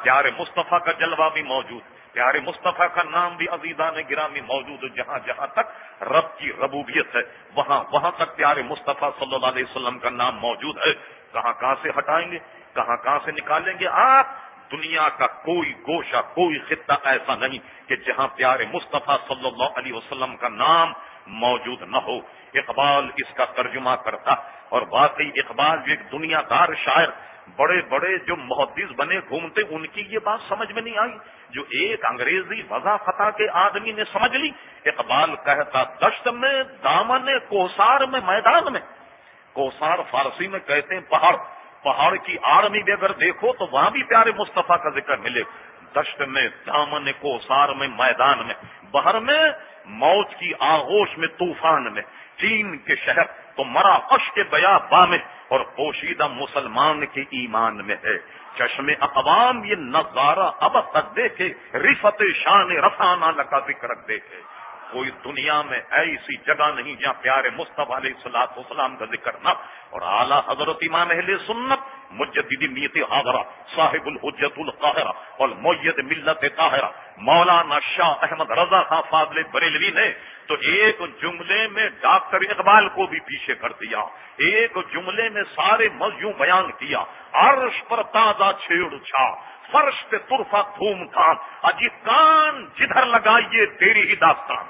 پیارے مصطفیٰ کا جلوہ بھی موجود۔ پیارے مصطفیٰ کا نام بھی عزیزان گرامی موجود جہاں جہاں تک رب کی ربوبیت ہے، وہاں وہاں تک پیارے مصطفیٰ صلی اللہ علیہ وسلم کا نام موجود ہے۔ کہاں کہاں سے ہٹائیں گے؟ کہاں کہاں سے نکالیں گے؟ آپ دنیا کا کوئی گوشہ، کوئی خطہ ایسا نہیں کہ جہاں پیارے مصطفیٰ صلی اللہ علیہ وسلم کا نام موجود نہ ہو۔ اقبال اس کا ترجمہ کرتا اور واقعی اقبال جو ایک دنیا دار شاعر، بڑے بڑے جو محدث بنے گھومتے، ان کی یہ بات سمجھ میں نہیں آئی۔ جو ایک انگریزی وضا فتح کے آدمی نے سمجھ لی، اقبال کہتا، دشت میں، دامن کوسار میں، میدان میں۔ کوسار فارسی میں کہتے ہیں، پہاڑ۔ پہاڑ کی آڑ میں بھی اگر دیکھو تو وہاں بھی پیارے مصطفیٰ کا ذکر ملے۔ دشت میں، دامن کو سار میں، میدان میں بہر میں، موت کی آغوش میں، طوفان میں۔ چین کے شہر تو مرا قش کے بیا با میں اور پوشیدہ مسلمان کے ایمان میں ہے۔ چشم اقوام یہ نظارہ اب تک دیکھے، رفت شان رفانہ لگا ذکر دیکھے۔ کوئی دنیا میں ایسی جگہ نہیں جہاں پیارے مصطفیٰ علیہ السلاط وسلام کا ذکر نہ اور اعلیٰ حضرت امام اہل سنت مجددی نیت حاضرہ، صاحب الحجت القاہرہ اور معیت ملت طاہرہ، مولانا شاہ احمد رضا خان فاضل بریلوی نے تو ایک جملے میں ڈاکٹر اقبال کو بھی پیچھے کر دیا، ایک جملے میں سارے مزیوں بیان کیا، عرش پر تازہ چھیڑ چھا، فرش پہ ترفا تھوم تھام اجی کان جدھر لگائیے تیری ہی داستان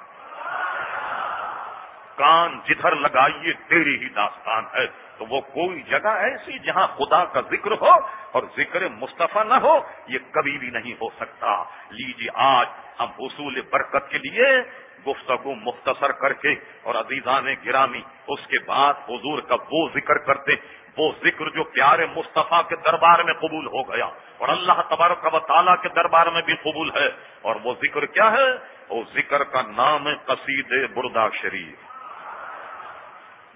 کان جدھر لگائیے تیری ہی داستان ہے، تو وہ کوئی جگہ ایسی جہاں خدا کا ذکر ہو اور ذکر مصطفیٰ نہ ہو، یہ کبھی بھی نہیں ہو سکتا۔ لیجیے آج ہم حصول برکت کے لیے گفتگو مختصر کر کے اور عزیزان گرامی، اس کے بعد حضور کا وہ ذکر کرتے وہ ذکر جو پیارے مصطفیٰ کے دربار میں قبول ہو گیا اور اللہ تبارک و تعالیٰ کے دربار میں بھی قبول ہے اور وہ ذکر کیا ہے؟ وہ ذکر کا نام قصید بردا شریف۔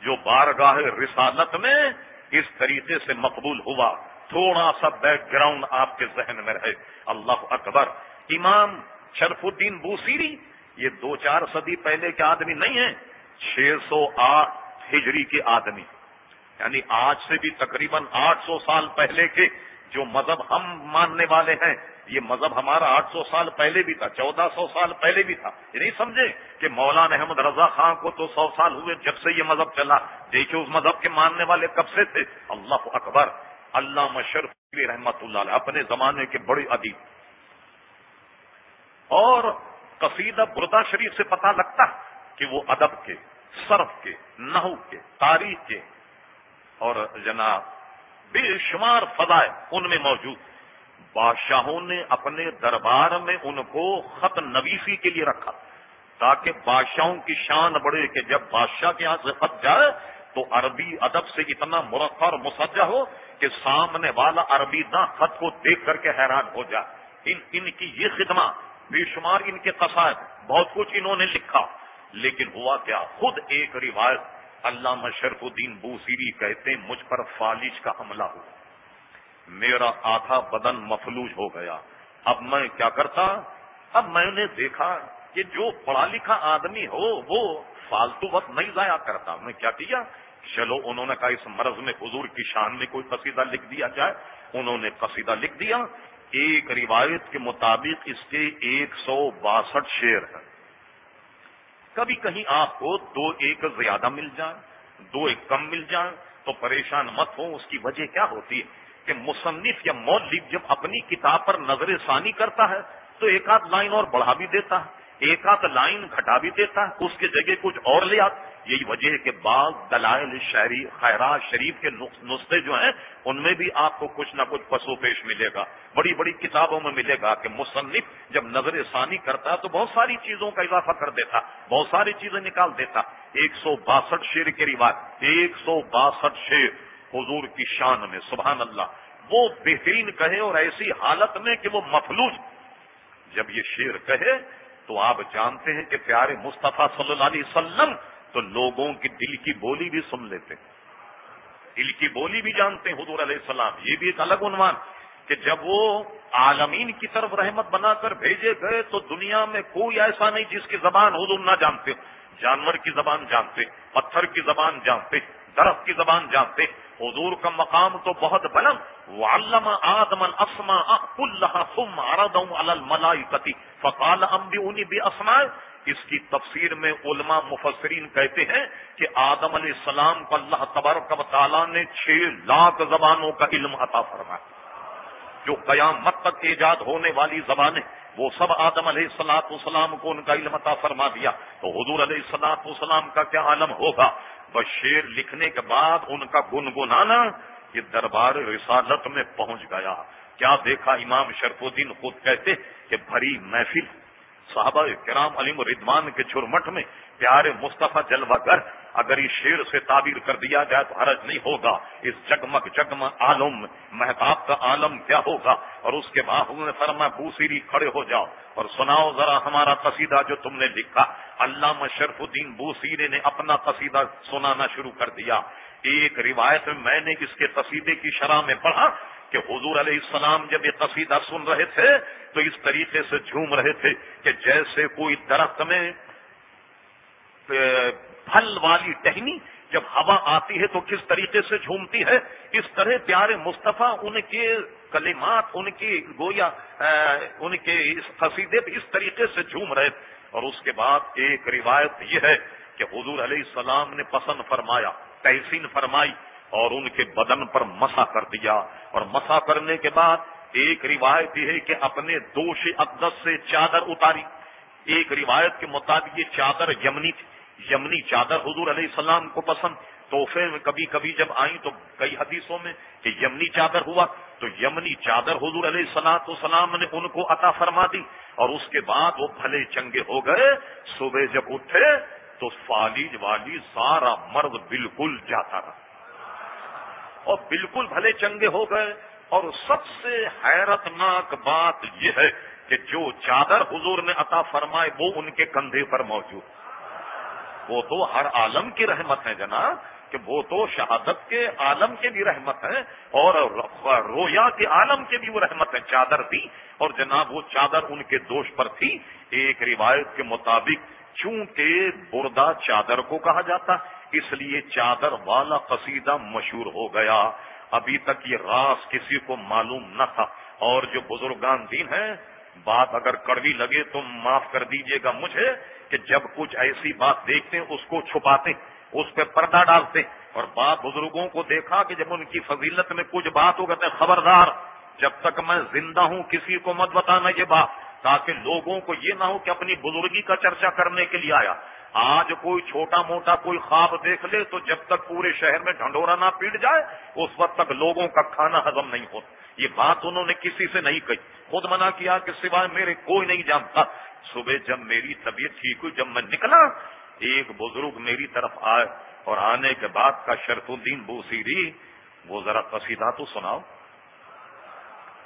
جو بارگاہ رسالت میں اس طریقے سے مقبول ہوا، تھوڑا سا بیک گراؤنڈ آپ کے ذہن میں رہے۔ اللہ اکبر۔ امام شرف الدین بوسیری، یہ دو چار صدی پہلے کے آدمی نہیں ہیں، چھ سو آٹھ ہجری کے آدمی۔ یعنی آج سے بھی تقریباً آٹھ سو سال پہلے کے جو مذہب ہم ماننے والے ہیں، یہ مذہب ہمارا آٹھ سو سال پہلے بھی تھا، چودہ سو سال پہلے بھی تھا۔ یہ نہیں سمجھے کہ مولانا احمد رضا خان کو تو سو سال ہوئے جب سے یہ مذہب چلا۔ دیکھیے اس مذہب کے ماننے والے کب سے تھے؟ اللہ اکبر۔ اللہ مشرف رحمت اللہ علیہ، اپنے زمانے کے بڑے ادیب۔ اور قصیدہ بردا شریف سے پتہ لگتا کہ وہ ادب کے، صرف کے، نحو کے، تاریخ کے اور جناب بے شمار فضائے ان میں موجود۔ بادشاہوں نے اپنے دربار میں ان کو خط نویسی کے لیے رکھا تاکہ بادشاہوں کی شان بڑھے کہ جب بادشاہ کے یہاں سے خط جائے تو عربی ادب سے اتنا مرقع اور مسجہ ہو کہ سامنے والا عربی نہ خط کو دیکھ کر کے حیران ہو جائے۔ ان ان کی یہ خدمات بے شمار ان کے قصائد، بہت کچھ انہوں نے لکھا۔ لیکن ہوا کیا؟ خود ایک روایت علامہ شرف الدین بوسیری کہتے مجھ پر فالج کا حملہ ہوا میرا آدھا بدن مفلوج ہو گیا۔ اب میں کیا کرتا؟ اب میں نے دیکھا کہ جو پڑھا لکھا آدمی ہو، وہ فالتو وقت نہیں ضائع کرتا۔ میں کیا کیا؟ چلو، انہوں نے کہا، اس مرض میں حضور کی شان میں کوئی قصیدہ لکھ دیا جائے۔ انہوں نے قصیدہ لکھ دیا۔ ایک روایت کے مطابق اس کے ایک سو باسٹھ شیر ہیں۔ کبھی کہیں آپ کو دو ایک زیادہ مل جائیں، دو ایک کم مل جائیں، تو پریشان مت ہو اس کی وجہ کیا ہوتی ہے؟ کہ مصنف یا مولب جب اپنی کتاب پر نظر ثانی کرتا ہے، تو ایک آدھ لائن اور بڑھا بھی دیتا ہے، ایک آدھ لائن گھٹا بھی دیتا ہے، اس کے جگہ کچھ اور لے آتا یہی وجہ ہے کہ بعض دلائل شہری خیرات شریف کے نسخے جو ہیں، ان میں بھی آپ کو کچھ نہ کچھ پسو پیش ملے گا۔ بڑی بڑی کتابوں میں ملے گا کہ مصنف جب نظر ثانی کرتا تو بہت ساری چیزوں کا اضافہ کر دیتا، بہت ساری چیزیں نکال دیتا۔ ایک سو باسٹھ شیر کے رواج، ایک سو باسٹھ شیر حضور کی شان میں، سبحان اللہ۔ وہ بہترین کہے اور ایسی حالت میں کہ وہ مفلوج۔ جب یہ شیر کہے تو آپ جانتے ہیں کہ پیارے مصطفیٰ صلی اللہ علیہ وسلم تو لوگوں کی دل کی بولی بھی سن لیتے دل کی بولی بھی جانتے ہیں حضور علیہ السلام۔ یہ بھی ایک الگ عنوان کہ جب وہ عالمین کی طرف رحمت بنا کر بھیجے گئے تو دنیا میں کوئی ایسا نہیں جس کی زبان حضور نہ جانتے جانور کی زبان جانتے پتھر کی زبان جانتے درخت کی زبان جانتے حضور کا مقام تو بہت بلند۔ وہ علامہ آدم السما اللہ سم اردم الملائی کتی فقال امبی انہیں بھی اسما اس کی تفسیر میں علماء مفسرین کہتے ہیں کہ آدم علیہ السلام کو اللہ تبارک و تعالیٰ نے چھ لاکھ زبانوں کا علم عطا فرمایا۔ جو قیامت تک ایجاد ہونے والی زبانیں وہ سب آدم علیہ السلاط والسلام کو ان کا علم عطا فرما دیا۔ تو حضور علیہ السلاط والسلام کا کیا عالم ہوگا؟ بس شیر لکھنے کے بعد ان کا گنگنانا یہ دربار رسالت میں پہنچ گیا۔ کیا دیکھا امام شرف الدین خود کہتے کہ بھری محفل صحابہ کرام علیم ردوان کے چھرمٹ میں پیارے مصطفیٰ جلوہ گر اگر اس شیر سے تعبیر کر دیا جائے تو حرج نہیں ہوگا۔ اس جگمگ جگمگ عالم، محتاب کا عالم کیا ہوگا؟ اور اس کے بعد انہوں نے فرما بوسیری کھڑے ہو جاؤ اور سناؤ ذرا ہمارا قصیدہ جو تم نے لکھا۔ علامہ شرف الدین بوسیرے نے اپنا قصیدہ سنانا شروع کر دیا۔ ایک روایت میں میں نے اس کے قصیدے کی شرح میں پڑھا۔ کہ حضور علیہ السلام جب یہ قصیدہ سن رہے تھے تو اس طریقے سے جھوم رہے تھے کہ جیسے کوئی درخت میں پھل والی ٹہنی جب ہوا آتی ہے تو کس طریقے سے جھومتی ہے؟ اس طرح پیارے مصطفیٰ ان کے کلمات، ان کی گویا ان کے اس قصیدے پہ اس طریقے سے جھوم رہے اور اس کے بعد ایک روایت یہ ہے کہ حضور علیہ السلام نے پسند فرمایا، تحسین فرمائی اور ان کے بدن پر مسا کر دیا۔ اور مسا کرنے کے بعد ایک روایت یہ ہے کہ اپنے دوش اقدس سے چادر اتاری۔ ایک روایت کے مطابق یہ چادر یمنی تھی۔ یمنی چادر حضور علیہ السلام کو پسند۔ تحفے میں کبھی کبھی جب آئی تو کئی حدیثوں میں کہ یمنی چادر ہوا۔ تو یمنی چادر حضور علیہ السلام السلام نے ان کو عطا فرما دی۔ اور اس کے بعد وہ بھلے چنگے ہو گئے۔ صبح جب اٹھے تو فالیج والی سارا مرد بالکل جاتا رہا۔ اور بالکل بھلے چنگے ہو گئے۔ اور سب سے حیرت ناک بات یہ ہے کہ جو چادر حضور نے عطا فرمائے وہ ان کے کندھے پر موجود۔ وہ تو ہر عالم کی رحمت ہے جناب، کہ وہ تو شہادت کے عالم کے بھی رحمت ہے اور رویا کے عالم کے بھی وہ رحمت ہے۔ چادر تھی اور جناب وہ چادر ان کے دوش پر تھی۔ ایک روایت کے مطابق چونکہ بردا چادر کو کہا جاتا ہے اس لیے چادر والا قصیدہ مشہور ہو گیا۔ ابھی تک یہ راز کسی کو معلوم نہ تھا۔ اور جو بزرگان دین ہیں، بات اگر کڑوی لگے تو معاف کر دیجیے گا مجھے کہ جب کچھ ایسی بات دیکھتے، اس کو چھپاتے، اس پہ پردہ ڈالتے۔ اور بات بزرگوں کو دیکھا کہ جب ان کی فضیلت میں کچھ بات ہو گئے خبردار، جب تک میں زندہ ہوں، کسی کو مت بتانا یہ بات، تاکہ لوگوں کو یہ نہ ہو کہ اپنی بزرگی کا چرچا کرنے کے لیے آیا۔ آج کوئی چھوٹا موٹا کوئی خواب دیکھ لے تو جب تک پورے شہر میں ڈھنڈورا نہ پیٹ جائے، اس وقت تک لوگوں کا کھانا ہضم نہیں ہوتا۔ یہ بات انہوں نے کسی سے نہیں کہی۔ خود منع کیا کہ سوائے میرے کوئی نہیں جانتا۔ صبح جب میری طبیعت ٹھیک ہوئی، جب میں نکلا، ایک بزرگ میری طرف آئے اور آنے کے بعد کا شرط الدین بوسیری، وہ ذرا قصیدہ تو سناؤ۔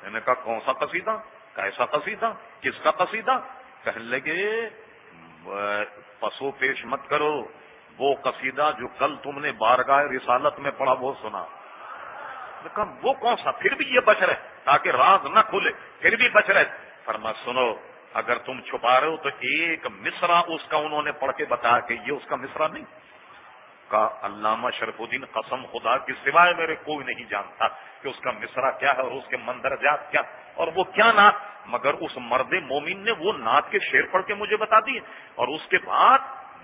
میں نے کہا، کون سا قصیدہ؟ کیسا قصیدہ؟ کس کا قصیدہ؟ کہنے لگے پسو پیش مت کرو۔ وہ قصیدہ جو کل تم نے بارگاہ رسالت میں پڑھا، وہ سنا۔ کہا، وہ کون سا؟ پھر بھی یہ بچ رہے۔ تاکہ راز نہ کھلے، پھر بھی بچ رہے۔ فرما سنو، اگر تم چھپا رہے ہو تو ایک مصرا اس کا انہوں نے پڑھ کے بتایا کہ یہ اس کا مصرا نہیں۔ کا علامہ شرف الدین قسم خدا کی سوائے میرے، کوئی نہیں جانتا کہ اس کا مصرا کیا ہے اور اس کے مندرجات کیا۔ اور وہ کیا نعت؟ مگر اس مرد مومن نے وہ نعت کے شیر پڑھ کے مجھے بتا دیے اور اس کے بعد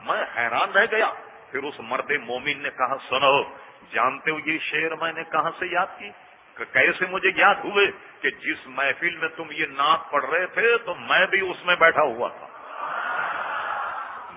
میں حیران رہ گیا۔ پھر اس مرد مومن نے کہا، سنو، جانتے ہو یہ شیر میں نے کہاں سے یاد کی؟ کیسے مجھے یاد ہوئے کہ جس محفل میں تم یہ نعت پڑھ رہے تھے تو میں بھی اس میں بیٹھا ہوا تھا۔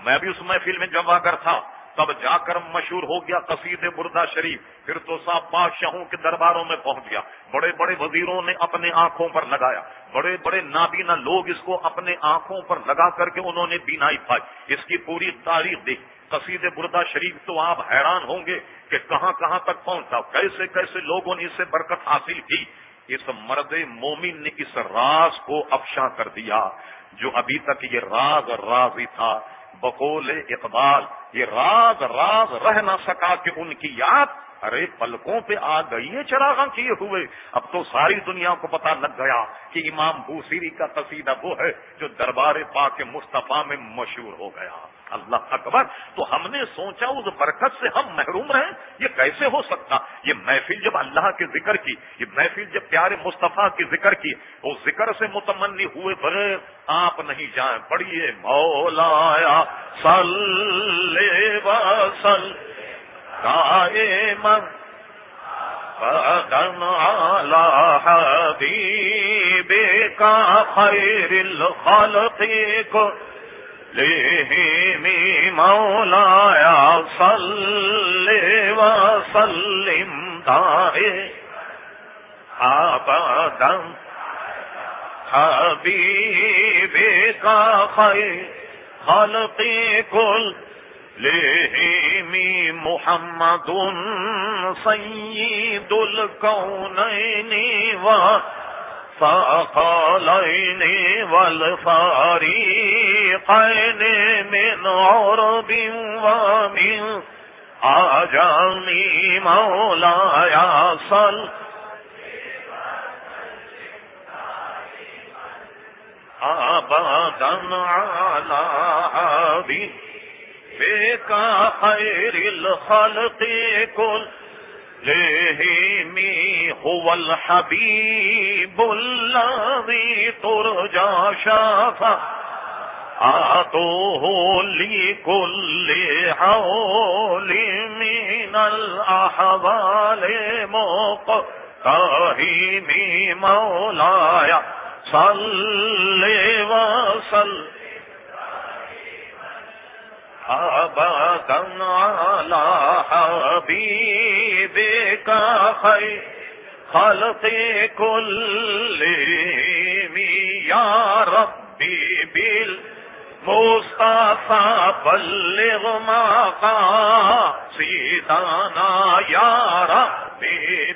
میں بھی اس محفل میں جمع کر تھا۔ تب جا کر مشہور ہو گیا قصید بردہ شریف، پھر تو صاحب بادشاہوں کے درباروں میں پہنچ گیا۔ بڑے بڑے وزیروں نے اپنے آنکھوں پر لگایا۔ بڑے بڑے نابینا لوگ اس کو اپنے آنکھوں پر لگا کر کے انہوں نے بینائی پائی اس کی پوری تاریخ دیکھ۔ قصید بردہ شریف تو آپ حیران ہوں گے کہ کہاں کہاں تک پہنچا کیسے کیسے لوگوں نے اس سے برکت حاصل کی۔ اس مرد مومن نے اس راز کو افشاں کر دیا جو ابھی تک یہ راز راز ہی تھا۔ بقول اقبال، یہ راز راز رہ نہ سکا کہ ان کی یاد، ارے پلکوں پہ آ گئی ہے چراغاں کیے ہوئے۔ اب تو ساری دنیا کو پتا لگ گیا کہ امام بوسیری کا قصیدہ وہ ہے جو دربار پاک مصطفیٰ میں مشہور ہو گیا۔ اللہ اکبر، تو ہم نے سوچا اس برکت سے ہم محروم رہیں، یہ کیسے ہو سکتا؟ یہ محفل جب اللہ کے ذکر کی، یہ محفل جب پیارے مصطفیٰ کی ذکر کی اس ذکر سے متمنی ہوئے بغیر آپ نہیں جائیں۔ پڑھیے، مولا سل حبیب کا خیر الخلق کو لے مولایا، صلی وسلم دائے آبادم حبیب کا خیر خلقی کل لے محمد سید الکونین و فقالين والفاريقين من عرب ومن عجمي مولاي صل أبدا على حبيبك خير الخلق كل لهيمي هو الحبيب الذي ترجى شفاعته لكل حول من الأحوال مقتهمي مولاي صل وسلم أبدا على حبيبك خير خلق كلهم يا ربي بالمصطفى بلغ مقاصدنا يا ربي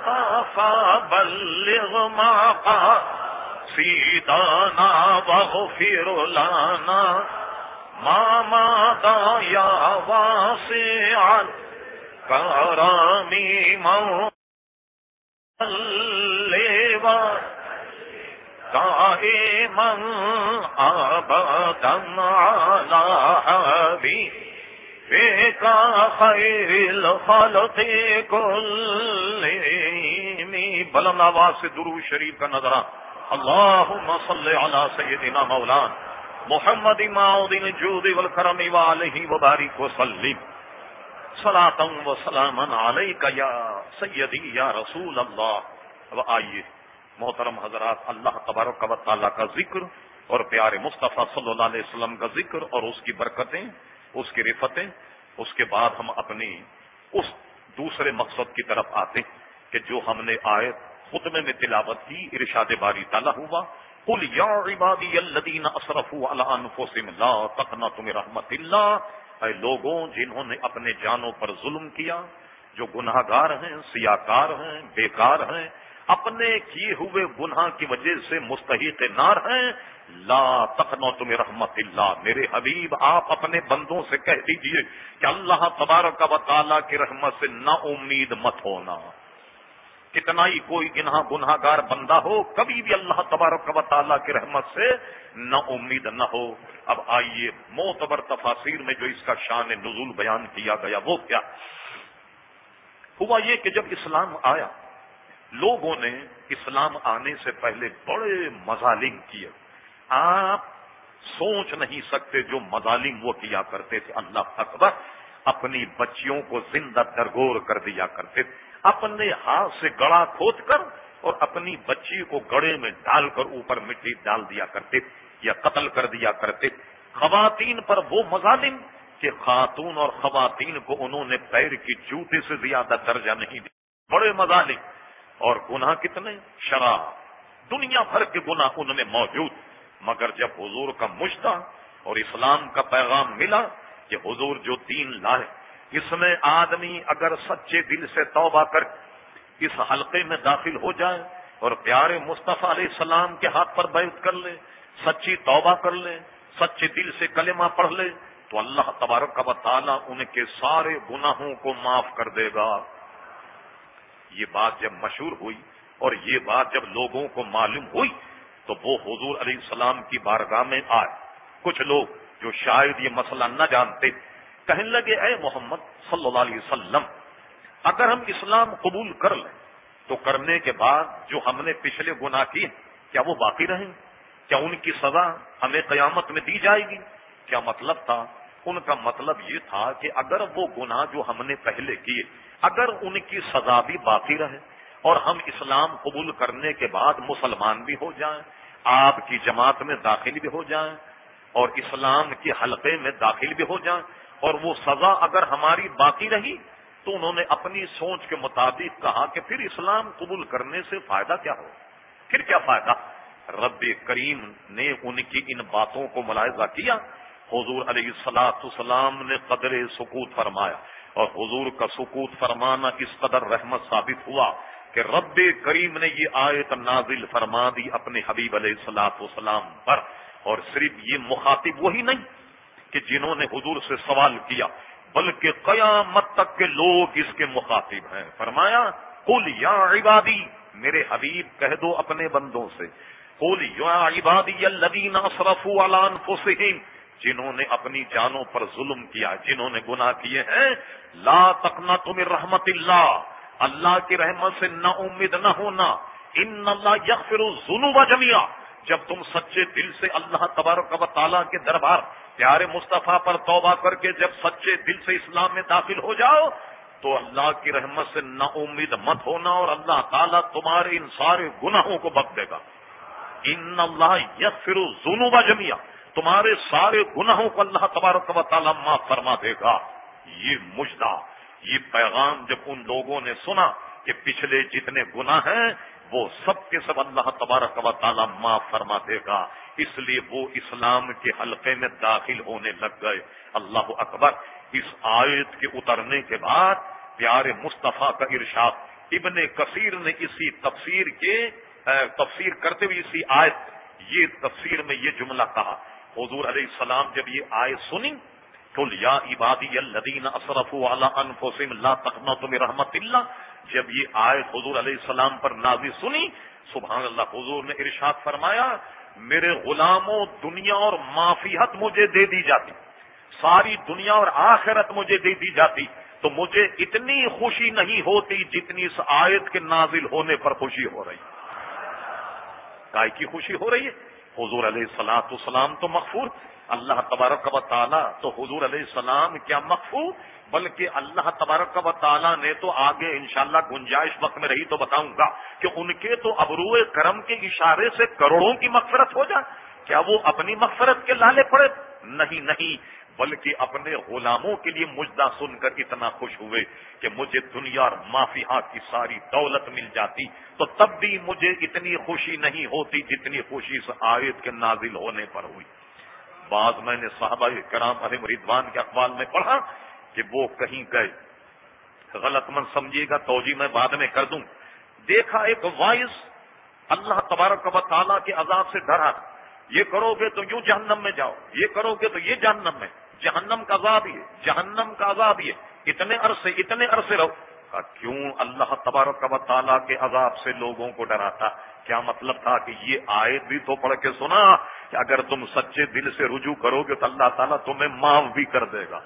بالمصطفى بلغ مقاصدنا واغفر لنا ماما یا واسع کرمی مو دائما أبدا على حبيبك خير الخلق كلهم بلند آواز سے درو شریف کا نظرہ۔ اللهم صل على سيدنا مولانا محمد ماؤدین جود والکرم وعلیہ وبارک وسلم. صلاة و سلام علیکہ یا سیدی یا رسول اللہ. اب آئیے، محترم حضرات، اللہ تبارک و تعالیٰ کا ذکر اور پیارے مصطفیٰ صلی اللہ علیہ وسلم کا ذکر اور اس کی برکتیں، اس کی رفتیں، اس کے بعد ہم اپنی اس دوسرے مقصد کی طرف آتے ہیں کہ جو ہم نے آئے خطبے میں تلاوت کی، ارشاد باری تعالیٰ ہوا کل یا عبادی الدین اصرف لا تقنا تم رحمت اللہ اے لوگوں جنہوں نے اپنے جانوں پر ظلم کیا، جو گناہ گار ہیں، سیاکار ہیں، بیکار ہیں، اپنے کیے ہوئے گناہ کی وجہ سے مستحق نار ہیں، لا تخنو تم رحمت اللہ میرے حبیب، آپ اپنے بندوں سے کہہ دیجیے کہ اللہ تبارک و تعالیٰ کی رحمت سے نہ امید مت ہونا۔ کتنا ہی کوئی گناہ گناہ گار بندہ ہو، کبھی بھی اللہ تبارک و تعالیٰ کی رحمت سے نہ امید نہ ہو۔ اب آئیے موتبر تفاصیر میں جو اس کا شان نزول بیان کیا گیا، وہ کیا؟ ہوا یہ کہ جب اسلام آیا، لوگوں نے اسلام آنے سے پہلے بڑے مظالم کیے۔ آپ سوچ نہیں سکتے جو مظالم وہ کیا کرتے تھے۔ اللہ اکبر، اپنی بچیوں کو زندہ درگور کر دیا کرتے تھے۔ اپنے ہاتھ سے گڑا کھود کر اور اپنی بچی کو گڑے میں ڈال کر اوپر مٹی ڈال دیا کرتے یا قتل کر دیا کرتے۔ خواتین پر وہ مظالم کہ خاتون اور خواتین کو انہوں نے پیر کی جوتے سے زیادہ درجہ نہیں دیا۔ بڑے مظالم اور گناہ کتنے؟ شراب۔ دنیا بھر کے گناہ ان میں موجود۔ مگر جب حضور کا مشتہ اور اسلام کا پیغام ملا کہ حضور جو دین لائے اس میں آدمی اگر سچے دل سے توبہ کر اس حلقے میں داخل ہو جائے اور پیارے مصطفیٰ علیہ السلام کے ہاتھ پر بیعت کر لے، سچی توبہ کر لے، سچے دل سے کلمہ پڑھ لے، تو اللہ تبارک کا تعالیٰ ان کے سارے گناہوں کو معاف کر دے گا۔ یہ بات جب مشہور ہوئی اور یہ بات جب لوگوں کو معلوم ہوئی، تو وہ حضور علیہ السلام کی بارگاہ میں آئے۔ کچھ لوگ جو شاید یہ مسئلہ نہ جانتے کہنے لگے، اے محمد صلی اللہ علیہ وسلم، اگر ہم اسلام قبول کر لیں، تو کرنے کے بعد جو ہم نے پچھلے گناہ کیے، کیا وہ باقی رہیں؟ کیا ان کی سزا ہمیں قیامت میں دی جائے گی؟ کیا مطلب تھا؟ ان کا مطلب یہ تھا کہ اگر وہ گناہ جو ہم نے پہلے کیے، اگر ان کی سزا بھی باقی رہے اور ہم اسلام قبول کرنے کے بعد مسلمان بھی ہو جائیں، آپ کی جماعت میں داخل بھی ہو جائیں اور اسلام کے حلقے میں داخل بھی ہو جائیں اور وہ سزا اگر ہماری باقی رہی تو انہوں نے اپنی سوچ کے مطابق کہا کہ پھر اسلام قبول کرنے سے فائدہ کیا ہو؟ پھر کیا فائدہ؟ رب کریم نے ان کی ان باتوں کو ملاحظہ کیا۔ حضور علیہ السلاۃ السلام نے قدر سکوت فرمایا اور حضور کا سکوت فرمانا اس قدر رحمت ثابت ہوا کہ رب کریم نے یہ آیت نازل فرما دی اپنے حبیب علیہ السلاط والسلام پر اور صرف یہ مخاطب وہی نہیں کہ جنہوں نے حضور سے سوال کیا، بلکہ قیامت تک کے لوگ اس کے مخاطب ہیں۔ فرمایا کل یا عبادی، میرے حبیب، کہہ دو اپنے بندوں سے۔ کل یا عبادی الذین اصرفوا علی انفسہم، جنہوں نے اپنی جانوں پر ظلم کیا، جنہوں نے گناہ کیے ہیں، لا تکنا تم رحمت اللہ اللہ کی رحمت سے نہ امید نہ ہونا۔ ان اللہ یغفر الذنوب جميعا جب تم سچے دل سے اللہ تبارک و تعالیٰ کے دربار پیارے مصطفیٰ پر توبہ کر کے جب سچے دل سے اسلام میں داخل ہو جاؤ، تو اللہ کی رحمت سے نا امید مت ہونا اور اللہ تعالیٰ تمہارے ان سارے گناہوں کو بک دے گا۔ ان اللہ یغفر الذنوب جميعا تمہارے سارے گناہوں کو اللہ تبارک و تعالیٰ معاف فرما دے گا۔ یہ مجدہ، یہ پیغام جب ان لوگوں نے سنا کہ پچھلے جتنے گناہ ہیں، وہ سب کے سب اللہ تبارک و تعالیٰ معاف فرما دے گا۔ اس لیے وہ اسلام کے حلقے میں داخل ہونے لگ گئے۔ اللہ اکبر۔ اس آیت کے اترنے کے بعد پیارے مصطفیٰ کا ارشاد۔ ابن کثیر نے اسی تفسیر کے تفسیر کرتے ہوئے اسی آیت، یہ تفسیر میں یہ جملہ کہا۔ حضور علیہ السلام جب یہ آئے سنی تو یا عبادی الدین اصرف والا انفسم لا تخنا تم رحمت اللہ۔ جب یہ آئے حضور علیہ السلام پر نازی سنی، سبحان اللہ، حضور نے ارشاد فرمایا میرے غلاموں دنیا اور معافیت مجھے دے دی جاتی، ساری دنیا اور آخرت مجھے دے دی جاتی، تو مجھے اتنی خوشی نہیں ہوتی جتنی اس آیت کے نازل ہونے پر خوشی ہو رہی۔ کائے کی خوشی ہو رہی ہے؟ حضور علیہ السلاۃ السلام تو مقفور اللہ تبارک و تعالیٰ تو حضور علیہ السلام کیا مقفور بلکہ اللہ تبارک و تعالیٰ نے تو آگے انشاءاللہ گنجائش وقت میں رہی تو بتاؤں گا کہ ان کے تو ابرو کرم کے اشارے سے کروڑوں کی مغفرت ہو جائے۔ کیا وہ اپنی مغفرت کے لالے پڑے؟ نہیں نہیں، بلکہ اپنے غلاموں کے لیے مجدہ سن کر اتنا خوش ہوئے کہ مجھے دنیا اور مافیا کی ساری دولت مل جاتی۔ تو تب بھی مجھے اتنی خوشی نہیں ہوتی جتنی خوشی اس آیت کے نازل ہونے پر ہوئی۔ بعض میں نے صحابہ کرام علیہ ردوان کے اقوال میں پڑھا کہ وہ کہیں گئے۔ غلط مند سمجھیے گا، توجہ میں بعد میں کر دوں۔ دیکھا ایک وائس اللہ تبارک و تعالیٰ کے عذاب سے ڈرا۔ یہ کرو گے تو یوں جہنم میں جاؤ، یہ کرو گے تو یہ جہنم میں۔ جہنم کا عذاب یہ، جہنم کا عذاب یہ۔ اتنے عرصے اتنے عرصے رہو۔ کیوں اللہ تبارک و تعالیٰ کے عذاب سے لوگوں کو ڈراتا؟ کیا مطلب تھا کہ یہ آئے بھی تو پڑھ کے سنا کہ اگر تم سچے دل سے رجوع کرو گے تو اللہ تعالیٰ تمہیں معاف بھی کر دے گا۔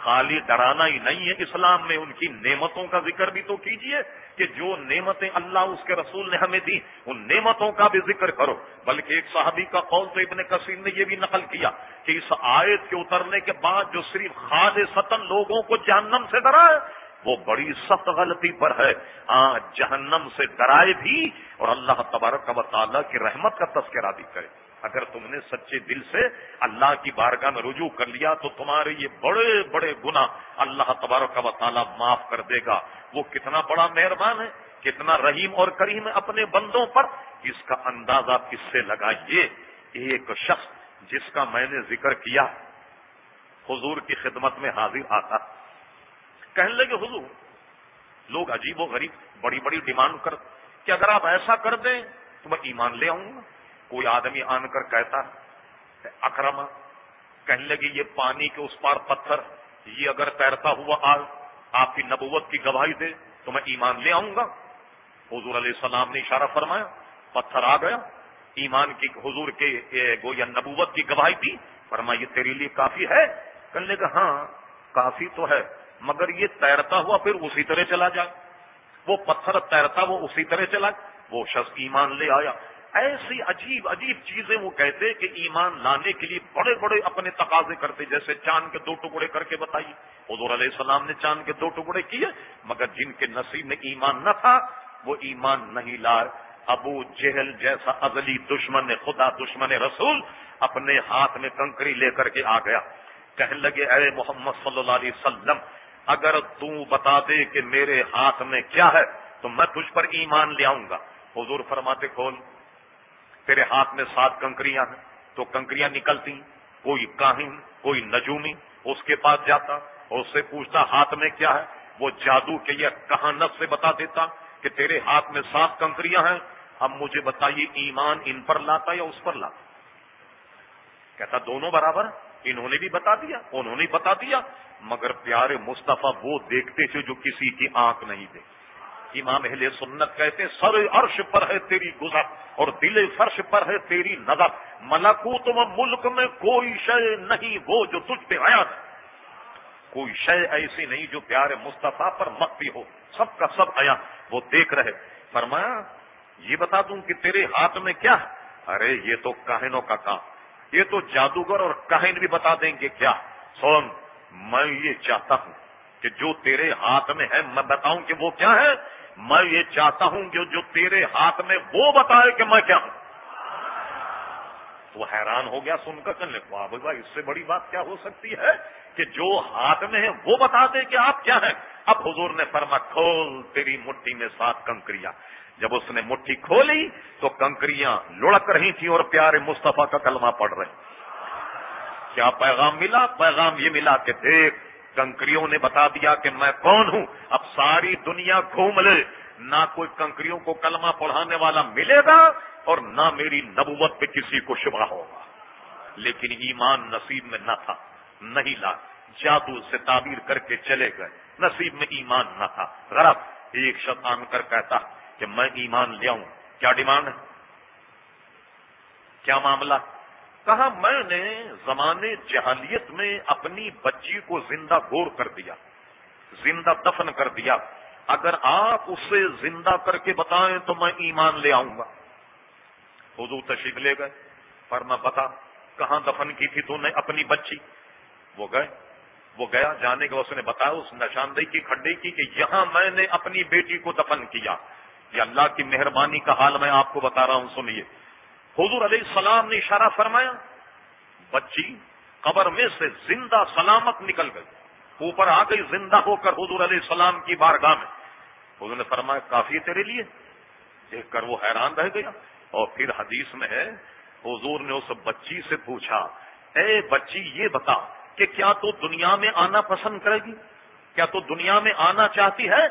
خالی ڈرانا ہی نہیں ہے اسلام میں، ان کی نعمتوں کا ذکر بھی تو کیجیے کہ جو نعمتیں اللہ اس کے رسول نے ہمیں دی ان نعمتوں کا بھی ذکر کرو۔ بلکہ ایک صحابی کا قول تو ابن کثیر نے یہ بھی نقل کیا کہ اس آیت کے اترنے کے بعد جو صرف خال ستن لوگوں کو جہنم سے ڈرا ہے وہ بڑی سخت غلطی پر ہے۔ ہاں جہنم سے ڈرائے بھی اور اللہ تبارک و تعالیٰ کی رحمت کا تذکرہ بھی کرے۔ اگر تم نے سچے دل سے اللہ کی بارگاہ میں رجوع کر لیا تو تمہارے یہ بڑے بڑے گنا اللہ تبارک و تعالیٰ معاف کر دے گا۔ وہ کتنا بڑا مہربان ہے، کتنا رحیم اور کریم ہے اپنے بندوں پر۔ اس کا اندازہ کس سے لگائیے۔ ایک شخص جس کا میں نے ذکر کیا، حضور کی خدمت میں حاضر آتا۔ کہنے لگے، حضور، لوگ عجیب و غریب، بڑی بڑی ڈیمانڈ کر، کہ اگر آپ ایسا کر دیں، تو میں ایمان لے آؤں گا. کوئی آدمی آن کر کہتا اکرما کہنے لگی یہ پانی کے اس پار پتھر، یہ اگر تیرتا ہوا آگ آپ کی نبوت کی گواہی دے، تو میں ایمان لے آؤں گا. حضور علیہ السلام نے اشارہ فرمایا، پتھر آ گیا، ایمان کی حضور کے گو یا نبوت کی گواہی دی فرمایا، یہ تیرے لیے کافی ہے؟ کہنے لگا ہاں کافی تو ہے مگر یہ تیرتا ہوا پھر اسی طرح چلا جائے وہ پتھر تیرتا وہ اسی طرح چلا۔ وہ شخص ایمان لے آیا۔ ایسی عجیب عجیب چیزیں وہ کہتے کہ ایمان لانے کے لیے بڑے بڑے اپنے تقاضے کرتے، جیسے چاند کے دو ٹکڑے کر کے بتائیے حضور علیہ السلام نے چاند کے دو ٹکڑے کیے، مگر جن کے نصیب میں ایمان نہ تھا، وہ ایمان نہیں لا۔ ابو جہل جیسا ازلی دشمن خدا دشمن رسول اپنے ہاتھ میں کنکری لے کر کے آ گیا۔ کہنے لگے، اے محمد صلی اللہ علیہ وسلم اگر تو بتا دے کہ میرے ہاتھ میں کیا ہے، تو میں تجھ پر ایمان لے آؤں گا۔ حضور فرماتے، کھول، تیرے ہاتھ میں سات کنکریاں ہیں، تو کنکریاں نکلتی کوئی کاہن، کوئی نجومی اس کے پاس جاتا اور اس سے پوچھتا، ہاتھ میں کیا ہے؟ وہ جادو کے یہ کہانت سے بتا دیتا کہ تیرے ہاتھ میں سات کنکریاں ہیں؟ اب مجھے بتائیے، ایمان ان پر لاتا یا اس پر لاتا؟ کہتا، دونوں برابر، انہوں نے بھی بتا دیا، انہوں نے بتا دیا مگر پیارے مصطفیٰ وہ دیکھتے تھے جو کسی کی آنکھ نہیں دیکھتے۔ امام اہل سنت کہتے سر عرش پر ہے تیری گزر اور دل فرش پر ہے تیری نظر۔ ملکوت و ملک میں کوئی شے نہیں، وہ جو تجھ پہ آیا۔ کوئی شے ایسی نہیں جو پیارے مصطفیٰ پر مکتی ہو۔ سب کا سب آیا، وہ دیکھ رہے۔ فرمایا، یہ بتا دوں کہ تیرے ہاتھ میں کیا ارے، یہ تو کاہنوں کا کام۔ یہ تو جادوگر اور کاہن بھی بتا دیں گے کیا۔ سون میں یہ چاہتا ہوں کہ جو تیرے ہاتھ میں ہے، میں بتاؤں کہ وہ کیا ہے؟ میں یہ چاہتا ہوں کہ جو تیرے ہاتھ میں وہ بتائے کہ میں کیا ہوں۔ تو حیران ہو گیا سن کر چلنے واہ بھائی اس سے بڑی بات کیا ہو سکتی ہے کہ جو ہاتھ میں ہے وہ بتا دے کہ آپ کیا ہیں؟ اب حضور نے فرما، کھول تیری مٹھی میں سات کنکریاں۔ جب اس نے مٹھی کھولی تو کنکریاں لڑک رہی تھی اور پیارے مصطفیٰ کا کلمہ پڑ رہے۔ کیا پیغام ملا؟ پیغام یہ ملا کہ دیکھ، کنکریوں نے بتا دیا کہ میں کون ہوں؟ اب ساری دنیا گھوم لے۔ نہ کوئی کنکریوں کو کلمہ پڑھانے والا ملے گا اور نہ میری نبوت پہ کسی کو شبہ ہوگا۔ لیکن ایمان نصیب میں نہ تھا، نہیں لا۔ جادو سے تعبیر کر کے چلے گئے۔ نصیب میں ایمان نہ تھا۔ غرب ایک شخص آن کر کہتا کہ میں ایمان لے آؤں۔ کیا ڈیمانڈ ہے؟ کیا معاملہ؟ کہا میں نے زمانے جہالیت میں اپنی بچی کو زندہ گور کر دیا، زندہ دفن کر دیا۔ اگر آپ اسے زندہ کر کے بتائیں تو میں ایمان لے آؤں گا۔ حضور تشریف لے گئے پر میں بتا، کہاں دفن کی تھی تو نے اپنی بچی؟ وہ گئے، وہ گیا، جانے کے اس نے بتایا، اس نشاندہی کی کھڈے کی کہ یہاں میں نے اپنی بیٹی کو دفن کیا۔ یہ اللہ کی مہربانی کا حال میں آپ کو بتا رہا ہوں، سنیے۔ حضور علیہ السلام نے اشارہ فرمایا، بچی، قبر میں سے زندہ سلامت نکل گئی۔ اوپر آ گئی زندہ ہو کر حضور علیہ السلام کی بارگاہ میں۔ حضور نے فرمایا، کافی تیرے لیے۔ دیکھ کر وہ حیران رہ گیا۔ اور پھر حدیث میں ہے، حضور نے اس بچی سے پوچھا، اے بچی، یہ بتا کہ کیا تو دنیا میں آنا پسند کرے گی؟ کیا تو دنیا میں آنا چاہتی ہے؟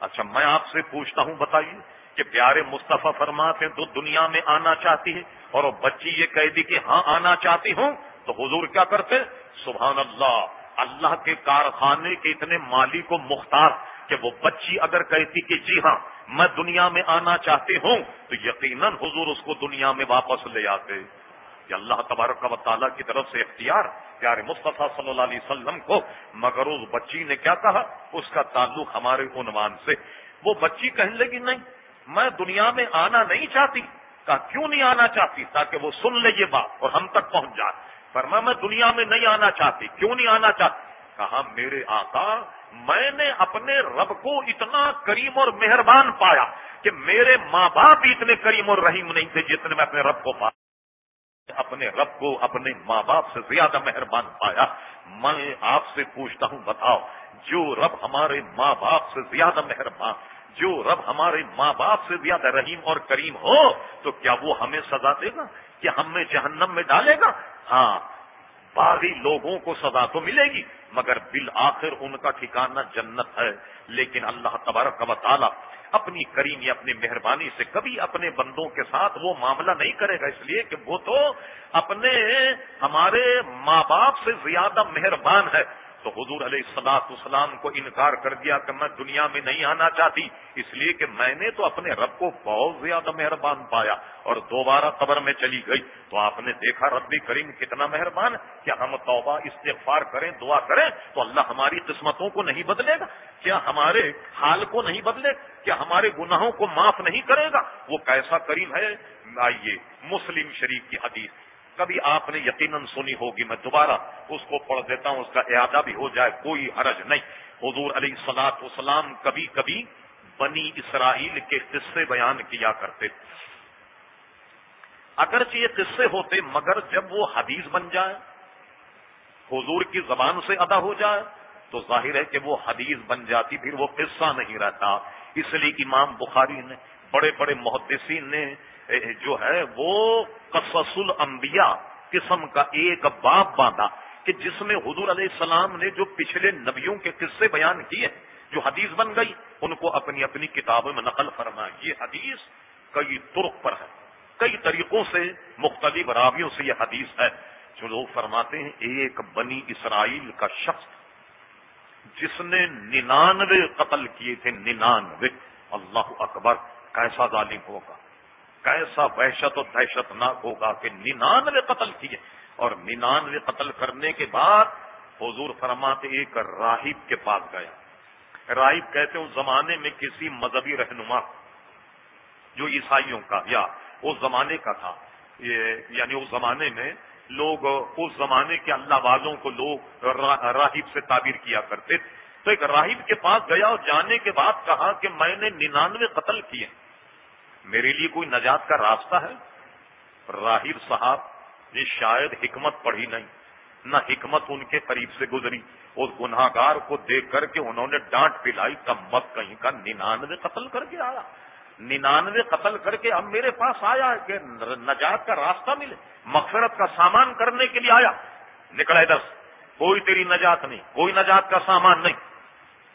اچھا میں آپ سے پوچھتا ہوں، بتائیے۔ کہ پیارے مصطفیٰ فرماتے ہیں تو دنیا میں آنا چاہتی ہے اور وہ بچی یہ کہہ دی کہ ہاں آنا چاہتی ہوں تو حضور کیا کرتے سبحان اللہ اللہ کے کارخانے کے اتنے مالی کو مختار کہ وہ بچی اگر کہتی کہ جی ہاں میں دنیا میں آنا چاہتی ہوں تو یقیناً حضور اس کو دنیا میں واپس لے آتے۔ یہ اللہ تبارک و تعالیٰ کی طرف سے اختیار پیارے مصطفیٰ صلی اللہ علیہ وسلم کو، مگر اس بچی نے کیا کہا؟ اس کا تعلق ہمارے عنوان سے۔ وہ بچی کہنے لگی، نہیں میں دنیا میں آنا نہیں چاہتی، کہا، کیوں نہیں آنا چاہتی؟ تاکہ وہ سن لے یہ بات اور ہم تک پہنچ جائے۔ فرما میں دنیا میں نہیں آنا چاہتی، کیوں نہیں آنا چاہتی؟ کہا، میرے آقا، میں نے اپنے رب کو اتنا کریم اور مہربان پایا کہ میرے ماں باپ بھی اتنے کریم اور رحیم نہیں تھے جتنے میں اپنے رب کو پایا۔ اپنے رب کو اپنے ماں باپ سے زیادہ مہربان پایا۔ میں آپ سے پوچھتا ہوں، بتاؤ، جو رب ہمارے ماں باپ سے زیادہ مہربان جو رب ہمارے ماں باپ سے زیادہ رحیم اور کریم ہو، تو کیا وہ ہمیں سزا دے گا؟ کیا ہمیں جہنم میں ڈالے گا؟ ہاں باغی لوگوں کو سزا تو ملے گی، مگر بالآخر ان کا ٹھکانہ جنت ہے۔ لیکن اللہ تبارک و تعالی اپنی کریم یا اپنی مہربانی سے کبھی اپنے بندوں کے ساتھ وہ معاملہ نہیں کرے گا، اس لیے کہ وہ تو اپنے ہمارے ماں باپ سے زیادہ مہربان ہے۔ تو حضور علیہ السلاط اسلام کو انکار کر دیا کہ میں دنیا میں نہیں آنا چاہتی، اس لیے کہ میں نے تو اپنے رب کو بہت زیادہ مہربان پایا اور دوبارہ قبر میں چلی گئی۔ تو آپ نے دیکھا ربی کریم کتنا مہربان، کیا ہم توبہ، استغفار کریں، دعا کریں تو اللہ ہماری قسمتوں کو نہیں بدلے گا؟ کیا ہمارے حال کو نہیں بدلے؟ کیا ہمارے گناہوں کو معاف نہیں کرے گا؟ وہ کیسا کریم ہے؟ آئیے، مسلم شریف کی حدیث۔ کبھی آپ نے یقیناً سنی ہوگی، میں دوبارہ اس کو پڑھ دیتا ہوں، اس کا اعادہ بھی ہو جائے، کوئی حرج نہیں۔ حضور علی سلاط وسلام کبھی کبھی بنی اسرائیل کے قصے بیان کیا کرتے اگرچہ یہ قصے ہوتے، مگر جب وہ حدیث بن جائے، حضور کی زبان سے ادا ہو جائے، تو ظاہر ہے کہ وہ حدیث بن جاتی، پھر وہ قصہ نہیں رہتا۔ اس لیے امام بخاری نے، بڑے بڑے محدثین نے جو ہے وہ قصص الانبیاء، قسم کا ایک باب باندھا کہ جس میں حضور علیہ السلام نے جو پچھلے نبیوں کے قصے بیان کیے، جو حدیث بن گئی، ان کو اپنی اپنی کتابوں میں نقل فرما یہ حدیث کئی ترک پر ہے۔ کئی طریقوں سے مختلف راویوں سے یہ حدیث ہے۔ جو لوگ فرماتے ہیں، ایک بنی اسرائیل کا شخص جس نے ننانوے قتل کیے تھے، ننانوے۔ اللہ اکبر، کیسا ظالم ہوگا؟ کیسا وحشت و دہشت ناک ہوگا کہ ننانوے قتل کیے۔ اور ننانوے قتل کرنے کے بعد حضور فرماتے ایک راہب کے پاس گیا۔ راہب کہتے اس زمانے میں کسی مذہبی رہنما جو عیسائیوں کا یا اس زمانے کا تھا یعنی اس زمانے میں لوگ، اس زمانے کے اللہ والوں کو لوگ راہب سے تعبیر کیا کرتے تو ایک راہب کے پاس گیا اور جانے کے بعد کہا کہ میں نے ننانوے قتل کیے۔ میرے لیے کوئی نجات کا راستہ ہے؟ راہب صاحب، یہ شاید حکمت پڑھی نہیں۔ نہ حکمت ان کے قریب سے گزری۔ اس گناہ گار کو دیکھ کر کے انہوں نے ڈانٹ پلائی کم مت کہیں کا ننانوے قتل کر کے آیا۔ ننانوے قتل کر کے اب میرے پاس آیا کہ نجات کا راستہ ملے، مغفرت کا سامان کرنے کے لیے آیا۔ نکلا دس کوئی تیری نجات نہیں، کوئی نجات کا سامان نہیں۔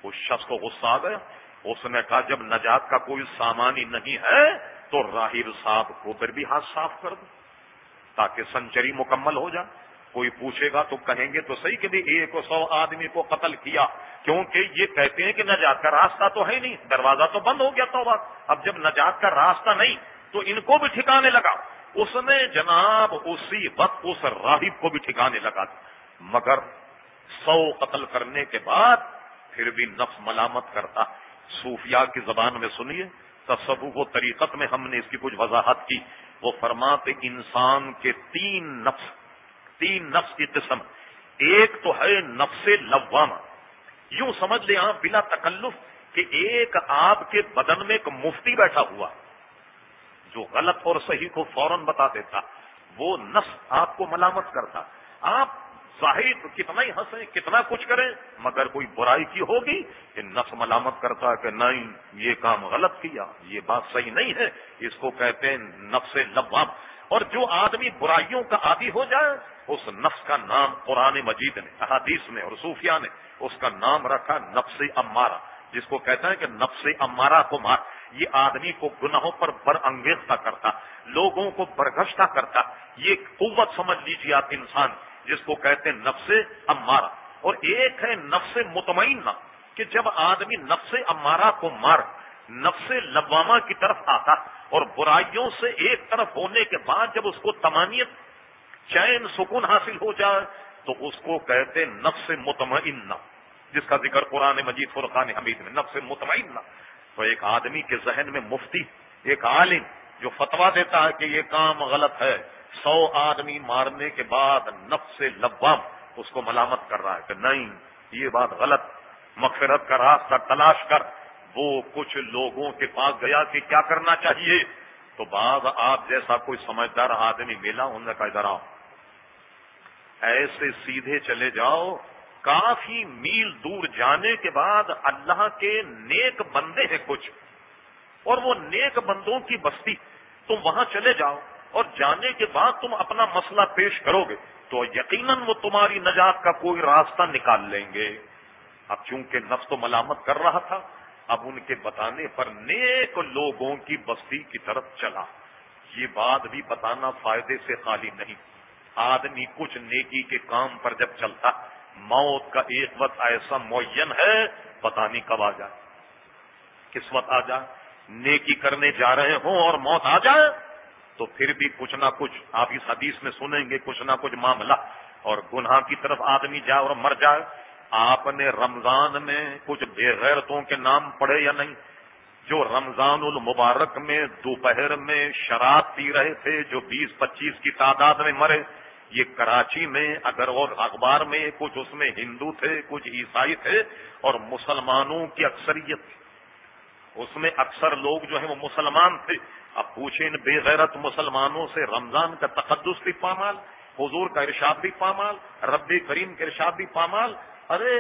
اس شخص کو غصہ آ گیا۔ اس نے کہا جب نجات کا کوئی سامان ہی نہیں ہے تو راہر صاحب کو پھر بھی ہاتھ صاف کر دو تاکہ سنچری مکمل ہو جائے۔ کوئی پوچھے گا تو کہیں گے تو صحیح کہ بھی ایک سو آدمی کو قتل کیا۔ کیونکہ یہ کہتے ہیں کہ نجات کا راستہ تو ہے نہیں۔ دروازہ تو بند ہو گیا تو اب جب نجات کا راستہ نہیں تو ان کو بھی ٹھکانے لگا۔ اس نے جناب اسی وقت اس راہب کو بھی ٹھکانے لگا مگر سو قتل کرنے کے بعد پھر بھی نفس ملامت کرتا۔ صوفیاء کی زبان میں سنیے، تصوف و طریقت میں ہم نے اس کی کچھ وضاحت کی۔ وہ فرماتے، انسان کے تین نفس تین نفس کی قسم۔ ایک تو ہے نفس لوامہ۔ یوں سمجھ لیں آپ بلا تکلف کہ ایک آپ کے بدن میں ایک مفتی بیٹھا ہوا، جو غلط اور صحیح کو فوراً بتا دیتا۔ وہ نفس آپ کو ملامت کرتا۔ آپ ظاہر کتنا ہی ہنسیں، کتنا کچھ کریں، مگر کوئی برائی کی ہوگی کہ نفس ملامت کرتا کہ نہیں، یہ کام غلط کیا، یہ بات صحیح نہیں ہے، اس کو کہتے ہیں نفس لبام اور جو آدمی برائیوں کا عادی ہو جائے، اس نفس کا نام قرآن مجید نے، احادیث میں اور صوفیہ نے، اس کا نام رکھا نفس امارا جس کو کہتا ہے کہ نفس امارا کو مار۔ یہ آدمی کو گناہوں پر بر انگیزہ کرتا، لوگوں کو برگشتہ کرتا۔ یہ قوت سمجھ لیجیے آپ انسان جس کو کہتے ہیں نفس امارا اور ایک ہے نفس مطمئنہ کہ جب آدمی نفس امارا کو مار نفس لبامہ کی طرف آتا اور برائیوں سے ایک طرف ہونے کے بعد جب اس کو تمانیت چین، سکون حاصل ہو جائے، تو اس کو کہتے نفس مطمئنہ، جس کا ذکر قرآن مجید فرقان حمید میں، نفس مطمئنہ۔ تو ایک آدمی کے ذہن میں مفتی، ایک عالم جو فتوا دیتا ہے کہ یہ کام غلط ہے سو آدمی مارنے کے بعد نفس لبام اس کو ملامت کر رہا ہے کہ نہیں، یہ بات غلط، مغفرت کا راستہ تلاش کر، وہ کچھ لوگوں کے پاس گیا کہ کیا کرنا چاہیے؟ تو بعض آپ جیسا کوئی سمجھدار آدمی ملا انہوں نے کہا، ادھر آؤ۔ ایسے سیدھے چلے جاؤ، کافی میل دور جانے کے بعد اللہ کے نیک بندے ہیں کچھ، اور وہ نیک بندوں کی بستی، تم وہاں چلے جاؤ۔ اور جانے کے بعد تم اپنا مسئلہ پیش کرو گے، تو یقیناً وہ تمہاری نجات کا کوئی راستہ نکال لیں گے۔ اب چونکہ نفس تو ملامت کر رہا تھا، اب ان کے بتانے پر نیک لوگوں کی بستی کی طرف چلا۔ یہ بات بھی بتانا فائدے سے خالی نہیں۔ آدمی کچھ نیکی کے کام پر جب چلتا، موت کا ایک وقت ایسا معین ہے پتا نہیں کب آ جائے۔ کس وقت آ جائے؟ نیکی کرنے جا رہے ہوں اور موت آ جائے؟ تو پھر بھی کچھ نہ کچھ آپ اس حدیث میں سنیں گے، کچھ نہ کچھ معاملہ۔ اور گناہ کی طرف آدمی جائے اور مر جائے، آپ نے رمضان میں کچھ بے غیرتوں کے نام پڑھے یا نہیں؟ جو رمضان المبارک میں دوپہر میں شراب پی رہے تھے، جو بیس پچیس کی تعداد میں مرے، یہ کراچی میں اگر اور اخبار میں، کچھ اس میں ہندو تھے، کچھ عیسائی تھے اور مسلمانوں کی اکثریت۔ تھی اس میں اکثر لوگ جو ہیں وہ مسلمان تھے۔ اب پوچھیں ان بے غیرت مسلمانوں سے رمضان کا تقدس بھی پامال، حضور کا ارشاد بھی پامال، رب کریم کا ارشاد بھی پامال۔ ارے،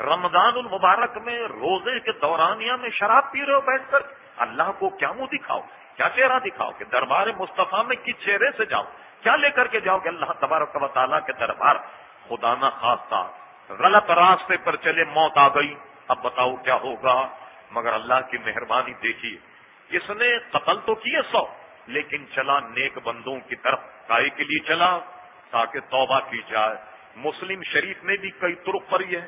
رمضان المبارک میں روزے کے دورانیہ میں شراب پی رہے ہو بیٹھ کر۔ اللہ کو کیا منہ دکھاؤ، کیا چہرہ دکھاؤ کہ دربار مصطفیٰ میں کس چہرے سے جاؤ؟ کیا لے کر کے جاؤ کہ اللہ تبارک و تعالیٰ کے دربار؟ خدا نہ خاص غلط راستے پر چلے موت آ گئی۔ اب بتاؤ کیا ہوگا؟ مگر اللہ کی مہربانی دیکھیے۔ اس نے قتل تو کیے سو، لیکن چلا نیک بندوں کی طرف کائی کے لیے چلا تاکہ توبہ کی جائے۔ مسلم شریف میں بھی کئی ترک پر ہے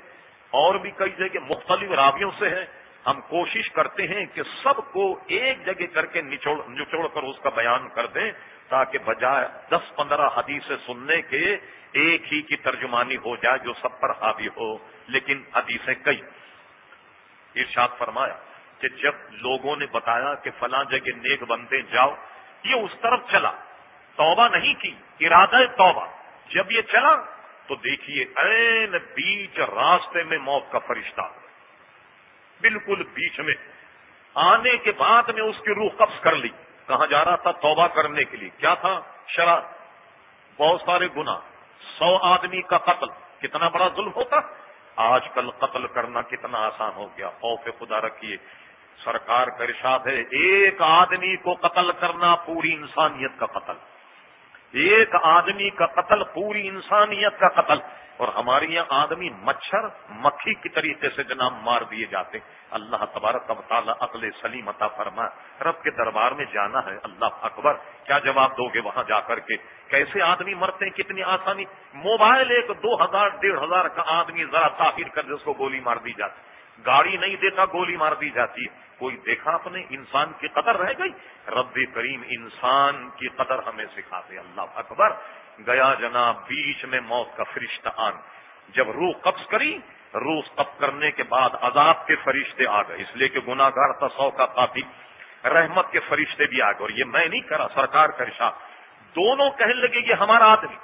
اور بھی کئی جگہ مختلف راویوں سے ہے ہم کوشش کرتے ہیں کہ سب کو ایک جگہ کر کے نچوڑ کر اس کا بیان کر دیں، تاکہ بجائے دس پندرہ حدیث سننے کے ایک ہی کی ترجمانی ہو جائے جو سب پر حاوی ہو۔ لیکن حدیثیں کئی۔ ارشاد فرمایا کہ جب لوگوں نے بتایا کہ فلاں جگہ نیک بندے جاؤ، یہ اس طرف چلا۔ توبہ نہیں کی، ارادہ توبہ۔ جب یہ چلا تو دیکھیے این بیچ راستے میں موت کا فرشتہ۔ بالکل بیچ میں۔ آنے کے بعد میں اس کی روح قبض کر لی۔ کہاں جا رہا تھا؟ توبہ کرنے کے لیے۔ کیا تھا؟ شراب بہت سارے گنا سو آدمی کا قتل۔ کتنا بڑا ظلم ہوتا؟ آج کل قتل کرنا کتنا آسان ہو گیا۔ خوف خدا رکھیے۔ سرکار کا ارشاد ہے، ایک آدمی کو قتل کرنا پوری انسانیت کا قتل۔ ایک آدمی کا قتل پوری انسانیت کا قتل۔ اور ہمارے یہاں آدمی مچھر، مکھی کی طریقے سے جناب مار دیے جاتے اللہ تبارک و تعالیٰ عقل سلیم عطا فرما رب کے دربار میں جانا ہے۔ اللہ اکبر، کیا جواب دو گے وہاں جا کر کے؟ کیسے آدمی مرتے ہیں؟ کتنی آسانی۔ موبائل ایک دو ہزار، ڈیڑھ ہزار کا آدمی ذرا تاخیر کر دے اس کو گولی مار دی جاتی۔ گاڑی نہیں دیتا، گولی مار دی جاتی ہے۔ کوئی دیکھا اپنے انسان کی قدر رہ گئی؟ رب کریم انسان کی قدر ہمیں سکھاتے اللہ اکبر۔ گیا جناب، بیچ میں موت کا فرشتہ آن۔ جب روح قبض کری، روح قبض کرنے کے بعد عذاب کے فرشتے آ گئے۔ اس لیے کہ گناگار تھا، سو کا کافی رحمت کے فرشتے بھی آ گئے۔ اور یہ میں نہیں کرا، سرکار کا ارشاد۔ دونوں کہنے لگے، یہ ہمارا آدمی۔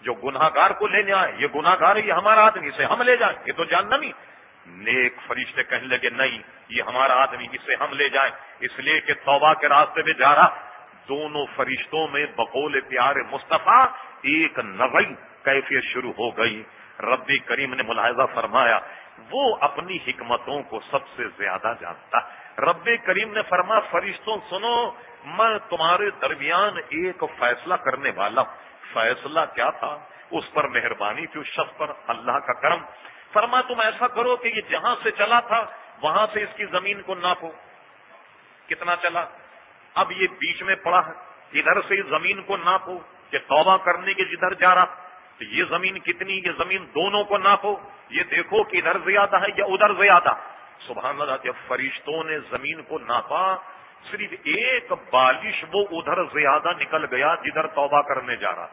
جو گناگار کو لینے آئے، یہ گناگار ہے، یہ ہمارا آدمی سے ہم لے جائیں۔ یہ تو جاننا نہیں نیک فرشتے کہنے لگے، نہیں، یہ ہمارا آدمی اسے ہم لے جائیں۔ اس لیے کہ توبہ کے راستے میں جا رہا۔ دونوں فرشتوں میں بقول پیار مصطفیٰ، ایک نوئی کیفیت شروع ہو گئی۔ ربی کریم نے ملاحظہ فرمایا، وہ اپنی حکمتوں کو سب سے زیادہ جانتا۔ رب کریم نے فرما، فرشتوں، سنو، میں تمہارے درمیان ایک فیصلہ کرنے والا ہوں۔ فیصلہ کیا تھا؟ اس پر مہربانی تھی، اس شخص پر اللہ کا کرم۔ فرما تم ایسا کرو کہ یہ جہاں سے چلا تھا، وہاں سے اس کی زمین کو ناپو۔ کتنا چلا؟ اب یہ بیچ میں پڑا ہے۔ ادھر سے زمین کو ناپو کہ توبہ کرنے کے جدھر جا رہا۔ تو یہ زمین کتنی؟ یہ زمین دونوں کو ناپو۔ یہ دیکھو کہ ادھر زیادہ ہے یا ادھر زیادہ۔ سبحان اللہ، جب فرشتوں نے زمین کو ناپا، صرف ایک بالش وہ ادھر زیادہ نکل گیا جدھر توبہ کرنے جا رہا۔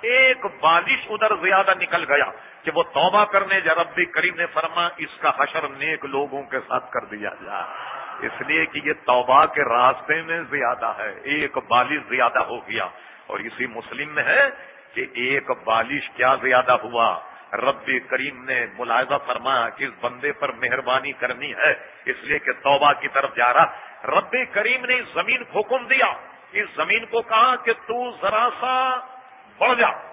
ایک بالش ادھر زیادہ نکل گیا۔ کہ وہ توبہ کرنے جا رب کریم نے فرما، اس کا حشر نیک لوگوں کے ساتھ کر دیا جائے اس لیے کہ یہ توبہ کے راستے میں زیادہ ہے، ایک بالش زیادہ ہو گیا۔ اور اسی مسلم میں ہے کہ ایک بالش کیا زیادہ ہوا۔ رب کریم نے ملاحظہ فرمایا کہ اس بندے پر مہربانی کرنی ہے، اس لیے کہ توبہ کی طرف جا رہا۔ رب کریم نے اس زمین کو حکم دیا۔ اس زمین کو کہا کہ تو ذرا سا بڑھ جا۔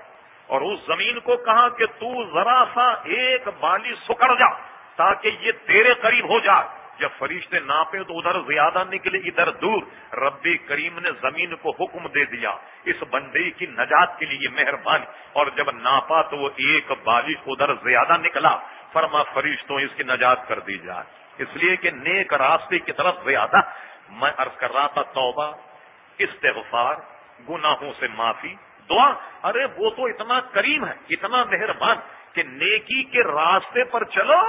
اور اس زمین کو کہا کہ تو ذرا سا ایک بالی سکڑ جا تاکہ یہ تیرے قریب ہو جائے۔ جب فرشتے ناپے تو ادھر زیادہ نکلے، ادھر دور۔ ربی کریم نے زمین کو حکم دے دیا۔ اس بندے کی نجات کے لیے مہربانی۔ اور جب ناپا تو وہ ایک بالش ادھر زیادہ نکلا۔ فرما فرشتوں اس کی نجات کر دی جائے۔ اس لیے کہ نیک راستے کی طرف زیادہ۔ میں عرض کر رہا تھا توبہ، استغفار، گناہوں سے معافی دعا۔ ارے وہ تو اتنا کریم ہے، اتنا مہربان کہ نیکی کے راستے پر چلو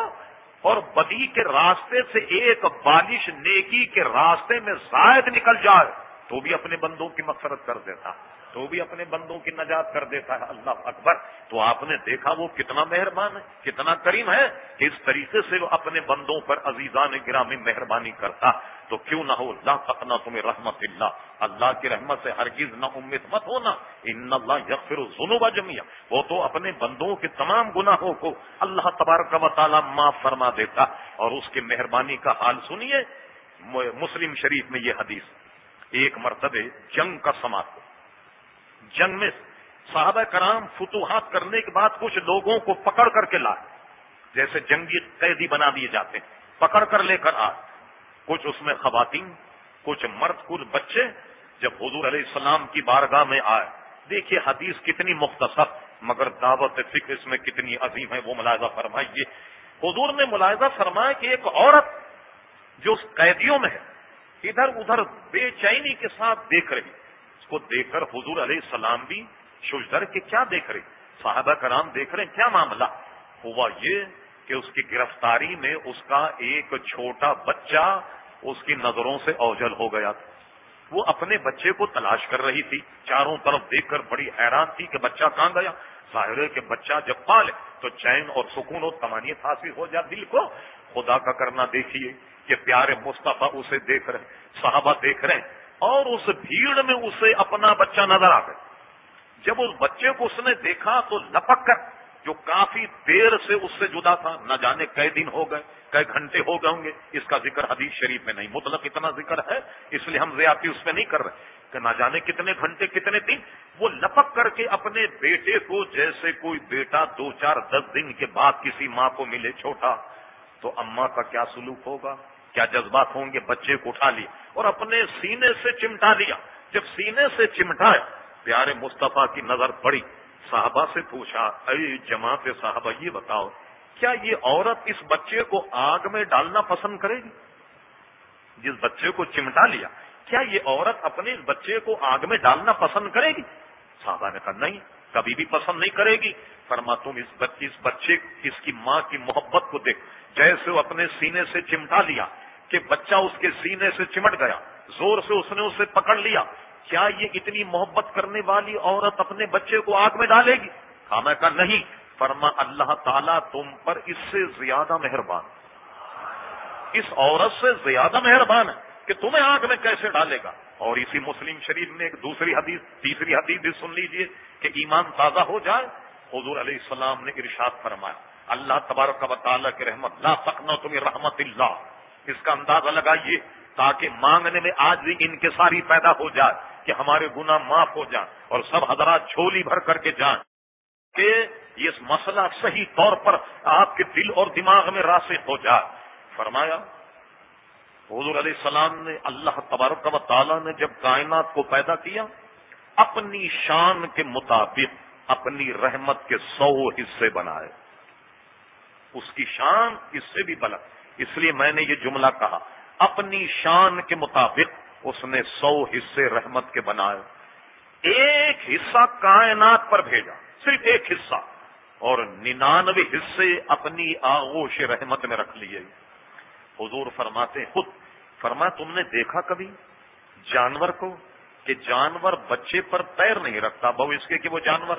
اور بدی کے راستے سے ایک بالش نیکی کے راستے میں زائد نکل جائے تو بھی اپنے بندوں کی مقصرت کر دیتا، تو بھی اپنے بندوں کی نجات کر دیتا ہے اللہ اکبر۔ تو آپ نے دیکھا وہ کتنا مہربان ہے، کتنا کریم ہے کہ اس طریقے سے وہ اپنے بندوں پر عزیزان گرامی مہربانی کرتا۔ تو کیوں نہ ہو اللہ تقنا تمہیں رحمت اللہ۔ اللہ کی رحمت سے ہرگز نہ امت مت ہونا۔ ان اللہ یغفر الذنوب جميعا وہ تو اپنے بندوں کے تمام گناہوں کو اللہ تبارک و تعالی معاف فرما دیتا۔ اور اس کی مہربانی کا حال سنیے مسلم شریف میں یہ حدیث۔ ایک مرتبہ جنگ کا سماعت جنگ میں صحابہ کرام فتوحات کرنے کے بعد کچھ لوگوں کو پکڑ کر کے لائے۔ جیسے جنگی قیدی بنا دیے جاتے ہیں۔ پکڑ کر لے کر آئے۔ کچھ اس میں خواتین، کچھ مرد، کچھ بچے جب حضور علیہ السلام کی بارگاہ میں آئے۔ دیکھیے حدیث کتنی مختصر، مگر دعوت فکر اس میں کتنی عظیم ہے، وہ ملاحظہ فرمائیے۔ حضور نے ملاحظہ فرمایا کہ ایک عورت جو اس قیدیوں میں ہے ادھر ادھر بے چینی کے ساتھ دیکھ رہی۔ کو دیکھ کر حضور علیہ السلام بھی شجدر کے کیا دیکھ رہے؟ صحابہ کرام دیکھ رہے ہیں، کیا معاملہ؟ ہوا یہ کہ اس کی گرفتاری میں اس کا ایک چھوٹا بچہ اس کی نظروں سے اوجل ہو گیا۔ تھا وہ اپنے بچے کو تلاش کر رہی تھی۔ چاروں طرف دیکھ کر بڑی حیران تھی کہ بچہ کہاں گیا۔ ظاہر ہے کہ بچہ جب پالے تو چین اور سکون و تمانیت حاصل ہو جائے۔ دل کو خدا کا کرنا دیکھیے۔ کہ پیارے مصطفیٰ اسے دیکھ رہے صحابہ دیکھ رہے ہیں، اور اس بھیڑ میں اسے اپنا بچہ نظر آ گیا۔ جب اس بچے کو اس نے دیکھا تو لپک کر، جو کافی دیر سے اس سے جدا تھا، نہ جانے کئی دن ہو گئے، کئی گھنٹے ہو گئے ہوں گے۔ اس کا ذکر حدیث شریف میں نہیں مطلب اتنا ذکر ہے، اس لیے ہم زیادتی اس پہ نہیں کر رہے۔ کہ نہ جانے کتنے گھنٹے، کتنے دن، وہ لپک کر کے اپنے بیٹے کو، جیسے کوئی بیٹا دو چار دس دن کے بعد کسی ماں کو ملے چھوٹا، تو اماں کا کیا سلوک ہوگا؟ کیا جذبات ہوں گے بچے کو اٹھا لیا اور اپنے سینے سے چمٹا لیا جب سینے سے چمٹایا پیارے مصطفیٰ کی نظر پڑی۔ صحابہ سے پوچھا، اے جماعت صاحبہ یہ بتاؤ، کیا یہ عورت اس بچے کو آگ میں ڈالنا پسند کرے گی؟ جس بچے کو چمٹا لیا، کیا یہ عورت اپنے اس بچے کو آگ میں ڈالنا پسند کرے گی؟ صحابہ نے کہا، نہیں کبھی بھی پسند نہیں کرے گی۔ فرما، تم اس بچے اس بچے، اس کی ماں کی محبت کو دیکھ۔ جیسے وہ اپنے سینے سے چمٹا لیا کہ بچہ اس کے سینے سے چمٹ گیا، زور سے اس نے اسے پکڑ لیا۔ کیا یہ اتنی محبت کرنے والی عورت اپنے بچے کو آگ میں ڈالے گی؟ ہاں میں کہا، نہیں۔ فرما، اللہ تعالیٰ تم پر اس سے زیادہ مہربان اس عورت سے زیادہ مہربان ہے کہ تمہیں آگ میں کیسے ڈالے گا؟ اور اسی مسلم شریف میں ایک دوسری حدیث، تیسری حدیث بھی سن لیجیے کہ ایمان تازہ ہو جائے، حضور علیہ السلام نے ارشاد فرمایا، اللہ تبارک و تعالیٰ کی رحمت، لا سکنا تمہیں رحمت اللہ۔ اس کا اندازہ لگائیے تاکہ مانگنے میں آج بھی انکساری پیدا ہو جائے کہ ہمارے گناہ معاف ہو جائیں اور سب حضرات جھولی بھر کر کے جائیں۔ کہ یہ مسئلہ صحیح طور پر آپ کے دل اور دماغ میں راسخ ہو جائے۔ فرمایا حضور علیہ السلام نے اللہ تبارک و تعالیٰ نے جب کائنات کو پیدا کیا، اپنی شان کے مطابق، اپنی رحمت کے سو حصے بنائے۔ اس کی شان اس سے بھی بلند۔ اس لیے میں نے یہ جملہ کہا، اپنی شان کے مطابق اس نے سو حصے رحمت کے بنائے۔ ایک حصہ کائنات پر بھیجا، صرف ایک حصہ، اور ننانوے حصے اپنی آغوش رحمت میں رکھ لیے۔ حضور فرماتے خود فرما، تم نے دیکھا کبھی جانور کو کہ جانور بچے پر پیر نہیں رکھتا؟ بہو، اس کے کہ وہ جانور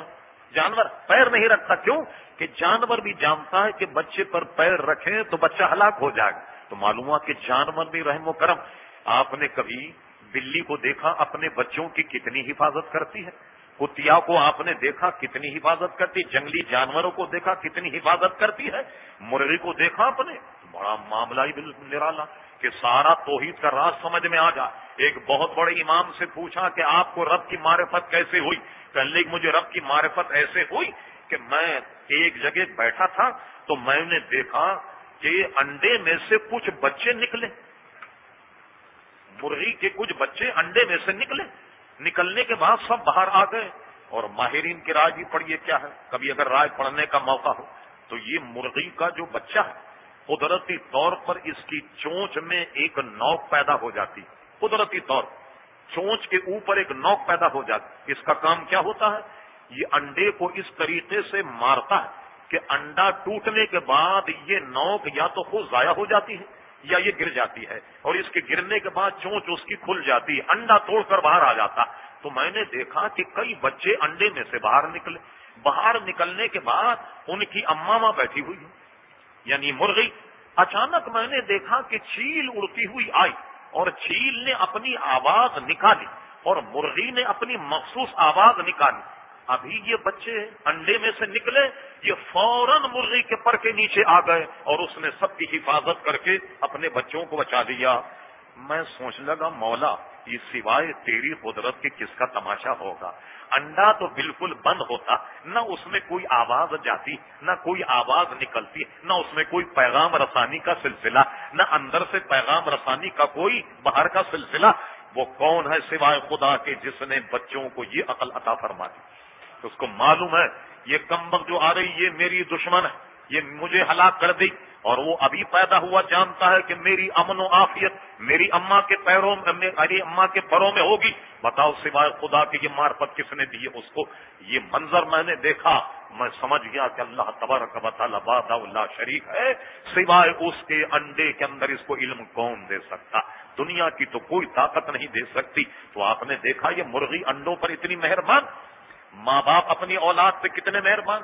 جانور پیر نہیں رکھتا؟ کیوں؟ کہ جانور بھی جانتا ہے کہ بچے پر پیر رکھیں تو بچہ ہلاک ہو جائے گا۔ تو معلوم ہوا کہ جانور بھی رحم و کرم، آپ نے کبھی بلی کو دیکھا اپنے بچوں کی کتنی حفاظت کرتی ہے؟ کتیا کو آپ نے دیکھا کتنی حفاظت کرتی؟ جنگلی جانوروں کو دیکھا کتنی حفاظت کرتی ہے؟ مرغی کو دیکھا آپ نے؟ بڑا معاملہ ہی نرالا کہ سارا توحید کا راز سمجھ میں آ جا ایک بہت بڑے امام سے پوچھا کہ آپ کو رب کی معرفت کیسے ہوئی؟ کہنے مجھے رب کی معرفت ایسے ہوئی کہ میں ایک جگہ بیٹھا تھا تو میں نے دیکھا کہ انڈے میں سے کچھ بچے نکلے۔ مرغی کے کچھ بچے انڈے میں سے نکلے۔ نکلنے کے بعد سب باہر آ گئے۔ اور ماہرین کی رائے بھی پڑھیے کیا ہے؟ کبھی اگر رائے پڑھنے کا موقع ہو تو یہ مرغی کا جو بچہ ہے قدرتی طور پر اس کی چونچ میں ایک نوک پیدا ہو جاتی۔ قدرتی طور۔ چونچ کے اوپر ایک نوک پیدا ہو جاتی۔ اس کا کام کیا ہوتا ہے؟ یہ انڈے کو اس طریقے سے مارتا ہے کہ انڈا ٹوٹنے کے بعد یہ نوک یا تو خود ضائع ہو جاتی ہے یا یہ گر جاتی ہے اور اس کے گرنے کے بعد چونچ اس کی کھل جاتی ہے۔ انڈا توڑ کر باہر آ جاتا۔ تو میں نے دیکھا کہ کئی بچے انڈے میں سے باہر نکلے۔ باہر نکلنے کے بعد ان کی اماما بیٹھی ہوئی یعنی مرغی، اچانک میں نے دیکھا کہ چیل اڑتی ہوئی آئی اور چیل نے اپنی آواز نکالی اور مرغی نے اپنی مخصوص آواز نکالی۔ ابھی یہ بچے انڈے میں سے نکلے، یہ فوراً مرغی کے پر کے نیچے آ گئے اور اس نے سب کی حفاظت کر کے اپنے بچوں کو بچا دیا۔ میں سوچ لگا، مولا، یہ سوائے تیری قدرت کے کس کا تماشا ہوگا؟ انڈا تو بالکل بند ہوتا، نہ اس میں کوئی آواز جاتی، نہ کوئی آواز نکلتی، نہ اس میں کوئی پیغام رسانی کا سلسلہ، نہ اندر سے پیغام رسانی کا کوئی باہر کا سلسلہ۔ وہ کون ہے سوائے خدا کے جس نے بچوں کو یہ عقل عطا فرما دی؟ اس کو معلوم ہے، یہ کمبک جو آ رہی، یہ میری دشمن ہے، یہ مجھے ہلاک کر دی۔ اور وہ ابھی پیدا ہوا جانتا ہے کہ میری امن و آفیت میری اما کے پیروں میں میری اما کے پروں میں ہوگی۔ بتاؤ سوائے خدا کی یہ مارفت کس نے دی اس کو؟ یہ منظر میں نے دیکھا۔ میں سمجھ گیا کہ اللہ تبارک و تعالیٰ باد اللہ شریف ہے۔ سوائے اس کے انڈے کے اندر اس کو علم کون دے سکتا؟ دنیا کی تو کوئی طاقت نہیں دے سکتی۔ تو آپ نے دیکھا یہ مرغی انڈوں پر اتنی مہربان؟ ماں باپ اپنی اولاد پہ کتنے مہربان؟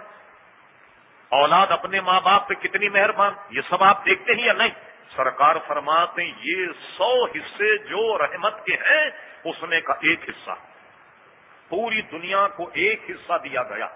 اولاد اپنے ماں باپ پہ کتنی مہربان، یہ سب آپ دیکھتے ہی یا نہیں؟ سرکار فرماتے یہ سو حصے جو رحمت کے ہیں، اس میں کا ایک حصہ۔ پوری دنیا کو ایک حصہ دیا گیا۔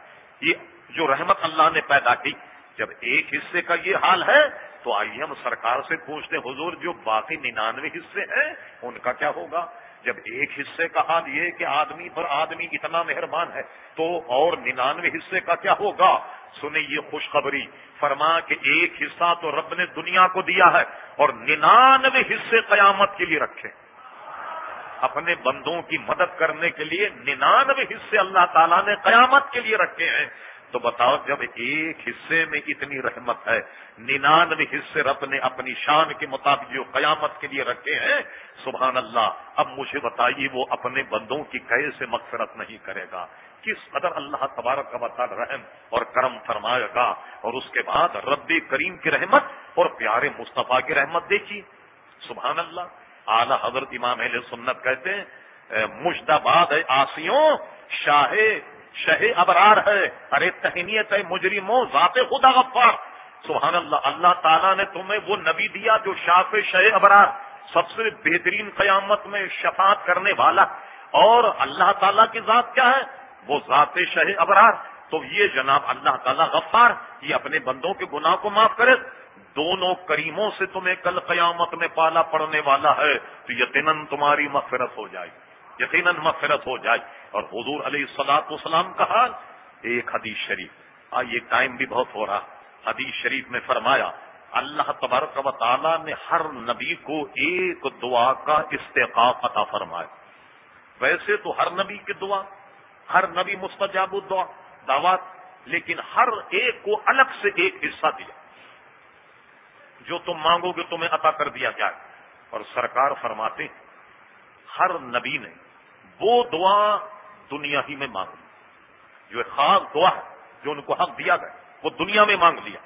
یہ جو رحمت اللہ نے پیدا کی، جب ایک حصے کا یہ حال ہے، تو آئیے ہم سرکار سے پوچھتے حضور جو باقی ننانوے حصے ہیں، ان کا کیا ہوگا؟ جب ایک حصے کا حال یہ کہ آدمی پر آدمی اتنا مہربان ہے تو اور ننانوے حصے کا کیا ہوگا؟ سنیں یہ خوشخبری۔ فرما کہ ایک حصہ تو رب نے دنیا کو دیا ہے اور ننانوے حصے قیامت کے لیے رکھے۔ اپنے بندوں کی مدد کرنے کے لیے ننانوے حصے اللہ تعالیٰ نے قیامت کے لیے رکھے ہیں۔ تو بتاؤ جب ایک حصے میں اتنی رحمت ہے، ننانوے حصے رب نے اپنی شان کے مطابق جو قیامت کے لیے رکھے ہیں، سبحان اللہ، اب مجھے بتائیے وہ اپنے بندوں کی کیسے مقصرت نہیں کرے گا؟ کس قدر اللہ تبارک کا تعالی رحم اور کرم فرمائے گا؟ اور اس کے بعد رب کریم کی رحمت اور پیارے مصطفیٰ کی رحمت دیکھیے۔ سبحان اللہ، اعلی حضرت امام اہل سنت کہتے ہیں مشدباد ہے آسیوں شاہ شہ ابرار ہے۔ ارے تہنیت ہے مجرموں، ذات خدا غفار۔ سبحان اللہ اللہ تعالیٰ نے تمہیں وہ نبی دیا جو شاف شہ ابرار، سب سے بہترین قیامت میں شفاعت کرنے والا۔ اور اللہ تعالیٰ کی ذات کیا ہے؟ وہ ذات شہ ابرار۔ تو یہ جناب اللہ تعالیٰ غفار، یہ اپنے بندوں کے گناہ کو معاف کرے۔ دونوں کریموں سے تمہیں کل قیامت میں پالا پڑنے والا ہے۔ تو یقیناً تمہاری مغفرت ہو جائے گی۔ یقیناً مغفرت ہو جائے۔ اور حضور علیہ السلاط والسلام کا حال، ایک حدیث شریف۔ آئیے، ٹائم بھی بہت ہو رہا۔ حدیث شریف میں فرمایا، اللہ تبارک و تعالیٰ نے ہر نبی کو ایک دعا کا استحقاق عطا فرمایا۔ ویسے تو ہر نبی کی دعا، ہر نبی مستجاب الدعا، دعوات، لیکن ہر ایک کو الگ سے ایک حصہ دیا۔ جو تم مانگو گے تمہیں عطا کر دیا جائے۔ اور سرکار فرماتے ہیں، ہر نبی نے وہ دعا دنیا ہی میں مانگ لی۔ جو خاص دعا ہے، جو ان کو حق دیا گیا، وہ دنیا میں مانگ لیا۔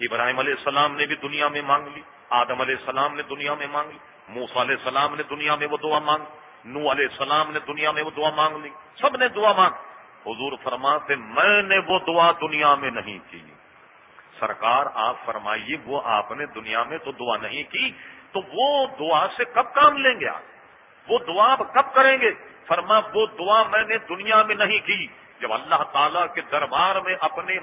ابراہیم علیہ السلام نے بھی دنیا میں مانگ لی، آدم علیہ السلام نے دنیا میں مانگ لی موسا علیہ السلام نے دنیا میں وہ دعا مانگ نو علیہ السلام نے دنیا میں وہ دعا مانگ لی۔ سب نے دعا مانگ۔ حضور فرماتے، میں نے وہ دعا دنیا میں نہیں کی۔ سرکار، آپ فرمائیے، وہ آپ نے دنیا میں تو دعا نہیں کی، تو وہ دعا سے کب کام لیں گے آپ؟ وہ دعا آپ کب کریں گے؟ فرما، وہ دعا میں نے دنیا میں نہیں کی۔ جب اللہ تعالیٰ کے دربار میں اپنی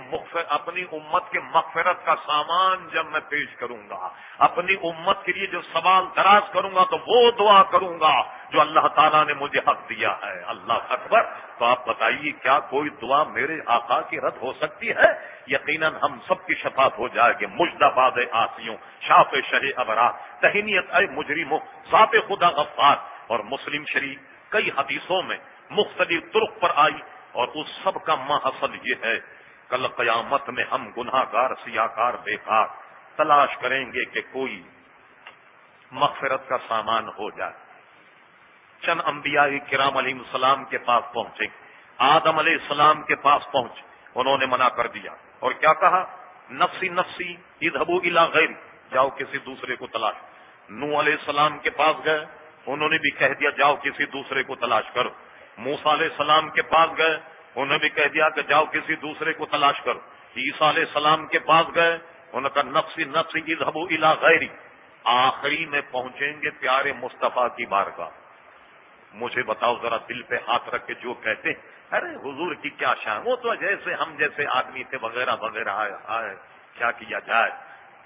اپنی امت کے مغفرت کا سامان جب میں پیش کروں گا، اپنی امت کے لیے جو سوال دراز کروں گا، تو وہ دعا کروں گا جو اللہ تعالیٰ نے مجھے حق دیا ہے۔ اللہ اکبر، تو آپ بتائیے، کیا کوئی دعا میرے آقا کی رد ہو سکتی ہے؟ یقیناً ہم سب کی شفاعت ہو جائے گی۔ مجدباد آسیوں، شاف شہ ابرا، تہنیت اے مجرموں صاف خدا غفار اور مسلم شریف کئی حدیثوں میں مختلف ترک پر آئی اور اس سب کا محصل یہ ہے، کل قیامت میں ہم گناہ گار سیاکار بیکار تلاش کریں گے کہ کوئی مغفرت کا سامان ہو جائے۔ چند انبیاء کرام علیہ السلام کے پاس پہنچے۔ آدم علیہ السلام کے پاس پہنچے۔ انہوں نے منع کر دیا۔ اور کیا کہا؟ نفسی نفسی ادبو الا غیر جاؤ کسی دوسرے کو تلاش۔ نو علیہ السلام کے پاس گئے۔ انہوں نے بھی کہہ دیا، جاؤ کسی دوسرے کو تلاش کرو۔ موسا علیہ السلام کے پاس گئے، انہوں نے بھی کہہ دیا کہ جاؤ کسی دوسرے کو تلاش کرو۔ عیسیٰ علیہ السلام کے پاس گئے، انہوں نے کہا، نفسی نفسی اظہب الا غیری۔ آخری میں پہنچیں گے پیارے مصطفیٰ کی بارگاہ۔ مجھے بتاؤ ذرا دل پہ ہاتھ رکھ کے جو کہتے ہیں۔ ارے، حضور کی کیا شان۔ وہ تو جیسے ہم جیسے آدمی تھے، وغیرہ وغیرہ آئے کیا کیا جائے۔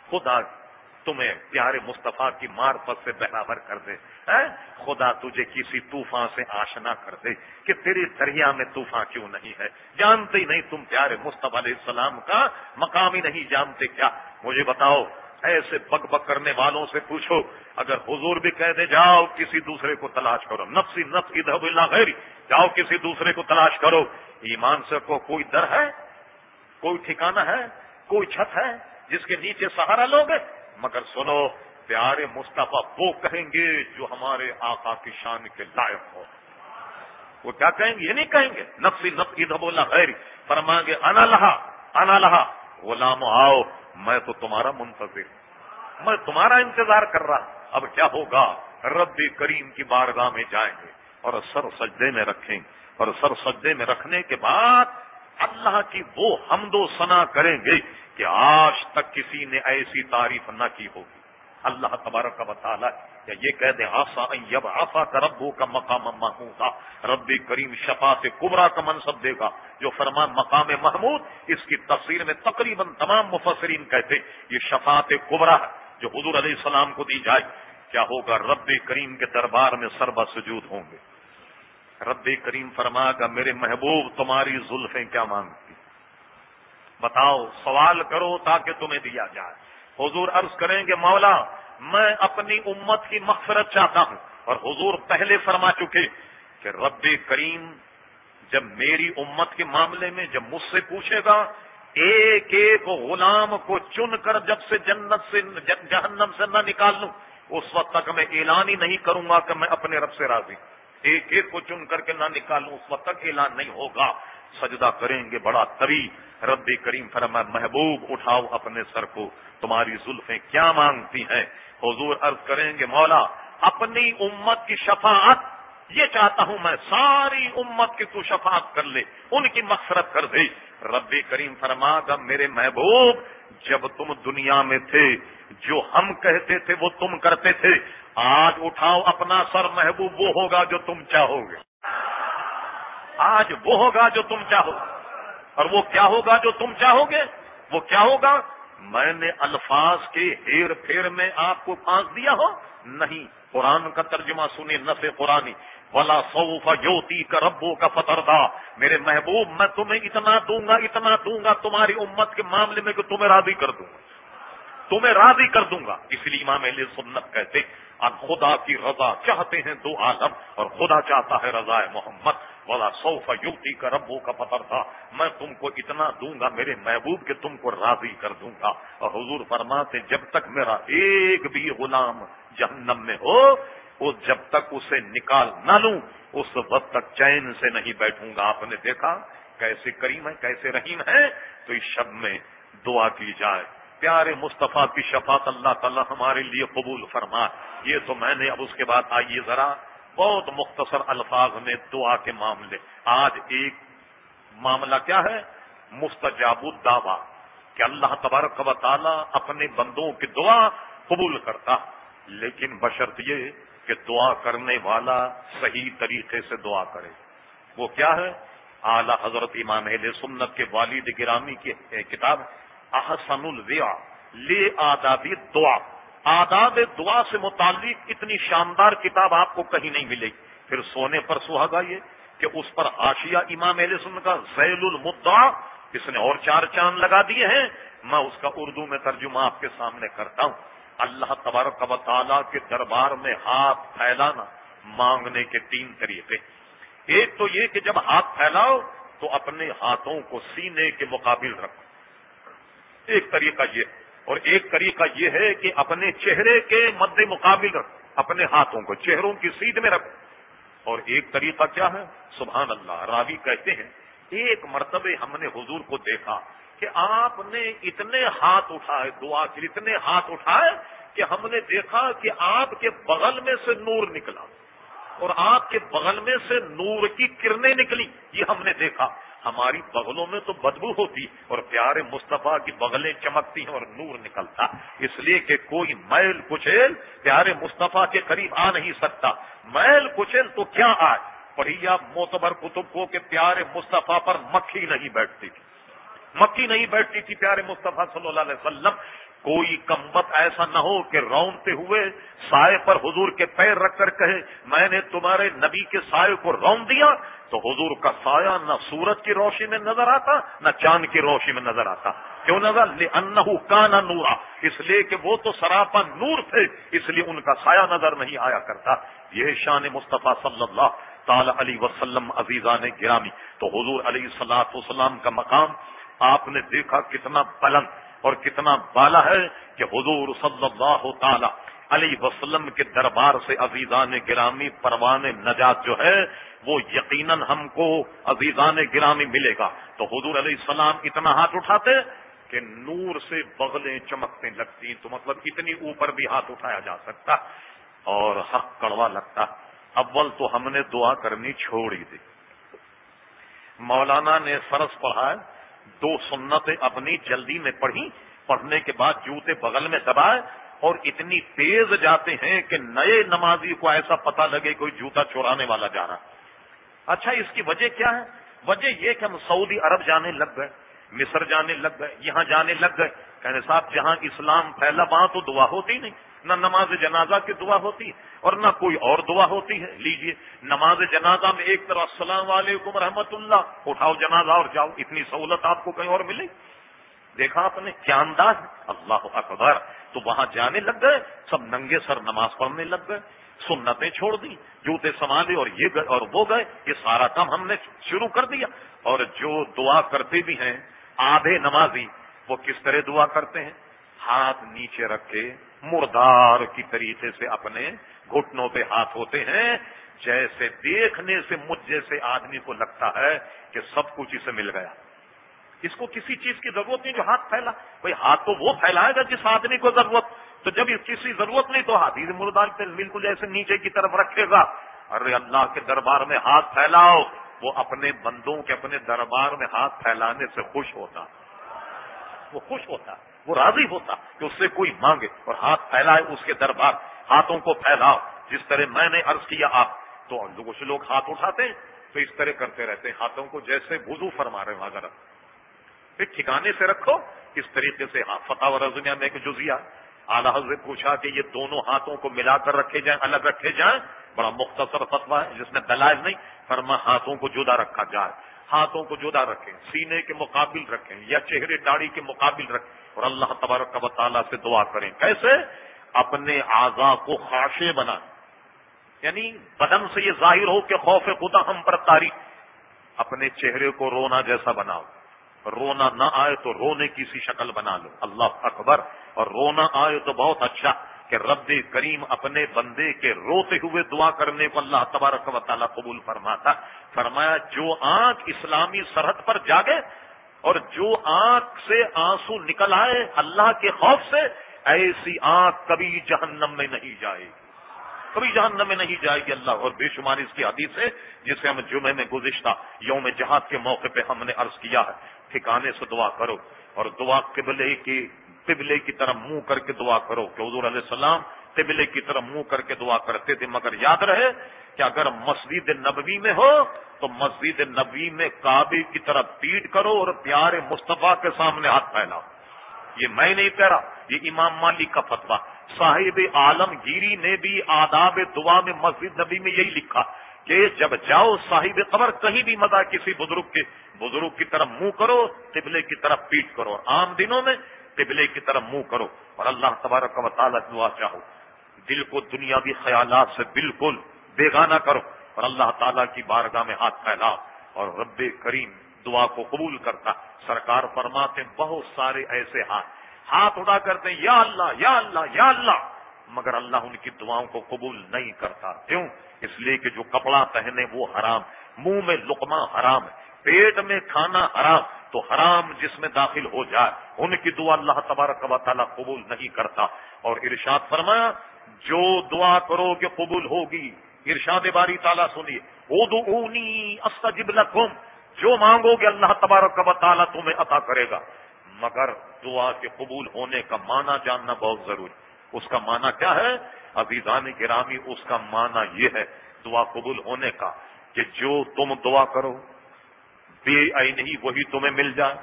خدا تمہیں پیارے مصطفیٰ کی مار پت سے برابر کر دے۔ ہاں؟ خدا تجھے کسی طوفان سے آشنا کر دے کہ تیری دریا میں طوفان کیوں نہیں ہے۔ جانتے ہی نہیں تم پیارے مصطفیٰ علیہ السلام کا، مقام ہی نہیں جانتے کیا۔ مجھے بتاؤ، ایسے بک بک کرنے والوں سے پوچھو، اگر حضور بھی کہہ دے، جاؤ کسی دوسرے کو تلاش کرو۔ نفسی نفس کی اللہ غیر جاؤ کسی دوسرے کو تلاش کرو۔ ایمان سے کو کوئی در ہے؟ کوئی ٹھکانہ ہے؟ کوئی چھت ہے جس کے نیچے سہارا لوگ مگر سنو، پیارے مصطفیٰ، وہ کہیں گے جو ہمارے آقا کی شان کے لائق ہو۔ وہ کیا کہیں گے؟ یہ نہیں کہیں گے۔ نفسی نفسی دب اللہ غیر فرمائیں گے، انا لہا انا لہا۔ غلام آؤ، میں تو تمہارا منتظر میں تمہارا انتظار کر رہا اب کیا ہوگا؟ رب کریم کی بارگاہ میں جائیں گے اور سر سجدے میں رکھیں۔ گے اور سر سجدے میں رکھنے کے بعد اللہ کی وہ حمد و ثنا کریں گے کہ آج تک کسی نے ایسی تعریف نہ کی ہوگی۔ اللہ تبارک کا بطالہ یا یہ کہہ دیں آسا یب آسا کا ربو کا مقام محمود رب کریم شفا سے کبرا کا منصب دے گا، جو فرمان مقام محمود، اس کی تفسیر میں تقریباً تمام مفسرین کہتے یہ شفاعت کبرا ہے، جو حضور علیہ السلام کو دی جائے۔ کیا ہوگا؟ رب کریم کے دربار میں سربا سجود ہوں گے۔ رب کریم فرما گا، میرے محبوب، تمہاری زلفیں کیا مانگتی بتاؤ، سوال کرو تاکہ تمہیں دیا جائے۔ حضور عرض کریں گے مولا، میں اپنی امت کی مغفرت چاہتا ہوں۔ اور حضور پہلے فرما چکے کہ رب کریم جب میری امت کے معاملے میں جب مجھ سے پوچھے گا، ایک ایک غلام کو چن کر جب سے جنت سے، جہنم سے نہ نکال لوں، اس وقت تک میں اعلان ہی نہیں کروں گا کہ میں اپنے رب سے راضی ایک ایک کو چن کر کے نہ نکالوں اس وقت تک اعلان نہیں ہوگا۔ سجدہ کریں گے، بڑا طویل رب کریم فرما، محبوب، اٹھاؤ اپنے سر کو، تمہاری زلفیں کیا مانگتی ہیں؟ حضور عرض کریں گے، مولا، اپنی امت کی شفاعت، یہ چاہتا ہوں میں ساری امت کی تو شفاعت کر لے، ان کی مغفرت کر دے۔ رب کریم فرما گا میرے محبوب، جب تم دنیا میں تھے، جو ہم کہتے تھے وہ تم کرتے تھے، آج اٹھاؤ اپنا سر، محبوب وہ ہوگا جو تم چاہو گے۔ آج وہ ہوگا جو تم چاہو۔ گے اور وہ کیا ہوگا جو تم چاہو گے؟ وہ کیا ہوگا؟ میں نے الفاظ کے ہیر پھیر میں آپ کو پھانس دیا ہو؟ نہیں، قرآن کا ترجمہ سنی نف قرآنی۔ ولا سوف یوتی کا ربو کا فتردا میرے محبوب، میں تمہیں اتنا دوں گا، اتنا دوں گا، تمہاری امت کے معاملے میں کہ تمہیں راضی کر دوں گا۔ تمہیں راضی کر دوں گا۔ اس لیے امام علیہ سنت کہتے اب خدا کی رضا چاہتے ہیں دو عالم، اور خدا چاہتا ہے رضا محمد۔ والا سوف یوتی کا ربو کا پتر تھا میں تم کو اتنا دوں گا، میرے محبوب کے تم کو راضی کر دوں گا۔ اور حضور فرماتے، جب تک میرا ایک بھی غلام جہنم میں ہو وہ جب تک اسے نکال نہ لوں، اس وقت تک چین سے نہیں بیٹھوں گا۔ آپ نے دیکھا کیسے کریم ہے کیسے رحیم ہے تو اس شب میں دعا کی جائے۔ پیارے مصطفیٰ کی شفاعت اللہ تعالیٰ ہمارے لیے قبول فرما یہ تو میں نے، اب اس کے بعد آئیے ذرا۔ بہت مختصر الفاظ میں دعا کے معاملے۔ آج ایک معاملہ کیا ہے؟ مستجاب الدعوا کہ اللہ تبارک و تعالیٰ اپنے بندوں کی دعا قبول کرتا۔ لیکن بشرط یہ کہ دعا کرنے والا صحیح طریقے سے دعا کرے۔ وہ کیا ہے؟ اعلی حضرت امام اہل سنت کے والد گرامی کی کتاب احسن الویا لے آدابی دعا۔ آداب دعا سے متعلق اتنی شاندار کتاب آپ کو کہیں نہیں ملے گی۔ پھر سونے پر سہاگا یہ کہ اس پر آشیہ امام اہل سنت کا ذیل المدعا، اس نے اور چار چاند لگا دیے ہیں۔ میں اس کا اردو میں ترجمہ آپ کے سامنے کرتا ہوں۔ اللہ تبارک و تعالیٰ کے دربار میں ہاتھ پھیلانا مانگنے کے تین طریقے۔ ایک تو یہ کہ جب ہاتھ پھیلاؤ تو اپنے ہاتھوں کو سینے کے مقابل رکھو۔ ایک طریقہ یہ۔ اور ایک طریقہ یہ ہے کہ اپنے چہرے کے مد مقابل رکھو اپنے ہاتھوں کو چہروں کی سیدھ میں رکھو اور ایک طریقہ کیا ہے؟ سبحان اللہ، راوی کہتے ہیں، ایک مرتبہ ہم نے حضور کو دیکھا کہ آپ نے اتنے ہاتھ اٹھائے، دعا کے اتنے ہاتھ اٹھائے کہ ہم نے دیکھا کہ آپ کے بغل میں سے نور نکلا اور آپ کے بغل میں سے نور کی کرنیں نکلی، یہ ہم نے دیکھا۔ ہماری بغلوں میں تو بدبو ہوتی اور پیارے مصطفیٰ کی بغلیں چمکتی ہیں اور نور نکلتا۔ اس لیے کہ کوئی میل کچیل پیارے مصطفیٰ کے قریب آ نہیں سکتا۔ میل کچیل تو کیا آئے پڑھیا موتبر کتب کو کہ پیارے مصطفیٰ پر مکھی نہیں بیٹھتی تھی۔ مکھی نہیں بیٹھتی تھی پیارے مصطفیٰ صلی اللہ علیہ وسلم۔ کوئی کمبت ایسا نہ ہو کہ رونتے ہوئے سائے پر حضور کے پیر رکھ کر کہے، میں نے تمہارے نبی کے سائے کو رون دیا تو حضور کا سایہ نہ سورج کی روشنی میں نظر آتا، نہ چاند کی روشنی میں نظر آتا۔ کیوں نظر؟ انہ کا نہ نورا۔ اس لیے کہ وہ تو سراپا نور تھے، اس لیے ان کا سایہ نظر نہیں آیا کرتا۔ یہ شان مصطفیٰ صلی اللہ تعالی علیہ وسلم عزیزان گرامی۔ تو حضور علیہ السلاط وسلام کا مقام آپ نے دیکھا کتنا بلند۔ اور کتنا بالا ہے کہ حضور صلی اللہ تعالی علی وسلم کے دربار سے عزیزان گرامی پروان نجات جو ہے، وہ یقیناً ہم کو عزیزان گرامی ملے گا۔ تو حضور علیہ السلام اتنا ہاتھ اٹھاتے کہ نور سے بغلیں چمکنے لگتی، تو مطلب اتنی اوپر بھی ہاتھ اٹھایا جا سکتا اور حق کڑوا لگتا۔ اول تو ہم نے دعا کرنی چھوڑ ہی دی۔ مولانا نے فرض پڑھا دو سنتیں اپنی جلدی میں پڑھی پڑھنے کے بعد جوتے بغل میں دبائے اور اتنی تیز جاتے ہیں کہ نئے نمازی کو ایسا پتا لگے کوئی جوتا چورانے والا جا رہا۔ اچھا اس کی وجہ کیا ہے؟ وجہ یہ کہ ہم سعودی عرب جانے لگ گئے، مصر جانے لگ گئے، یہاں جانے لگ گئے۔ کہنے صاحب، جہاں اسلام پھیلا، وہاں تو دعا ہوتی نہیں۔ نہ نماز جنازہ کی دعا ہوتی اور نہ کوئی اور دعا ہوتی ہے۔ لیجیے، نماز جنازہ میں ایک طرح السلام علیکم رحمت اللہ۔ اٹھاؤ جنازہ اور جاؤ، اتنی سہولت آپ کو کہیں اور ملے دیکھا آپ نے، کیا انداز اللہ اکبر۔ تو وہاں جانے لگ گئے، سب ننگے سر نماز پڑھنے لگ گئے، سنتیں چھوڑ دی جوتے سنبھالے اور یہ گئے اور وہ گئے، یہ سارا کام ہم نے شروع کر دیا۔ اور جو دعا کرتے بھی ہیں، آدھے نمازی، وہ کس طرح دعا کرتے ہیں؟ ہاتھ نیچے رکھے مردار کی طریقے سے اپنے گھٹنوں پہ ہاتھ ہوتے ہیں۔ جیسے دیکھنے سے مجھ جیسے آدمی کو لگتا ہے کہ سب کچھ اسے مل گیا۔ اس کو کسی چیز کی ضرورت نہیں جو ہاتھ پھیلا۔ بھائی ہاتھ تو وہ پھیلائے گا جس آدمی کو ضرورت۔ تو جب اس کسی ضرورت نہیں تو ہاتھ ہی مردار پہ بالکل جیسے نیچے کی طرف رکھے گا۔ ارے اللہ کے دربار میں ہاتھ پھیلاؤ۔ وہ اپنے بندوں کے اپنے دربار میں ہاتھ پھیلانے سے خوش ہوتا۔ وہ خوش ہوتا۔ وہ راضی ہوتا کہ اس سے کوئی مانگے اور ہاتھ پھیلائے اس کے دربار ہاتھوں کو پھیلاؤ، جس طرح میں نے عرض کیا آپ۔ تو کچھ لوگ ہاتھ اٹھاتے ہیں، تو اس طرح کرتے رہتے ہیں ہاتھوں کو جیسے وضو فرما رہے ہیں اگر۔ پھر ٹھکانے سے رکھو، اس طریقے سے فتح و رضمیہ میں ایک جزیا اعلیٰ حضرت پوچھا کہ یہ دونوں ہاتھوں کو ملا کر رکھے جائیں، الگ رکھے جائیں؟ بڑا مختصر فتوا ہے، جس میں دلائل نہیں، فرما ہاتھوں کو جدا رکھا جائے۔ ہاتھوں کو جدا رکھیں، سینے کے مقابل رکھیں یا چہرے داڑھی کے مقابل رکھیں۔ اور اللہ تبارک و تعالیٰ سے دعا کریں۔ کیسے؟ اپنے اعضا کو خاشے بنائیں یعنی بدن سے یہ ظاہر ہو کہ خوف خدا ہم پر تاری اپنے چہرے کو رونا جیسا بناؤ۔ رونا نہ آئے تو رونے کی سی شکل بنا لو۔ اللہ اکبر۔ اور رونا آئے تو بہت اچھا کہ رب کریم اپنے بندے کے روتے ہوئے دعا کرنے کو اللہ تبارک و تعالیٰ قبول فرماتا۔ فرمایا، جو آنکھ اسلامی سرحد پر جاگے اور جو آنکھ سے آنسو نکل آئے اللہ کے خوف سے، ایسی آنکھ کبھی جہنم میں نہیں جائے گی۔ کبھی جہنم میں نہیں جائے گی اللہ، اور بے شمار اس کی حدیث ہے جسے ہم جمعے میں گزشتہ یوم جہاد کے موقع پہ ہم نے عرض کیا ہے۔ ٹھکانے سے دعا کرو اور دعا قبلے کی قبلے کی طرف منہ کر کے دعا کرو کہ حضور علیہ السلام قبلے کی طرف منہ کر کے دعا کرتے تھے، مگر یاد رہے کہ اگر مسجد نبوی میں ہو تو مسجد نبوی میں کعبے کی طرف پیٹ کرو اور پیارے مصطفیٰ کے سامنے ہاتھ پھیلاؤ۔ یہ میں نہیں کہہ رہا، یہ امام مالک کا فتوا صاحب عالمگیری نے بھی آداب دعا میں مسجد نبی میں یہی لکھا کہ جب جاؤ صاحب قبر، کہیں بھی مزہ کسی بزرگ کے، بزرگ کی طرف منہ کرو، قبلے کی طرف پیٹ کرو۔ عام دنوں میں قبلے کی طرف منہ کرو۔ اور اللہ تبارک و تعالیٰ دعا چاہو۔ دل کو دنیاوی خیالات سے بالکل بیگانہ کرو اور اللہ تعالیٰ کی بارگاہ میں ہاتھ پھیلاؤ اور رب کریم دعا کو قبول کرتا سرکار فرماتے بہت سارے ایسے ہاتھ۔ ہاتھ اڑا کرتے یا اللہ یا اللہ یا اللہ۔ مگر اللہ ان کی دعاؤں کو قبول نہیں کرتا۔ کیوں؟ اس لیے کہ جو کپڑا پہنے وہ حرام۔ منہ میں لقمہ حرام ہے، پیٹ میں کھانا حرام۔ تو حرام جس میں داخل ہو جائے، ان کی دعا اللہ تبارک و تعالیٰ قبول نہیں کرتا۔ اور ارشاد فرمایا جو دعا کرو کہ قبول ہوگی۔ ارشاد باری تعالیٰ سنیے۔ اونی استجب لکھم جو مانگو گے اللہ تبارک و تعالیٰ تمہیں عطا کرے گا۔ مگر دعا کے قبول ہونے کا معنی جاننا بہت ضروری۔ اس کا معنی کیا ہے؟ عزیزان گرامی، اس کا معنی یہ ہے دعا قبول ہونے کا کہ جو تم دعا کرو، بے آئی نہیں وہی تمہیں مل جائے۔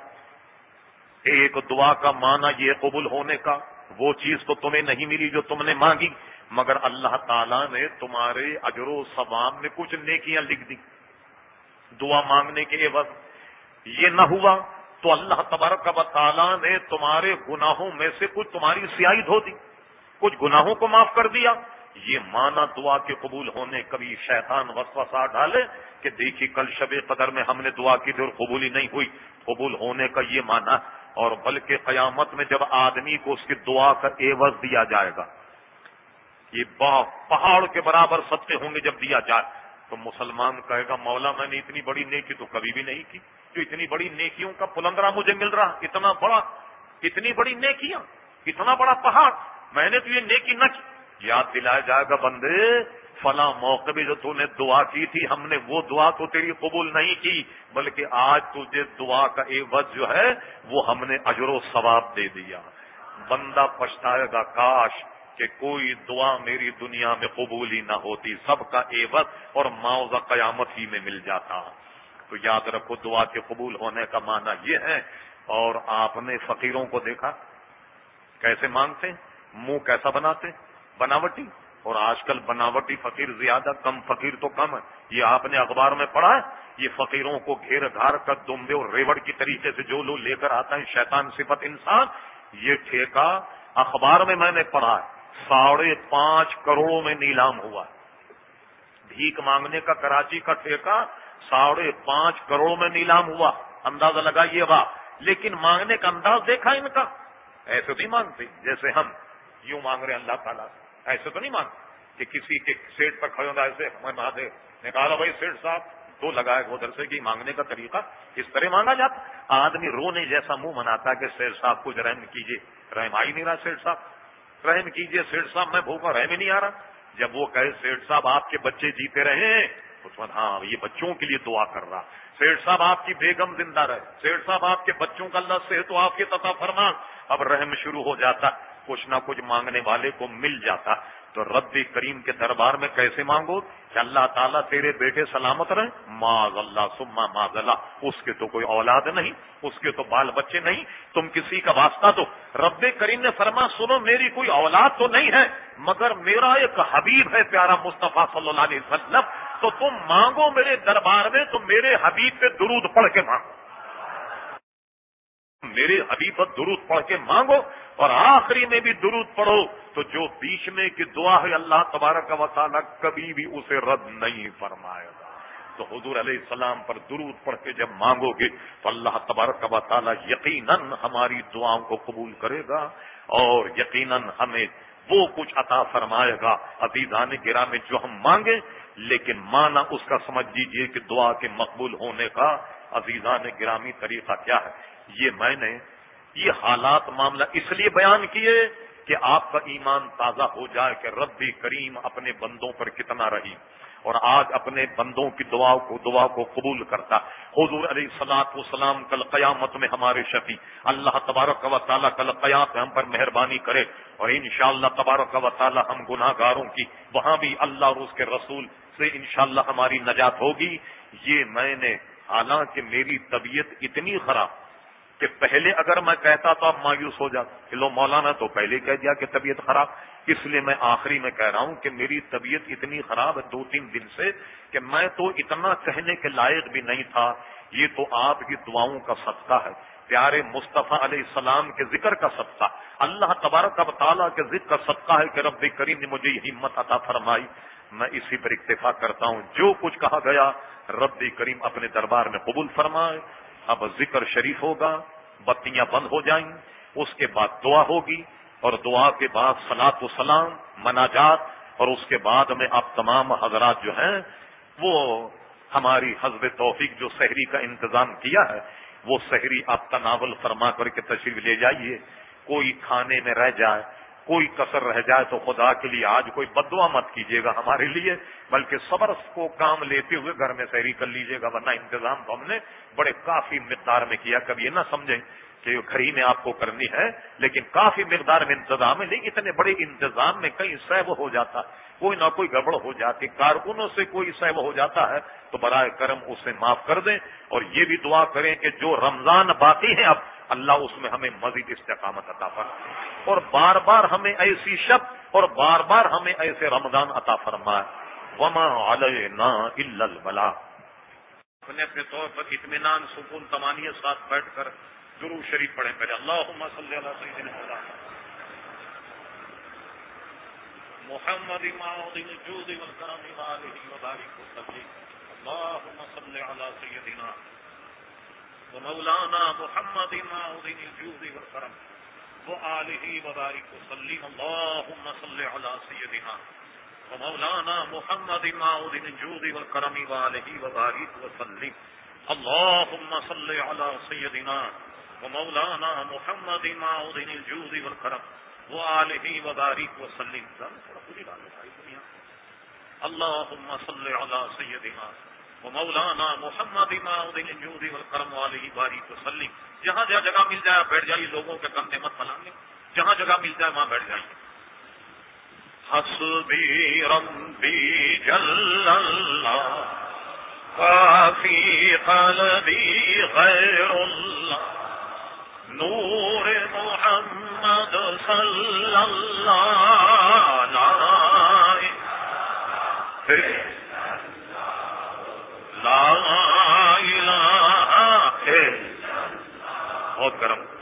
ایک دعا کا معنی یہ قبول ہونے کا۔ وہ چیز تو تمہیں نہیں ملی جو تم نے مانگی، مگر اللہ تعالیٰ نے تمہارے اجر و ثواب میں کچھ نیکیاں لکھ دی دعا مانگنے کے وقت یہ نہ ہوا تو اللہ تبارک و تعالیٰ نے تمہارے گناہوں میں سے کچھ تمہاری سیاہی دھو دی، کچھ گناہوں کو معاف کر دیا۔ یہ مانا دعا کے قبول ہونے کبھی شیطان وسوسہ ڈالے کہ دیکھی کل شب قدر میں ہم نے دعا کی تھی اور قبولی نہیں ہوئی۔ قبول ہونے کا یہ مانا اور بلکہ قیامت میں جب آدمی کو اس کی دعا کا ایوز دیا جائے گا، یہ پہاڑ کے برابر سچے ہوں گے جب دیا جائے۔ تو مسلمان کہے گا، مولا میں نے اتنی بڑی نیکی تو کبھی بھی نہیں کی۔ جو اتنی بڑی نیکیوں کا پلندرا مجھے مل رہا، اتنا بڑا، اتنی بڑی نیکیاں، اتنا بڑا پہاڑ، میں نے تو یہ نیکی نہ کی۔ یاد دلایا جائے گا بندے فلاں موقع بھی جو تو نے دعا کی تھی، ہم نے وہ دعا تو تیری قبول نہیں کی، بلکہ آج تجھے دعا کا ایک جو ہے، وہ ہم نے اجر و ثواب دے دیا۔ بندہ پچھتائے گا، کاش کہ کوئی دعا میری دنیا میں قبول ہی نہ ہوتی، سب کا ایوز اور معاوضہ قیامت ہی میں مل جاتا۔ تو یاد رکھو، دعا کے قبول ہونے کا معنی یہ ہے، اور آپ نے فقیروں کو دیکھا؟ کیسے مانگتے؟ منہ کیسا بناتے؟ بناوٹی؟ اور آج کل بناوٹی فقیر زیادہ کم، فقیر تو کم ہے۔ یہ آپ نے اخبار میں پڑھا ہے؟ یہ فقیروں کو گھیر گھار کر دمبے اور ریوڑ کی طریقے سے جو لوگ لے کر آتا ہے، شیطان صفت انسان۔ یہ ٹھیکہ اخبار میں میں نے پڑھا ہے۔ ساڑھے پانچ کروڑوں میں نیلام ہوا ہے۔ بھیک مانگنے کا کراچی کا ٹھیکہ ساڑھے پانچ کروڑوں میں نیلام ہوا۔ اندازہ لگائیے گا لیکن مانگنے کا انداز دیکھا ان کا۔ ایسے نہیں مانگتے جیسے ہم۔ یوں مانگ رہے ہیں اللہ تعالیٰ سے۔ ایسے تو نہیں مانتے کہ کسی کے سیٹ پر کھڑے ہوتا ایسے میں مہادیو نے کہا بھائی، سیٹ صاحب دو لگائے ادھر سے کہ مانگنے کا طریقہ اس طرح مانگا جاتا۔ آدمی رونے جیسا منہ مناتا کہ سیٹ صاحب کچھ رحم کیجیے۔ رحم آ ہی نہیں رہا سیٹ صاحب رحم کیجیے سیٹ صاحب میں بھوکا، رحم ہی نہیں آ رہا۔ جب وہ کہے، سیٹ صاحب آپ کے بچے جیتے رہے اس وقت ہاں یہ بچوں کے لیے دعا کر رہا۔ سیٹ صاحب آپ کی بیگم زندہ رہے۔ سیٹ صاحب آپ کے بچوں کا اللہ صحت تو آپ کے تتا فرمان اب رحم شروع ہو جاتا۔ کچھ نہ کچھ مانگنے والے کو مل جاتا تو رب کریم کے دربار میں کیسے مانگو کہ اللہ تعالیٰ تیرے بیٹے سلامت رہے ماض اللہ سما ماض اللہ اس کے تو کوئی اولاد نہیں، اس کے تو بال بچے نہیں، تم کسی کا واسطہ تو رب کریم نے فرما، سنو، میری کوئی اولاد تو نہیں ہے، مگر میرا ایک حبیب ہے، پیارا مصطفیٰ صلی اللہ علیہ وسلم۔ تو تم مانگو میرے دربار میں، تو میرے حبیب پہ درود پڑھ کے مانگو۔ میرے حبیب پر درود پڑھ کے مانگو اور آخری میں بھی درود پڑھو تو جو بیچ میں کی دعا ہے اللہ تبارک و تعالیٰ کبھی بھی اسے رد نہیں فرمائے گا۔ تو حضور علیہ السلام پر درود پڑھ کے جب مانگو گے تو اللہ تبارک و تعالیٰ یقیناً ہماری دعاؤں کو قبول کرے گا اور یقیناً ہمیں وہ کچھ عطا فرمائے گا عزیزان گرا میں جو ہم مانگے۔ لیکن مانا اس کا سمجھ لیجیے کہ دعا کے مقبول ہونے کا عزیزان گرامی طریقہ کیا ہے۔ یہ میں نے یہ حالات معاملہ اس لیے بیان کیے کہ آپ کا ایمان تازہ ہو جائے کہ ربی کریم اپنے بندوں پر کتنا رہی اور آج اپنے بندوں کی دعا کو دعا کو قبول کرتا حضور علیہ سلاط وسلام کل قیامت میں ہمارے شفیع اللہ تبارک و تعالیٰ کل قیامت ہم پر مہربانی کرے اور انشاءاللہ تبارک و تعالیٰ ہم گناہ گاروں کی وہاں بھی اللہ اور اس کے رسول سے انشاءاللہ ہماری نجات ہوگی یہ میں نے حالانکہ میری طبیعت اتنی خراب کہ پہلے اگر میں کہتا تو آپ مایوس ہو جاتے لو مولانا تو پہلے کہہ دیا کہ طبیعت خراب، اس لیے میں آخری میں کہہ رہا ہوں کہ میری طبیعت اتنی خراب ہے دو تین دن سے کہ میں تو اتنا کہنے کے لائق بھی نہیں تھا۔ یہ تو آپ کی دعاؤں کا صدقہ ہے۔ پیارے مصطفیٰ علیہ السلام کے ذکر کا صدقہ۔ اللہ تبارک و تعالیٰ کے ذکر کا صدقہ ہے کہ رب کریم نے مجھے یہ ہمت عطا فرمائی۔ میں اسی پر اکتفا کرتا ہوں۔ جو کچھ کہا گیا رب کریم اپنے دربار میں قبول فرمائے۔ اب ذکر شریف ہوگا، بتیاں بند ہو جائیں، اس کے بعد دعا ہوگی، اور دعا کے بعد سلاط و سلام، مناجات، اور اس کے بعد میں آپ تمام حضرات جو ہیں، وہ ہماری حزب توفیق جو شہری کا انتظام کیا ہے، وہ شہری آپ تناول فرما کر کے تشریف لے جائیے، کوئی کھانے میں رہ جائے کوئی کسر رہ جائے تو خدا کے لیے آج کوئی بدوا مت کیجیے گا ہمارے لیے، بلکہ صبر کو کام لیتے ہوئے گھر میں سیری کر لیجیے گا، ورنہ انتظام تو ہم نے بڑے کافی مقدار میں کیا، کبھی یہ نہ سمجھیں کہ گھر ہی میں آپ کو کرنی ہے، لیکن کافی مقدار میں انتظام ہے، لیکن اتنے بڑے انتظام میں کہیں سیب ہو جاتا کوئی نہ کوئی گڑبڑ ہو جاتی کارکنوں سے کوئی سیب ہو جاتا ہے، تو برائے کرم اسے معاف کر دیں۔ اور یہ بھی دعا کریں کہ جو رمضان باقی ہیں، اب اللہ اس میں ہمیں مزید استقامت عطا فرمائے۔ اور بار بار ہمیں ایسی شب اور بار بار ہمیں ایسے رمضان عطا فرمائے۔ وما علینا الا البلا اپنے اپنے طور پر اطمینان، سکون تمانی ساتھ بیٹھ کر درو شریف پڑھیں پہلے۔ اللہ صلی اللہ سیدنا محمد۔ الجود والکرم وآلہ وبارک وسلم اللهم صل على سيدنا ومولانا محمد معوذ الجود والكرم وآلہ وبارک وسلم اللهم صل على سيدنا ومولانا محمد معوذ الجود والكرم وآلہ وبارک وسلم اللهم صل على سيدنا ومولانا محمد معوذ الجود والكرم وآلہ وبارک وسلم۔ اللهم صل على سيدنا ومولانا محمد معوذ الجود والكرم وآلہ وبارک وسلم۔ جہاں جہاں جگہ مل جائے بیٹھ جائیے، لوگوں کے کندھے مت پلانگے جہاں جگہ مل جائے، وہاں بیٹھ جائیے۔ حسبی ربی جل اللہ کافی قلبی غیر اللہ۔ نور محمد صلی اللہ لا الہ الا اللہ۔ بہت گرم۔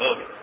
ہو گیا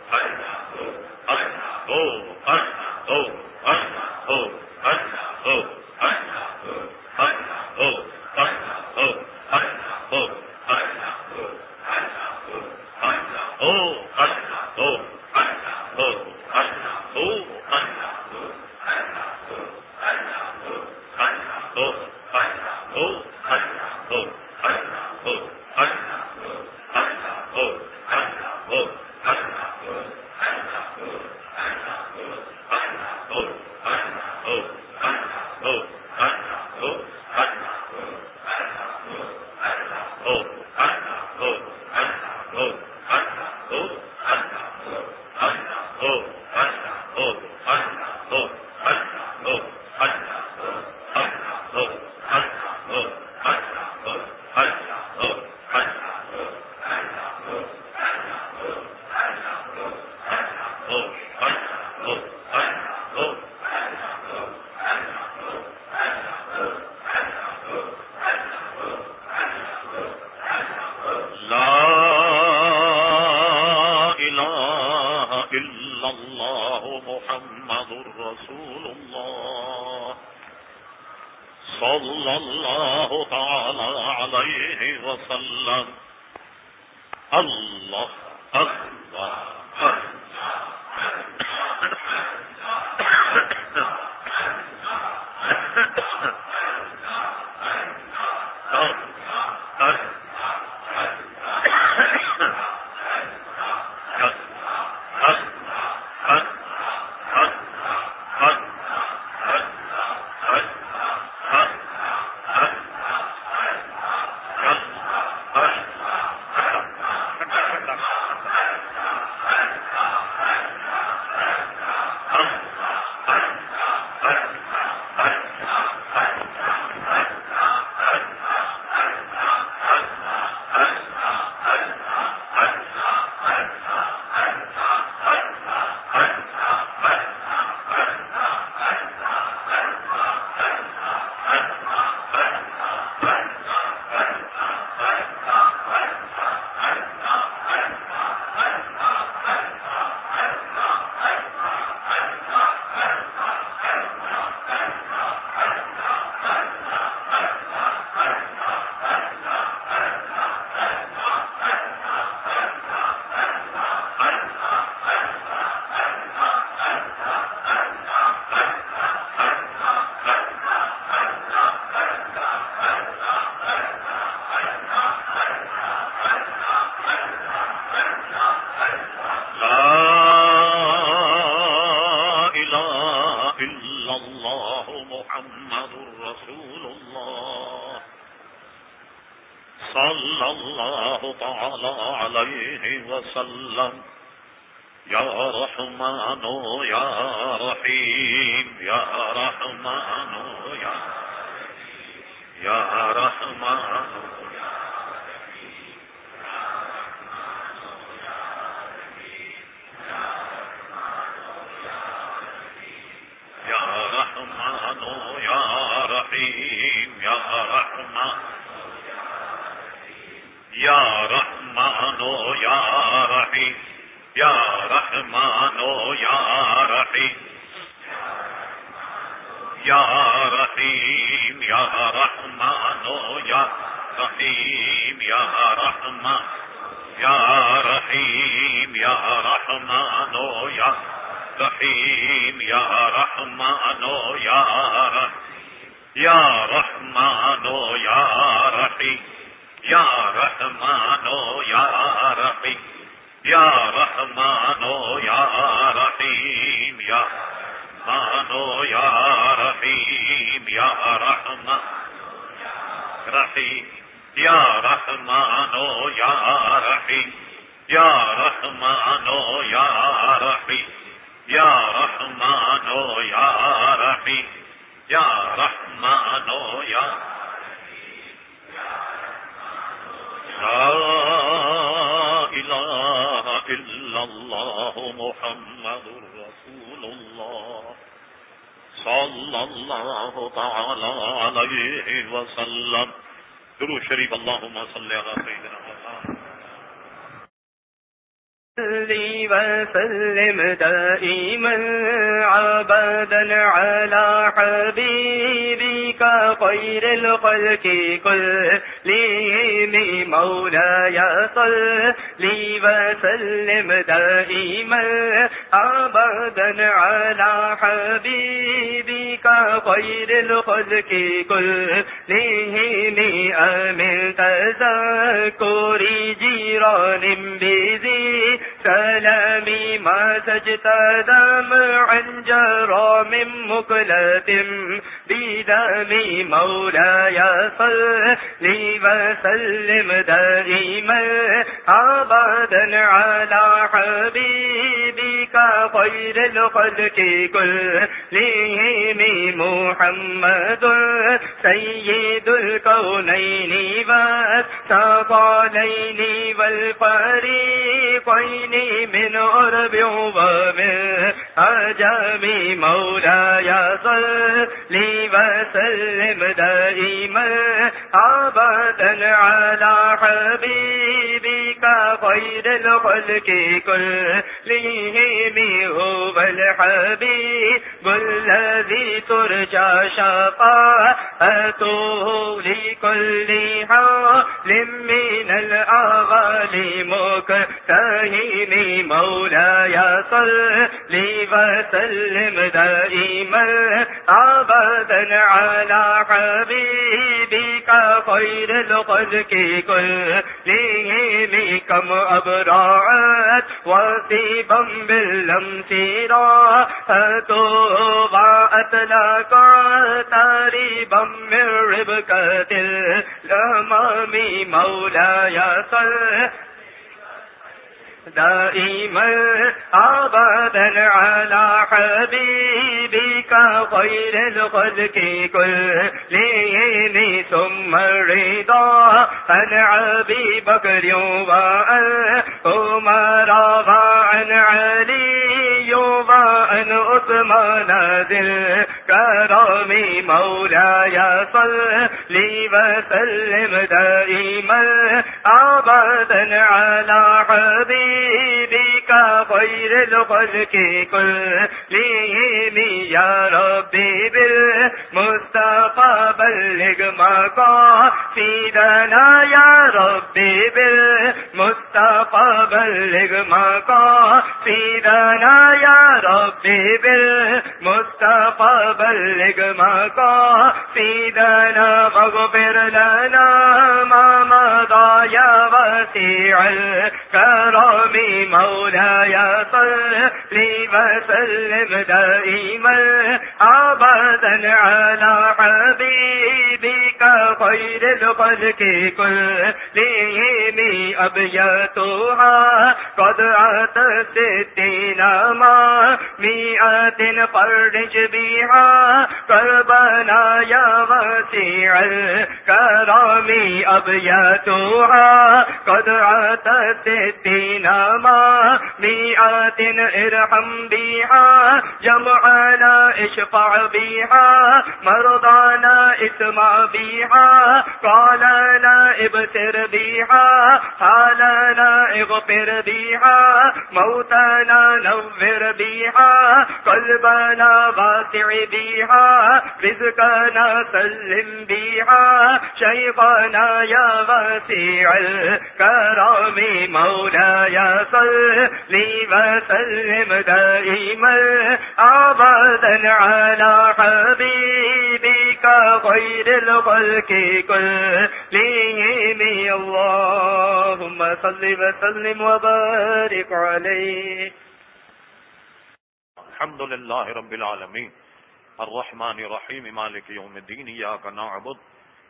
خير الخلق كلهم أمن تذكر جيران بذي سلامي ما سجت دمعا جرى من مكلة بدم مولاي صلي وسلم دائما أبدا على حبيبك خير الخلق كلهم محمد سيد الكونين والثقلين والفريقين من عرب ومن عجم مولاي صلي وسلم دائما أبدا على حبيبك خير الخلق كلهم هو الحبيب الذي ترجى شفاعته لكل حال من الأغاني مكتهين مولاي صلي وسلم دائما أبدا على حبيبك خير الخلق كلهم كم أبرعت وصيبا باللمس راحته وأطلق تريبا من ربكة الأمام مولاي صل دائما أبدا على حبيبك خير الخلق كلهم، ثم الرضا. عن أبي بكر وعن عمر وعن علي وعن عثمان ذي الكرم مولاي صلي وسلم دائما أبدا على حبيبك خير الخلق كلهم يا ربي بالمصطفى بلغ مقاصدنا يا ربي بالمصطفى بلغ مقاصدنا يا ربي بالمصطفى بلغ مقاصدنا واغفر لنا ما مضى يا واسع الكرم مولاي صل وسلم دائما أبدا على حبيبك خير الخلق كلهم أبيتها قد أتت الدين ما مئة فرج بها قلبنا يا وسيع الكرم أبيتها قد أتت الدين ما، مئة ارحم بها جمعنا اشفع بها مرضانا اسمع بها قالنا ابتر بها حالنا اغفر بها موتنا نور بها قلبنا واسع بها رزقنا سلم بیہا بها شيخنا يا واسع الكرم مولاي صل وسلم دائما ابدا على حبيبك خير الخلق كلهم. اللهم صل وسلم وبارك عليه. الحمد لله رب العالمين. الرحمن الرحيم مالك يوم الدين إياك نعبد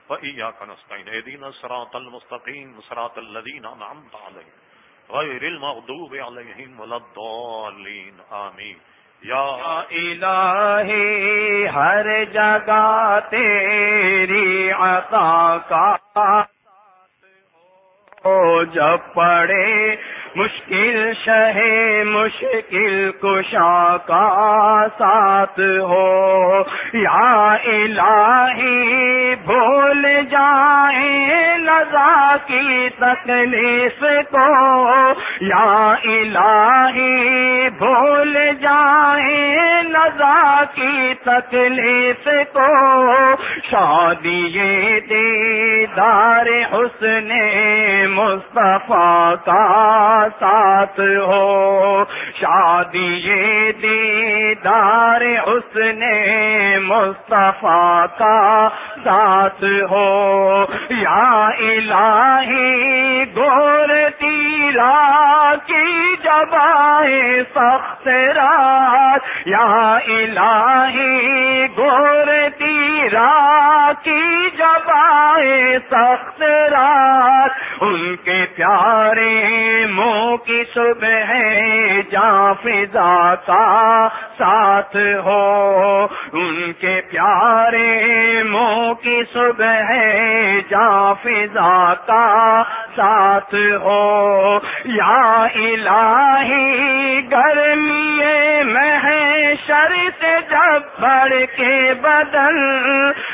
وإياك نستعين اهدنا الصراط المستقيم صراط الذين أنعمت عليهم غير المغضوب عليهم ولا الضالين آمين یا الہی، ہر جگہ تیری عطا کا ہو، جب پڑے مشکل شہ مشکل کشا کا ساتھ ہو۔ یا الہی بھول جائیں لذا کی تکلیف کو۔ یا الہی بھول جائیں لذا کی تکلیف کو۔ شادی دیدار حسن مصطفیٰ کا ساتھ ہو۔ شادی دیدار حسن مصطفیٰ کا ساتھ ہو۔ یا الہی گور تیرا کی جبائے سخت رات۔ یا الہی گور تیرا کی جبائے سخت رات۔ ان کے پیارے کی صبح ہے فضا کا ساتھ ہو۔ ان کے پیارے منہ کی صبح ہے فضا کا ساتھ ہو۔ یا الہی گرمی میں شرط جب بڑھ کے بدل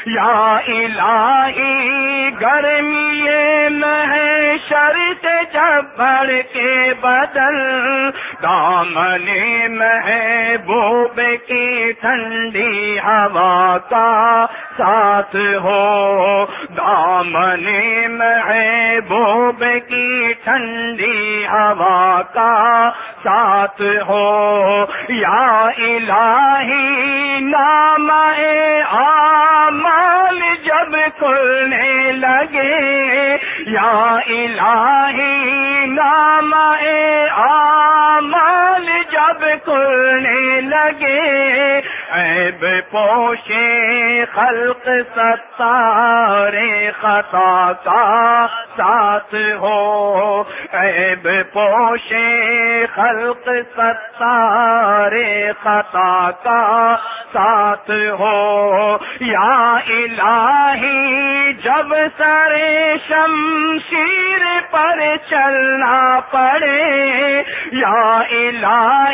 یا الہی گرمی میں شرط جب بڑھ کے بدل دامن محبوب کی ٹھنڈی ہوا کا ساتھ ہو۔ دامن محبوب کی ٹھنڈی ہوا کا ساتھ ہو۔ یا الہی نام آمال جب کھلنے لگے۔ یا الہی نام آمال جب کھلنے لگے، عیب پوشے خلق ستار خطا کا ساتھ ہو۔ عیب پوشے خلق ستار خطا کا ساتھ ہو۔ یا الہی، جب سرے شمشیر پر چلنا پڑے، یا الہی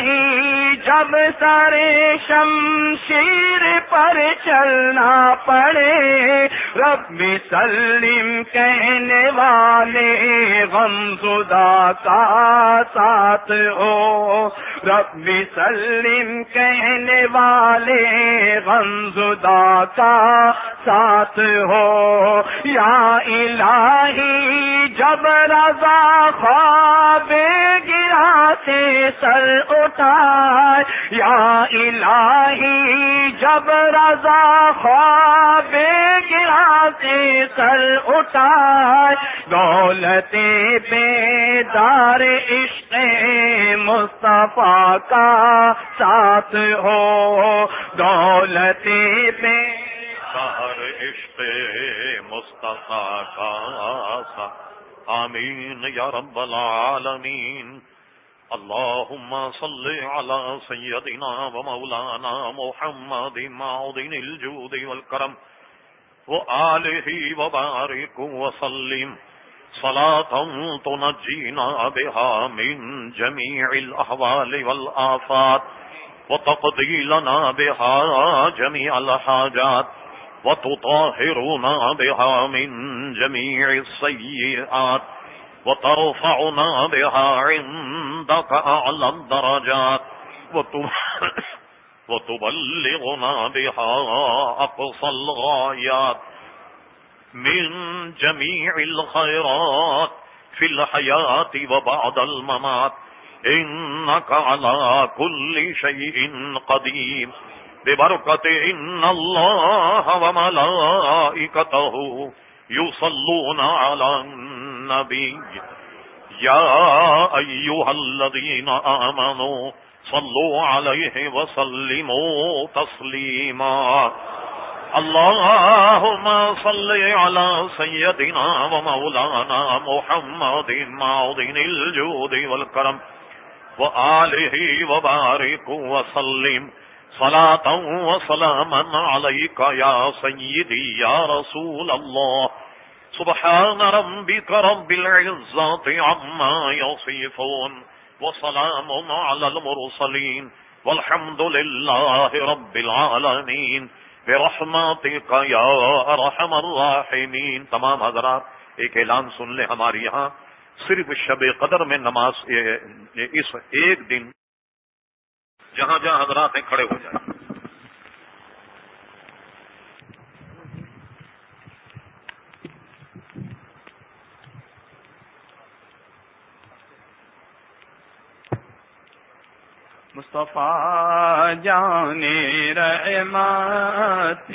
جب سرے شمشیر پر چلنا پڑے۔ رب سلیم کہنے والے، غم زدہ کا ساتھ ہو۔ رب سلیم کہنے والے، غم زدہ کا ساتھ ہو۔ یا الہی، جب رضا خواب گرا سے سر اٹھائے یا الہی، جب رضا خواب گرا سے سر اٹھائے دولت بیدار عشق مصطفیٰ کا ساتھ ہو۔ دولت بے سہر عشق مصطفیٰ کا سا آمین یا رب العالمین۔ اللهم صل على سيدنا ومولانا محمد معدن الجود والكرم وآله وبارك وسلم. صلاة تنجينا بها من جميع الأحوال والآفات وتقضي لنا بها جميع الحاجات وتطاهرنا بها من جميع السيئات وترفعنا بها عندك أعلى الدرجات *coughs* وتبلغنا بها أقصى الغايات من جميع الخيرات في الحياة وبعد الممات. إنك على كل شيء قديم ببركة إن الله وملائكته يصلون على النبي النبي. يا أيها الذين آمنوا صلوا عليه وسلموا تسليما. اللهم صل على سيدنا ومولانا محمد معظم الجود والكرم. وآله وبارك وسلم. صلاة وسلاما عليك يا سيدي يا رسول الله. سبحان ربك رب العزة عما يصفون وسلام على المرسلين والحمد لله رب العالمين برحمتك يا ارحم الراحمين تمام حضرات، ایک اعلان سن لیں ہمارے یہاں۔ صرف شب قدر میں نماز اس ایک دن جہاں جہاں حضرات ہیں کھڑے ہو جائیں۔ مصطفیٰ جانے رحمت،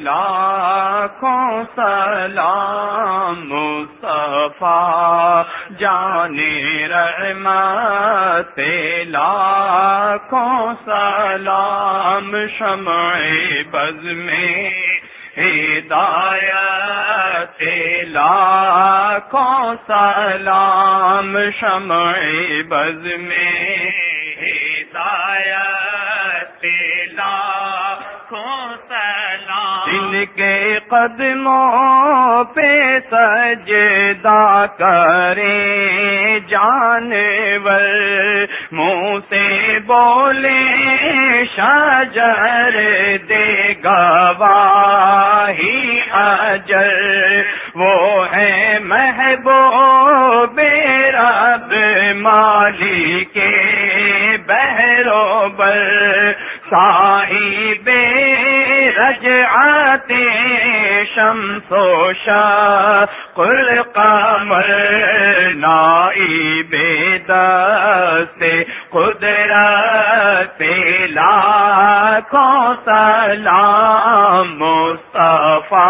لاکھوں سلام مصطفیٰ جانے رحمت، لاکھوں سلام شمع بز میں ہدایت، لاکھوں سلام شمع بز میں ان کے قدموں پہ سجدہ کرے جانور، منہ سے بولے شجر دے گواہی اجر۔ وہ ہے محبوب رب مالی کے بہرو بر سائی بے رج آتے شمس و شا کل قمر نائی بے دست، قدرت لاکھوں سلام مصطفیٰ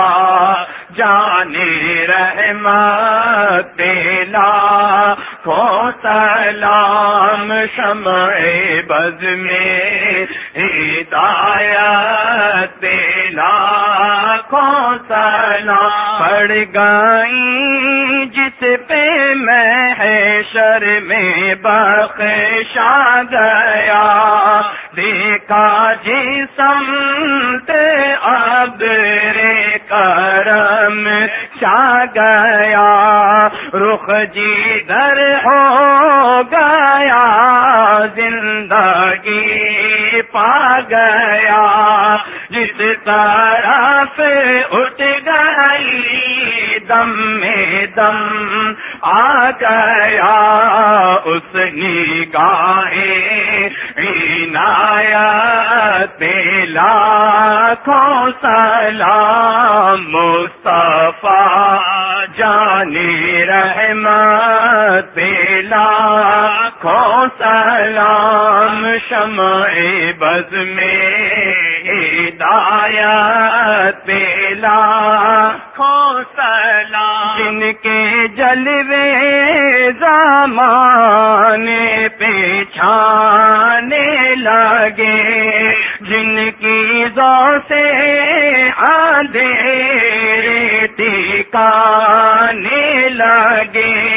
جانے رحمت لاکھوں سلام شمع بز میں، ہدایت کو سلام۔ پڑ گئی جس پہ میں ہے شر میں بخشا گیا۔ دیکھا جی سمت اب رے کرم چا گیا، رخ جی در ہو گیا، زندگی پا گیا، جس طرف اٹھ گئی دم میں دم آ گیا، اس نگاہیں عنایت لاکھوں سلام، مصطفیٰ جانی رحمت لاکھوں کھو سلام، شمع بز میں ہدایت پیلا کھو سلام جن کے جلوے زمانے پیچھانے لگے جن کی زو سے آدھے ٹھکانے لگے۔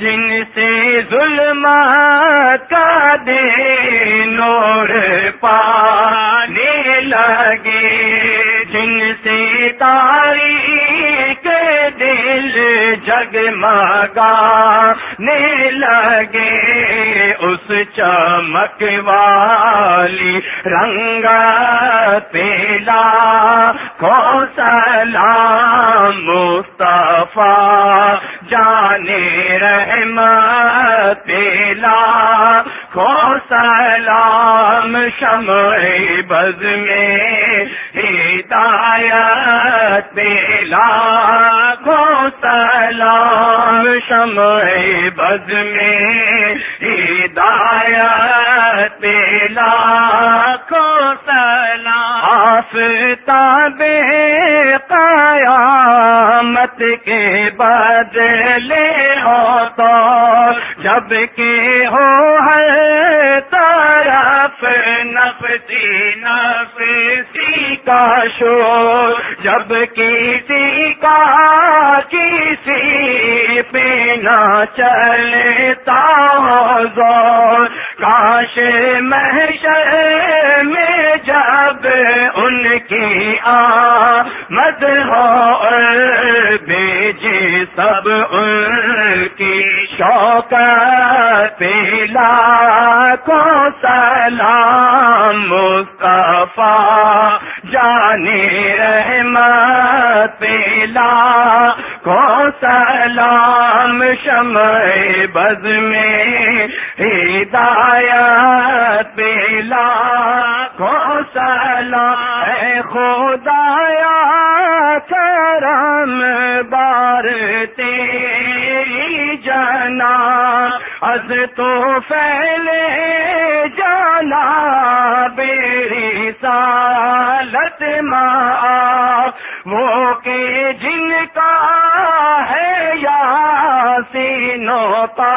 جن سے ظلم کا دے نور پانے لگے جن سے تاریخ دل جگمگانے لگے اس چمک والی رنگ پیلا۔ کو سلام مصطفیٰ؟ جانے رحمت پیلا۔ کو سلام شمع بز میں ہدایت پیلا۔ کو سلام شمع بز میں ہدایت پیلا کو سلام آفتاب قیامت کے بدلے ہو تو جبکہ ہو ہر طرف نفسی نفسی کا شور جب کسی کا کسی پہ نہ چلتا زور کاش محشر میں جب ان کی آمد ہو بیجے سب ان کی شوق پیلا کو سلام مصطفیٰ جانے رحمت پیلا کو سلام شمع بز میں ہدایت پیلا کو سلام اے خدایا کرم بار تیری جنا از تو پھیلے جانا، بیری سالت ماں۔ وہ کہ جن کا ہے یا سینوں کا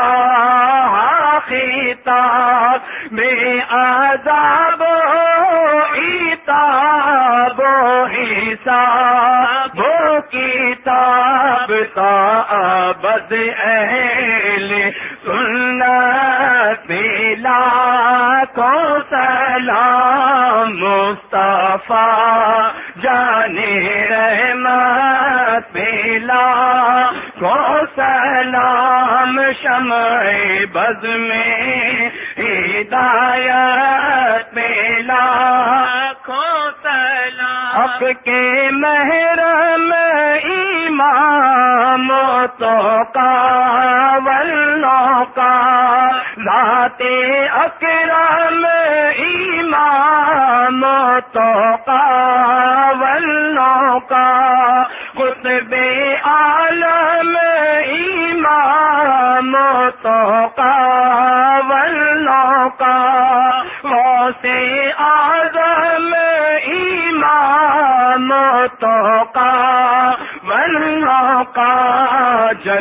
خطاب بے عذاب و عتاب و حساب و کتاب تا ابد اہل سنت پیلا کو سلام مصطفیٰ جانے رحمت پیلا کو سلام شمع بز میں ہدایت پیلا کو سلام۔ حق کے محرم امام تو کا ولوں کا ذات اکرم امام تو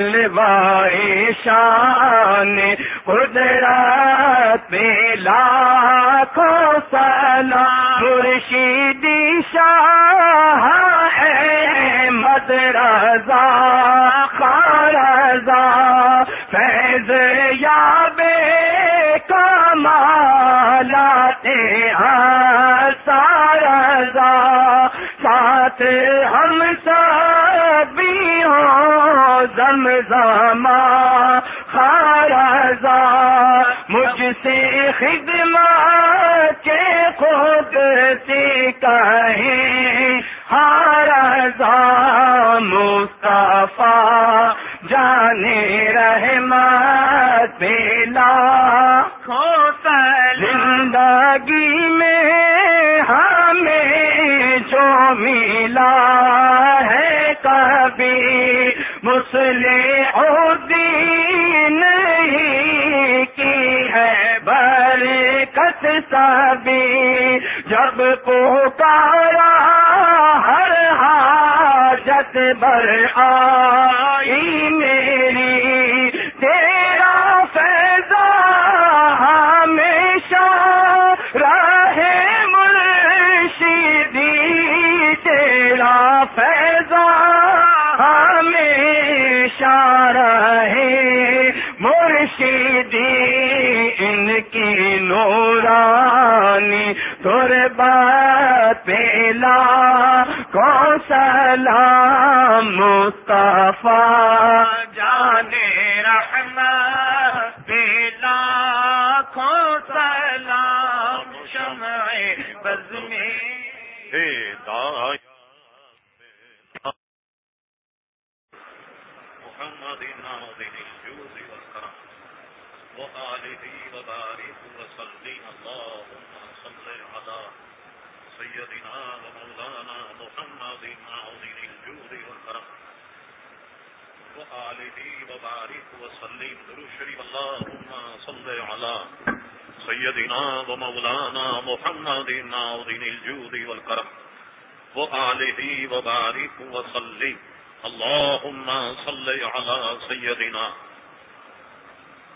جلوائے شان قدرت میں لاکھوں سلام۔ مرشدی حاجت بر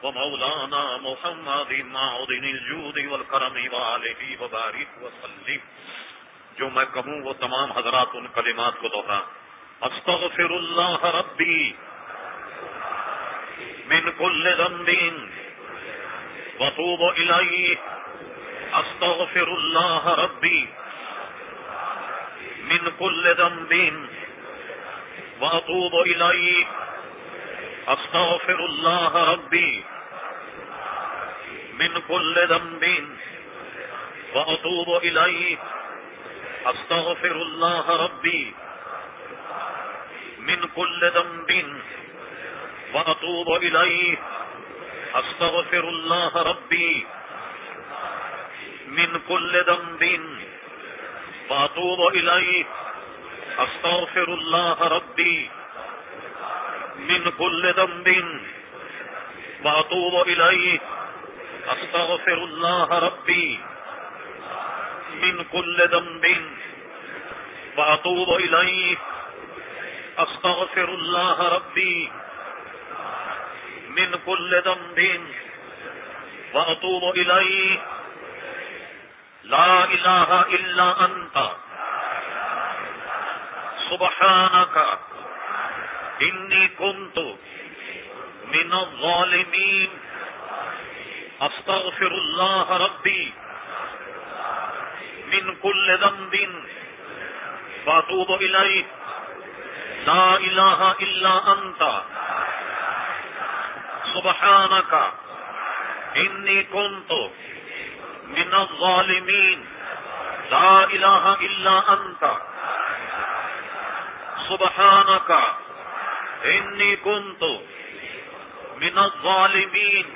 ومولانا محمد معدن الجود والكرم وآله وبارك وسلم۔ جو میں کہوں وہ تمام حضرات ان کلمات کو دوہرا استغفر اللہ ربی من كل ذنب وتوب إليه أستغفر الله ربي من كل ذنب وأتوب إليه أستغفر الله ربي من كل ذنب. وأتوب إليه. أستغفر الله ربي. من كل ذنب. وأتوب إليه. أستغفر الله ربي. من كل ذنب. وأتوب إليه. أستغفر الله ربي. من كل ذنب. وأتوب إليه. أستغفر الله ربي من كل ذنب وأتوب إليه. أستغفر الله ربي من كل ذنب وأتوب إليه. لا إله إلا أنت. سبحانك إني كنت من الظالمين. أستغفر الله ربي من كل ذنب وأتوب إليه. لا إله إلا أنت. سبحانك إني كنت من الظالمين. لا إله إلا أنت. سبحانك إني كنت من الظالمين.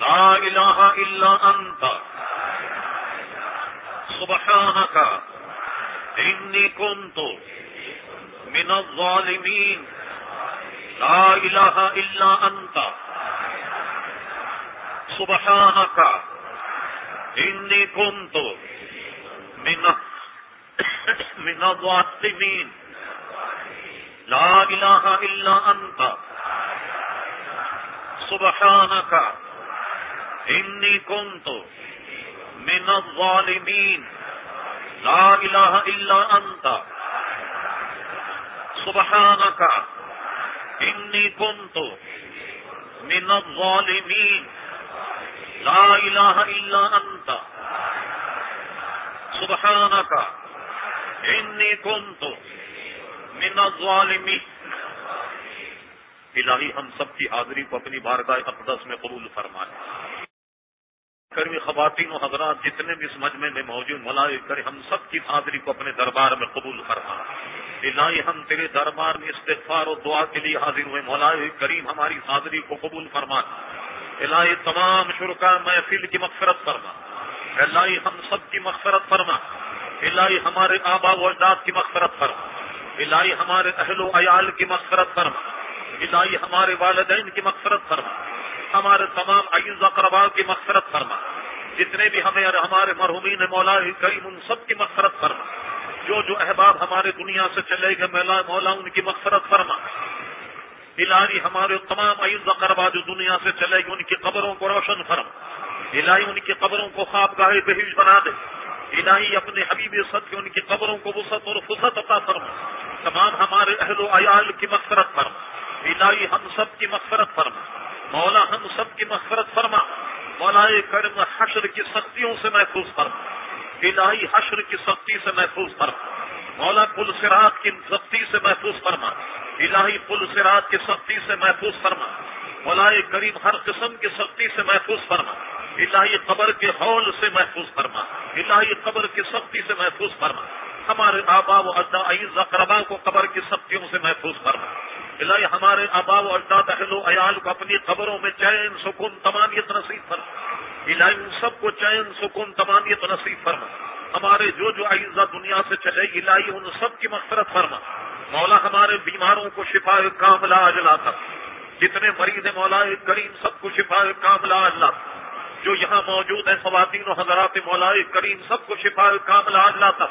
لا إله إلا أنت. سبحانك إني كنت من الظالمين. لا إله إلا أنت. سبحانك إني كنت من من الظالمين. لا إله إلا أنت. سبحانك إني كنت من الظالمين. لا إله إلا أنت. سبحانك. إني كنت من الظالمين. لا إله إلا أنت. سبحانك. إني كنت من الظالمين. الہی ہم سب کی حاضری کو اپنی بارگاہ اقدس میں قبول فرمائے۔ کرمی خواتین و حضرات جتنے بھی اس مجمع میں موجود ملائے کرے ہم سب کی حاضری کو اپنے دربار میں قبول فرما۔ الہی، ہم تیرے دربار میں استغفار و دعا کے لیے حاضر ہوئے۔ مولائے کریم، ہماری حاضری کو قبول فرما۔ الہی، تمام شرکا محفل کی مغفرت فرما۔ الہی، ہم سب کی مغفرت فرما۔ الہی، ہمارے آبا و اجداد کی مغفرت فرما۔ الہی، ہمارے اہل و عیال کی مغفرت فرما۔ الہی ہمارے والدین کی مغفرت فرما۔ ہمارے تمام عیز اقربا کی مغفرت فرما۔ جتنے بھی ہمیں ہمارے مرحومین مولا کریم ان سب کی مغفرت فرما۔ جو جو احباب ہمارے دنیا سے چلے گئے مولا مولا ان کی مغفرت فرما۔ الہی ہمارے تمام عید قربا جو دنیا سے چلے گی ان کی قبروں کو روشن فرما۔ الہی ان کی قبروں کو خواب گاہے بنا دے۔ الہی اپنے حبیب صد کے ان کی قبروں کو وسط اور فسط عطا فرما۔ تمام ہمارے اہل و عیال کی مغفرت فرما۔ الہی ہم سب کی مغفرت فرما۔ مولا ہم سب کی مغفرت فرما۔ مولا کرم حشر کی سختیوں سے محفوظ فرما۔ الہی حشر کی سختی سے محفوظ فرما۔ مولا پل سرات کی سختی سے محفوظ فرما۔ الہی پل سرات کی سختی سے محفوظ فرما۔ مولا کریم ہر قسم کی سختی سے محفوظ فرما۔ الہی قبر کے حول سے محفوظ فرما۔ الہی قبر کی سختی سے محفوظ فرما۔ ہمارے آبا و عزا اقربا کو قبر کی سختیوں سے محفوظ فرما۔ الہی ہمارے آبا و اجداد اہل و عیال کو اپنی قبروں میں چین، سکون، تمامیت نصیب فرما۔ الہی ان سب کو چین، سکون، تمامیت نصیب فرما۔ ہمارے جو جو عیزہ دنیا سے چلے، الہی ان سب کی مغفرت فرما۔ مولا ہمارے بیماروں کو شفا کاملہ اجلا تھا۔ جتنے مریض مولا کریم سب کو شفا کاملہ اجلا تھا۔ جو یہاں موجود ہیں، خواتین و حضرات مولا کریم سب کو شفا کام لاج لاتا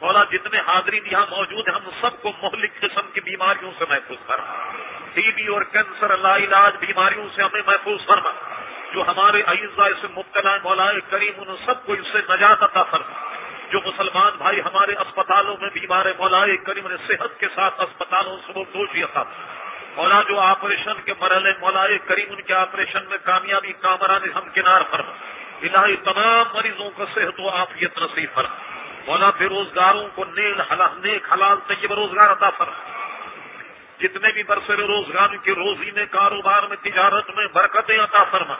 مولا جتنے حاضرین یہاں موجود ہیں، ہم سب کو مہلک قسم کی بیماریوں سے محفوظ کرنا ٹی بی اور کینسر لا علاج بیماریوں سے ہمیں محفوظ کرنا جو ہمارے اعزا سے مبتلا مولا کریم، ان سب کو اس سے نجات عطا فرما۔ جو مسلمان بھائی ہمارے اسپتالوں میں بیمار مولا کریم نے صحت کے ساتھ اسپتالوں سے وہ دوشی عطا مولا جو آپریشن کے مرحلے مولا کریم، ان کے آپریشن میں کامیابی کامران ہم کنار فرما۔ الہی تمام مریضوں کو صحت و آفیت نصیب فرما۔ مولا بے روزگاروں کو نیل نیک حلال طیب روزگار عطا فرما۔ جتنے بھی برسر روزگار کی روزی میں، کاروبار میں، تجارت میں برکتیں عطا فرما۔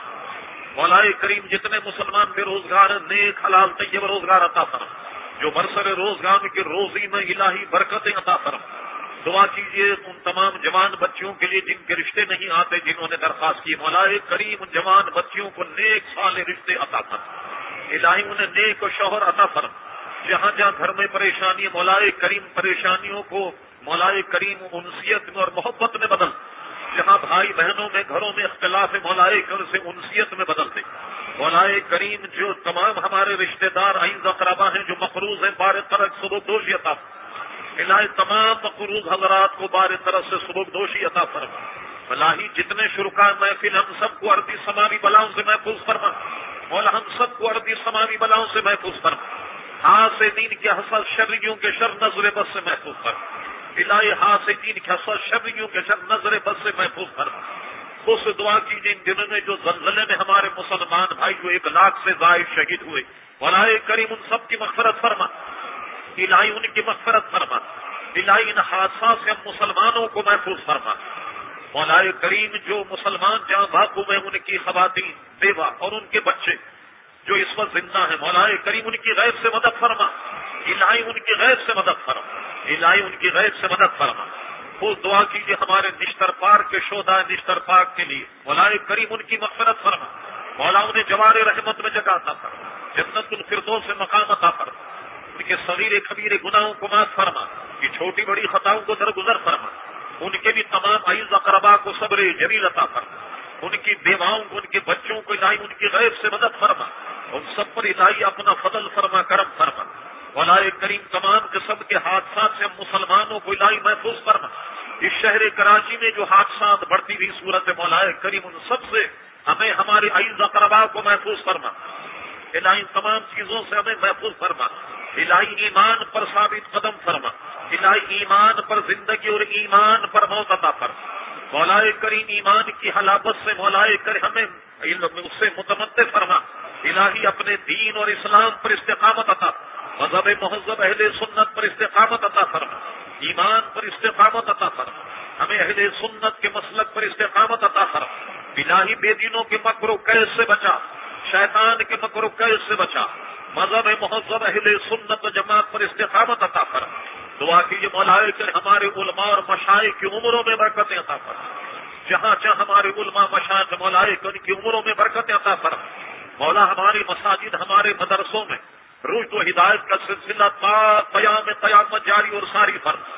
مولا کریم جتنے مسلمان بے روزگار، نیک حلال طیب روزگار عطا فرما۔ جو برسر روزگار کی روزی میں الہی برکتیں عطا فرما۔ دعا کیجیے ان تمام جوان بچیوں کے لیے جن کے رشتے نہیں آتے، جنہوں نے درخواست کی، مولا کریم جوان بچیوں کو نیک سال رشتے عطا کر الہی انہیں نیک شوہر عطا فرم جہاں جہاں گھر میں پریشانی مولا کریم پریشانیوں کو مولا کریم انسیت میں اور محبت میں بدل، جہاں بھائی بہنوں میں گھروں میں اختلاف مولا کر سے انسیت میں بدل دے۔ مولا کریم جو تمام ہمارے رشتہ دار آئند اقربا ہیں، جو مقروض ہیں، بار طرح سب دوشی عطا الہی تمام مقروض حضرات کو بار طرف سے سبک دوشی عطا فرما فلاحی جتنے شرکا محفل، ہم سب کو اردی سماوی بلاؤں سے محفوظ فرما مولا، ہم سب کو اردی سماوی بلاؤں سے محفوظ فرما ہاتھ سے دین کے حسل شرریوں کے شر نظر بس سے محفوظ فرما۔ الہی ہاتھ سے دین کے حسل شرریوں کے شر نظر بس سے محفوظ فرما۔ اس دعا کی جن دنوں میں جو زلزلے میں ہمارے مسلمان بھائی جو ایک لاکھ سے زائد شہید ہوئے۔ مولا کریم ان سب کی مغفرت فرما۔ الہی ان کی مغفرت فرما۔ الہی ان حادثات سے ہم مسلمانوں کو محفوظ فرما۔ مولا کریم جو مسلمان جہاں بھاگو میں ان کی خواتین، بیوہ اور ان کے بچے۔ جو اس وقت زندہ ہیں مولا کریم ان کی غیر سے مدد فرما۔ الہی ان کی غیر سے مدد فرما۔ الہی ان کی غیر سے مدد فرما۔ وہ دعا کیجیے ہمارے نشتر پارک کے شودا نشتر پارک کے لیے۔ مولا کریم ان کی مغفرت فرما۔ مولا انہیں جوار رحمت میں جگاتا فرما۔ جنت الفردوں سے مقام عطا فرما۔ ان کے سویر کبیر گناہوں کو معاف فرما۔ کی چھوٹی بڑی خطاؤں کو درگزر فرما۔ ان کے بھی تمام عیز اقربا کو صبر جمیل عطا فرما۔ ان کی بیواؤں کو، ان کے بچوں کو الہی ان کی غیر سے مدد فرما۔ ان سب پر الہی اپنا فضل فرما، کرم فرما۔ مولا کریم تمام قسم کے حادثات سے ہم مسلمانوں کو الہی محفوظ فرما۔ اس شہر کراچی میں جو حادثات بڑھتی ہوئی صورت مولا کریم ان سب سے ہمیں ہمارے عیز اقربا کو محفوظ فرما۔ الہی تمام چیزوں سے ہمیں محفوظ فرما۔ الہی ایمان پر ثابت قدم فرما۔ الہی ایمان پر زندگی اور ایمان پر موت عطا فرما۔ مولا کریم ایمان کی حلابت سے مولا کر ہمیں اس سے متمد فرما۔ الہی اپنے دین اور اسلام پر استقامت عطا مذہب مہذب اہل سنت پر استقامت عطا فرما۔ ایمان پر استقامت عطا فرما۔ ہمیں اہل سنت کے مسلک پر استقامت عطا فرما۔ الہی بے دینوں کے مکر و قید سے بچا۔ شیطان کے مکر و قید سے بچا۔ مذہب مہذب اہل سنت و جماعت پر استقامت عطا کر دعا کیجیے مولا کر ہمارے علماء اور مشاعر کی عمروں میں برکتیں عطا کر جہاں جہاں ہمارے علماء مشاعر مولا ان کی عمروں میں برکتیں عطا کر مولا ہماری مساجد، ہمارے مدرسوں میں روز و ہدایت کا سلسلہ قیام قیامت جاری اور ساری فرما۔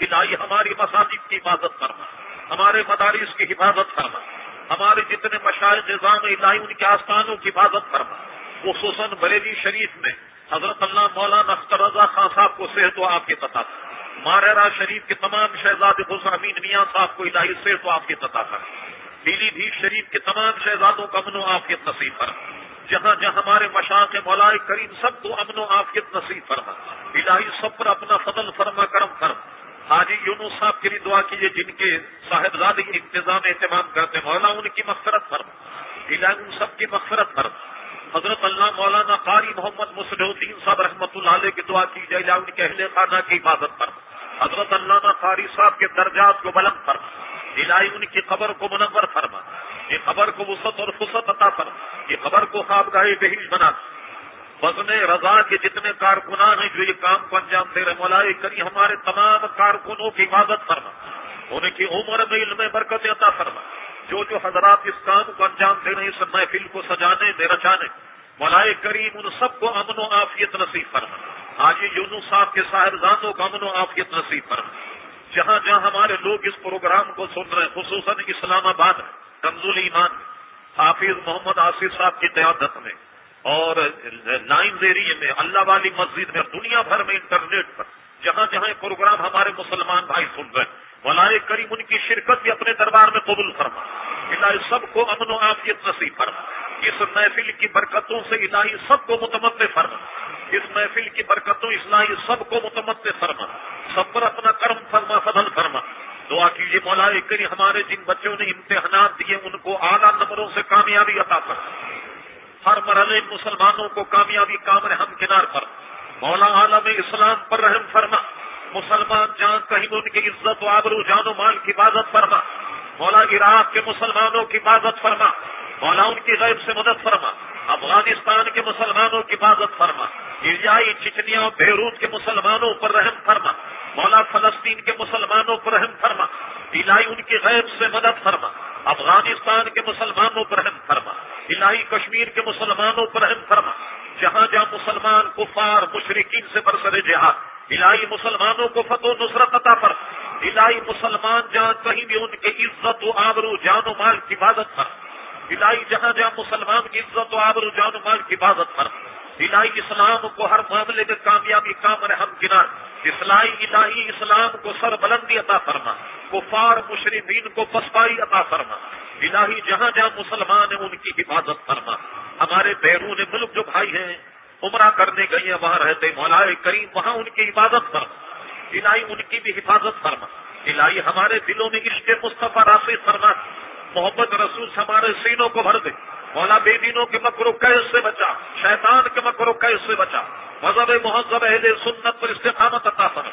الہی ہماری مساجد کی حفاظت کرنا ہمارے مدارس کی حفاظت کرنا ہمارے جتنے مشاہد نظام الہی ان کے آستانوں کی حفاظت فرما۔ خصوصاً بریلی شریف میں حضرت اللہ مولانا اختر رضا خان صاحب کو صحت و آپ کے تتا مارا شریف کے تمام شہزاد حسامین میاں صاحب کو الہی صحت و آپ کے تتا کر پیلی بھی شریف کے تمام شہزادوں کا امن و آفیت نصیب فرما۔ جہاں جہاں ہمارے مشاق مولا کریم سب کو امن و آفیت نصیب فرما۔ الہی سب پر اپنا فضل فرما، کرم فرما۔ حاجی یونو صاحب کے لیے دعا کیجیے، جن کے صاحبزادی انتظام اہتمام کرتے مولا ان کی مغفرت فرما۔ الہی ان سب کی مغفرت فرما۔ حضرت اللہ مولانا قاری محمد مسلح الدین صاحب رحمۃ اللہ علیہ کی دعا کی جائے ان کے اہل خانہ کی حفاظت پر حضرت علامہ قاری صاحب کے درجات کو بلند فرما۔ الہی ان کی قبر کو منور فرما، یہ خبر کو وسط اور فسط عطا فرما، یہ خبر کو خوابگاہ بہیش بنا۔ وزن رضا کے جتنے کارکنان ہیں جو یہ کام کو انجام دے رہے ملائے کری ہمارے تمام کارکنوں کی حفاظت فرما۔ ان کی عمر میں علم برکت عطا فرما۔ جو جو حضرات اس کام کو انجام دے رہے ہیں، اس محفل کو سجانے، دے رچانے ملائے کریم ان سب کو امن و آفیت نصیب فرما۔ آج یونو صاحب کے صاحبزادوں کو امن و آفیت نصیب فرما۔ جہاں جہاں ہمارے لوگ اس پروگرام کو سن رہے ہیں، خصوصاً اسلام آباد کنزول ایمان حافظ محمد آصف صاحب کی قیادت میں، اور نائن ایریے میں، اللہ والی مسجد میں، دنیا بھر میں انٹرنیٹ پر، جہاں جہاں پروگرام ہمارے مسلمان بھائی سن رہے ہیں مولانا کریم ان کی شرکت بھی اپنے دربار میں قبول فرما الہی سب کو امن و آفیت نصیب فرما۔ اس محفل کی برکتوں سے الہی سب کو متمد فرما۔ اس محفل کی برکتوں اسلائی سب کو متمد فرما۔ سب پر اپنا کرم فرما، فضل فرما۔ دعا کیجیے مولا کری ہمارے جن بچوں نے امتحانات دیے، ان کو اعلیٰ نمبروں سے کامیابی عطا کر ہر مرحلے مسلمانوں کو کامیابی کام ہم کنار پر مولا عالم اسلام پر رحم فرما۔ مسلمان جان کہیں ان کی عزت و آبرو جان و مال کی حفاظت فرما۔ مولا عراق کے مسلمانوں کی حفاظت فرما۔ مولا ان کی غیب سے مدد فرما، افغانستان کے مسلمانوں کی حفاظت فرما ایرجائی چچنیا اور بیروت کے مسلمانوں پر رحم فرما، مولا فلسطین کے مسلمانوں پر رحم فرما، الہی ان کی غیب سے مدد فرما، افغانستان کے مسلمانوں پر رحم فرما، الہی کشمیر کے مسلمانوں پر رحم فرما، جہاں جہاں مسلمان کفار مشرقین سے برسر جہاد، الہی مسلمانوں کو فتح و نصرت عطا پر الہی مسلمان جہاں کہیں بھی ان کی عزت و آبرو جان و مال کی حفاظت پر الہی جہاں جہاں مسلمان کی عزت و آبرو جان و مال کی حفاظت پر۔ الہی اسلام کو ہر معاملے میں کامیابی کام رحم کنار اسلائی الہی اسلام کو سر بلندی عطا فرما۔ کفار مشرقین کو پسپائی عطا فرما۔ الہی جہاں جہاں مسلمان ہیں ان کی حفاظت فرما۔ ہمارے بیرون ملک جو بھائی ہیں، عمرہ کرنے گئی ہیں، وہاں رہتے مولا کریم، وہاں ان کی حفاظت فرما۔ الہی ان کی بھی حفاظت فرما۔ الہی ہمارے دلوں میں عشق مصطفیٰ راسد فرما۔ محبت رسول ہمارے سینوں کو بھر دے۔ مولا بے دینوں کے مکرو قید سے بچا۔ شیطان کے مکرو قید سے بچا۔ مذہب مہذب اہل سنت پر استقامت عطا فرما۔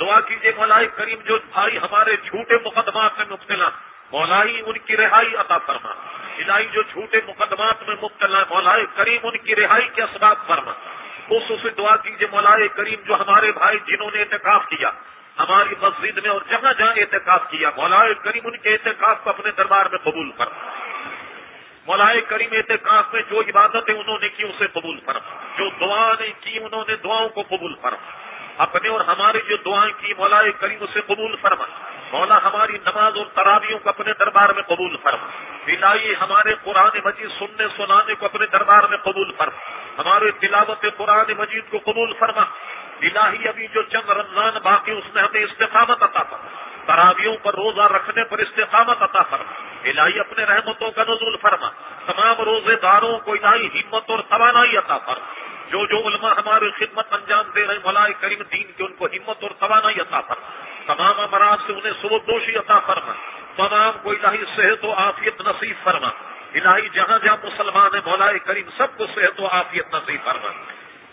دعا کیجیے مولائی کریم جو بھائی ہمارے جھوٹے مقدمات میں مبتلا۔ مولائی ان کی رہائی عطا فرما۔ الہی جو جھوٹے مقدمات میں مبتلا۔ مولائی کریم ان کی رہائی کے اسباب فرما۔ اس دعا کیجیے مولائی کریم جو ہمارے بھائی جنہوں نے احتکاب کیا۔ ہماری مسجد میں اور جہاں جہاں احتکاب کیا مولائی کریم ان کے احتکاب کو اپنے دربار میں قبول فرما مولائی کریم احتکاب میں جو عبادتیں انہوں نے کی، اسے قبول فرما جو دعا نے کی، انہوں نے دعاؤں کو قبول فرما اپنے اور ہماری جو دعائیں کی مولا کریم اسے قبول فرما مولا ہماری نماز اور تراویوں کو اپنے دربار میں قبول فرما الہی ہمارے قرآن مجید سننے سنانے کو اپنے دربار میں قبول فرما ہمارے تلاوت قرآن مجید کو قبول فرما الہی ابھی جو چند رمضان باقی، اس نے ہمیں استقامت عطا فرما۔ تراویوں پر روزہ رکھنے پر استقامت عطا فرما۔ الہی اپنے رحمتوں کا نزول فرما۔ تمام روزے داروں کو الہی ہمت اور توانائی عطا فرما۔ جو جو علماء ہماری خدمت انجام دے رہے ملائے کریم دین کی ان کو ہمت اور توانائی عطا فرما۔ تمام امراض سے انہیں سب دوشی عطا فرما۔ تمام کو الہی صحت و عافیت نصیب فرما۔ الہی جہاں جہاں مسلمان ہیں مولائے کریم سب کو صحت و عافیت نصیب فرما۔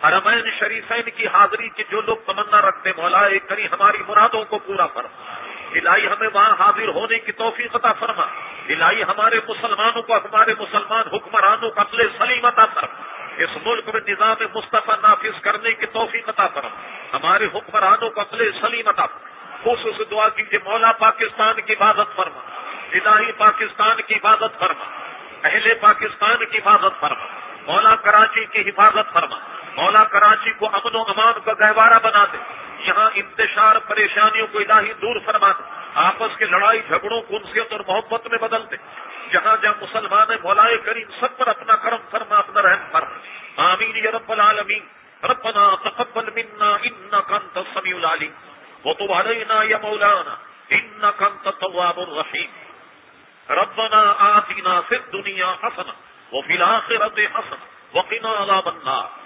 حرمین شریفین کی حاضری کی جو لوگ تمنا رکھتے مولائے کریم ہماری مرادوں کو پورا فرما۔ الہی ہمیں وہاں حاضر ہونے کی توفیق عطا فرما۔ الہی ہمارے مسلمانوں کو، ہمارے مسلمان حکمرانوں کو اپنے سلیم عطا فرما۔ اس ملک میں نظام مصطفیٰ نافذ کرنے کی توفیق عطا فرما۔ ہمارے حکمرانوں کو اپنے سلیم عطا خصوص دعا کیجیے، مولا پاکستان کی حفاظت فرما۔ الہی پاکستان کی حفاظت فرما۔ اہل پاکستان کی حفاظت فرما۔ مولا کراچی کی حفاظت فرما۔ مولا کراچی کو امن و امان کا گہوارہ بنا دے، یہاں انتشار پریشانیوں کو الہی دور فرما دے، آپس کے لڑائی جھگڑوں کو انسیت اور محبت میں بدل دے۔ جہاں جہاں مسلمان بولائے کریم سب پر اپنا کرم فرما، اپنا رحم فرما۔ آمین یا رب العالمین۔ ربنا تقبل منا انك انت السميع العليم وتب علينا يا مولانا انك انت التواب الرحيم ربنا آتنا في الدنيا حسنه وفي الاخره حسنه وقنا عذاب النار۔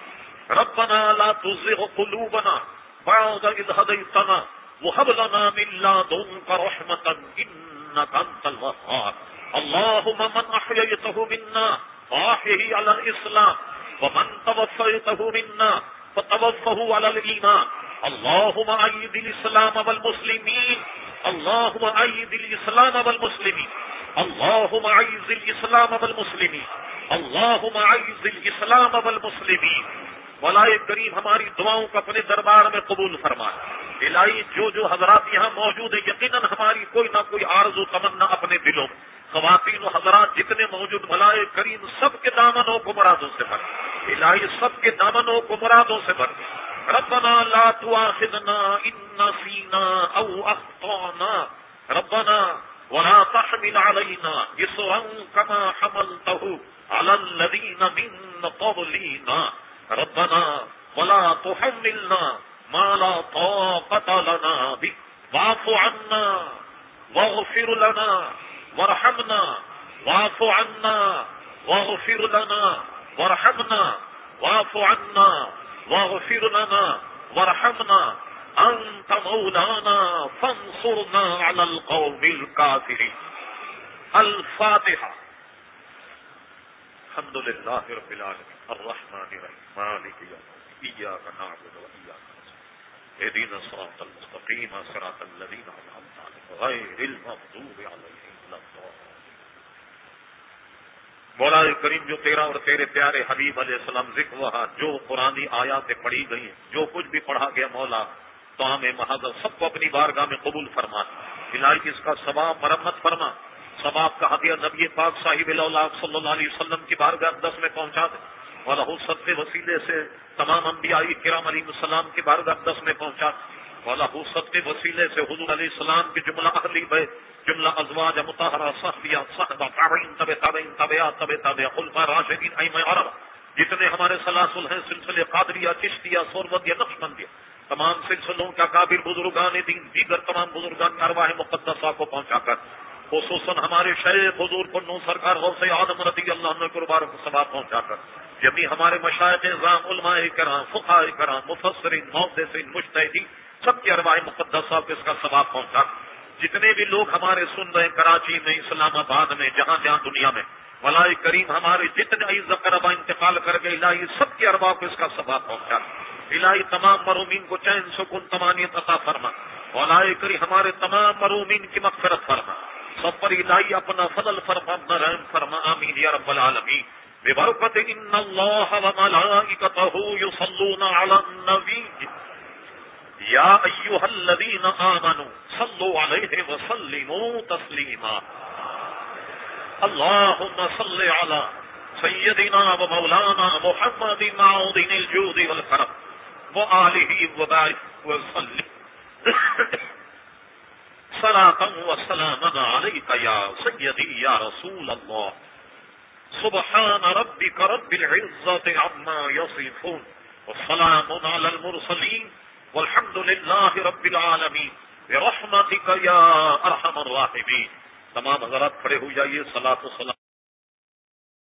ربنا لا تزغ قلوبنا بعد إذ هديتنا وهب لنا من لدنك رحمة إنك أنت الوهاب. اللهم من أحييته منا فأحيه على الإسلام، ومن توفيته منا فتوفه على الإيمان. اللهم أيد الإسلام والمسلمين، اللهم أيد الإسلام والمسلمين. اللهم أعز الإسلام والمسلمين. اللهم أعز الإسلام والمسلمين. مولا کریم ہماری دعاؤں کو اپنے دربار میں قبول فرما۔ الہی جو جو حضرات یہاں موجود ہیں، یقیناً ہماری کوئی نہ کوئی عارض و تمنا اپنے دلوں خواتین و حضرات جتنے موجود ملائے کریم، سب کے دامنوں کو مرادوں سے بھر۔ الہی سب کے دامنوں کو مرادوں سے بھر۔ ربنا لا تواخذنا ان نسينا او اخطانا۔ ربنا ولا تحمل علينا اسرا كما حملته على الذين من قبلنا۔ ربنا ولا تحملنا ما لا طاقة لنا به. واعف عنا واغفر لنا وارحمنا. واعف عنا واغفر لنا وارحمنا. واعف عنا واغفر لنا وارحمنا. أنت مولانا فانصرنا على القوم الكافرين. الفاتحة. الحمد لله رب العالمين. الرحمن الرحيم مالك يوم إياك نعبد وإياك نستعين اهدنا الصراط المستقيم صراط الذين أنعمت عليهم غير المغضوب عليهم ولا الضالين مولا کریم جو تیرا اور تیرے پیارے حبیب علیہ السلام ذکر وہاں، جو قرآنی آیاتیں پڑھی گئی ہیں، جو کچھ بھی پڑھا گیا مولا، تو ہمیں مہاجر سب کو اپنی بارگاہ میں قبول فرما۔ الہی اس کا ثواب مرمت فرما۔ ثواب کا ہدیہ نبی پاک صاحب اللہ صلی اللہ علیہ وسلم کی بارگاہ دس میں پہنچا دے۔ والا حسط کے وسیلے سے تمام انبیاء کرام علیہ السلام کی بارگاہ دس میں پہنچا والا حسط کے وسیلے سے حضور علیہ السلام کی جملہ اہلی بے، جملہ ازواج متحرہ صحبیہ، صحبہ، تابعین طب تابعین طبعات طب طبع خلفہ راشدین ایم عرب، جتنے ہمارے سلاسل ہیں، سلسلے قادریہ، چشتیہ سوربت یا نقش بندیہ تمام سلسلوں کا کابر بزرگان دین، دیگر تمام بزرگان ارواح مقدسہ کو پہنچا کر، خصوصاً ہمارے شیخ حضور پر نو سرکار غوث آدم رضی اللہ عنہ قربار کو سباب پہنچا کر جبھی ہمارے مشاعر نظام علماء کرام فقہ کرام، مفسرین، محدثین مشتحدین سب کی ارواح مقدس صاحب اس کا ثواب پہنچا۔ جتنے بھی لوگ ہمارے سن رہے ہیں کراچی میں، اسلام آباد میں، جہاں جہاں دنیا میں ولاء کریم ہمارے جتنے عز کربا انتقال کر کے الہی سب کی اربا کو اس کا ثواب پہنچا۔ الہی تمام مرومین کو چین، سکون، تمانیت عطا فرما۔ ولاء کریم ہمارے تمام مرومین کی مغفرت فرما۔ سب پر الہی اپنا فضل فرما رحم فرما، آمین یا رب العالمین۔ ببركة إن الله وملائكته يصلون على النبي يا أيها الذين آمنوا صلوا عليه وسلموا تسليما اللهم صل على سيدنا ومولانا محمد معود الجود والكرم وآله وبارك وسلم صلاة وسلاما عليك يا سيدي يا رسول الله سبحان ربك رب العزة عما يصفون والسلام على المرسلين والحمد لله رب العالمين برحمتك يا أرحم الراحمين تمام حضرات کھڑے ہو جائیے سلاۃ و سلام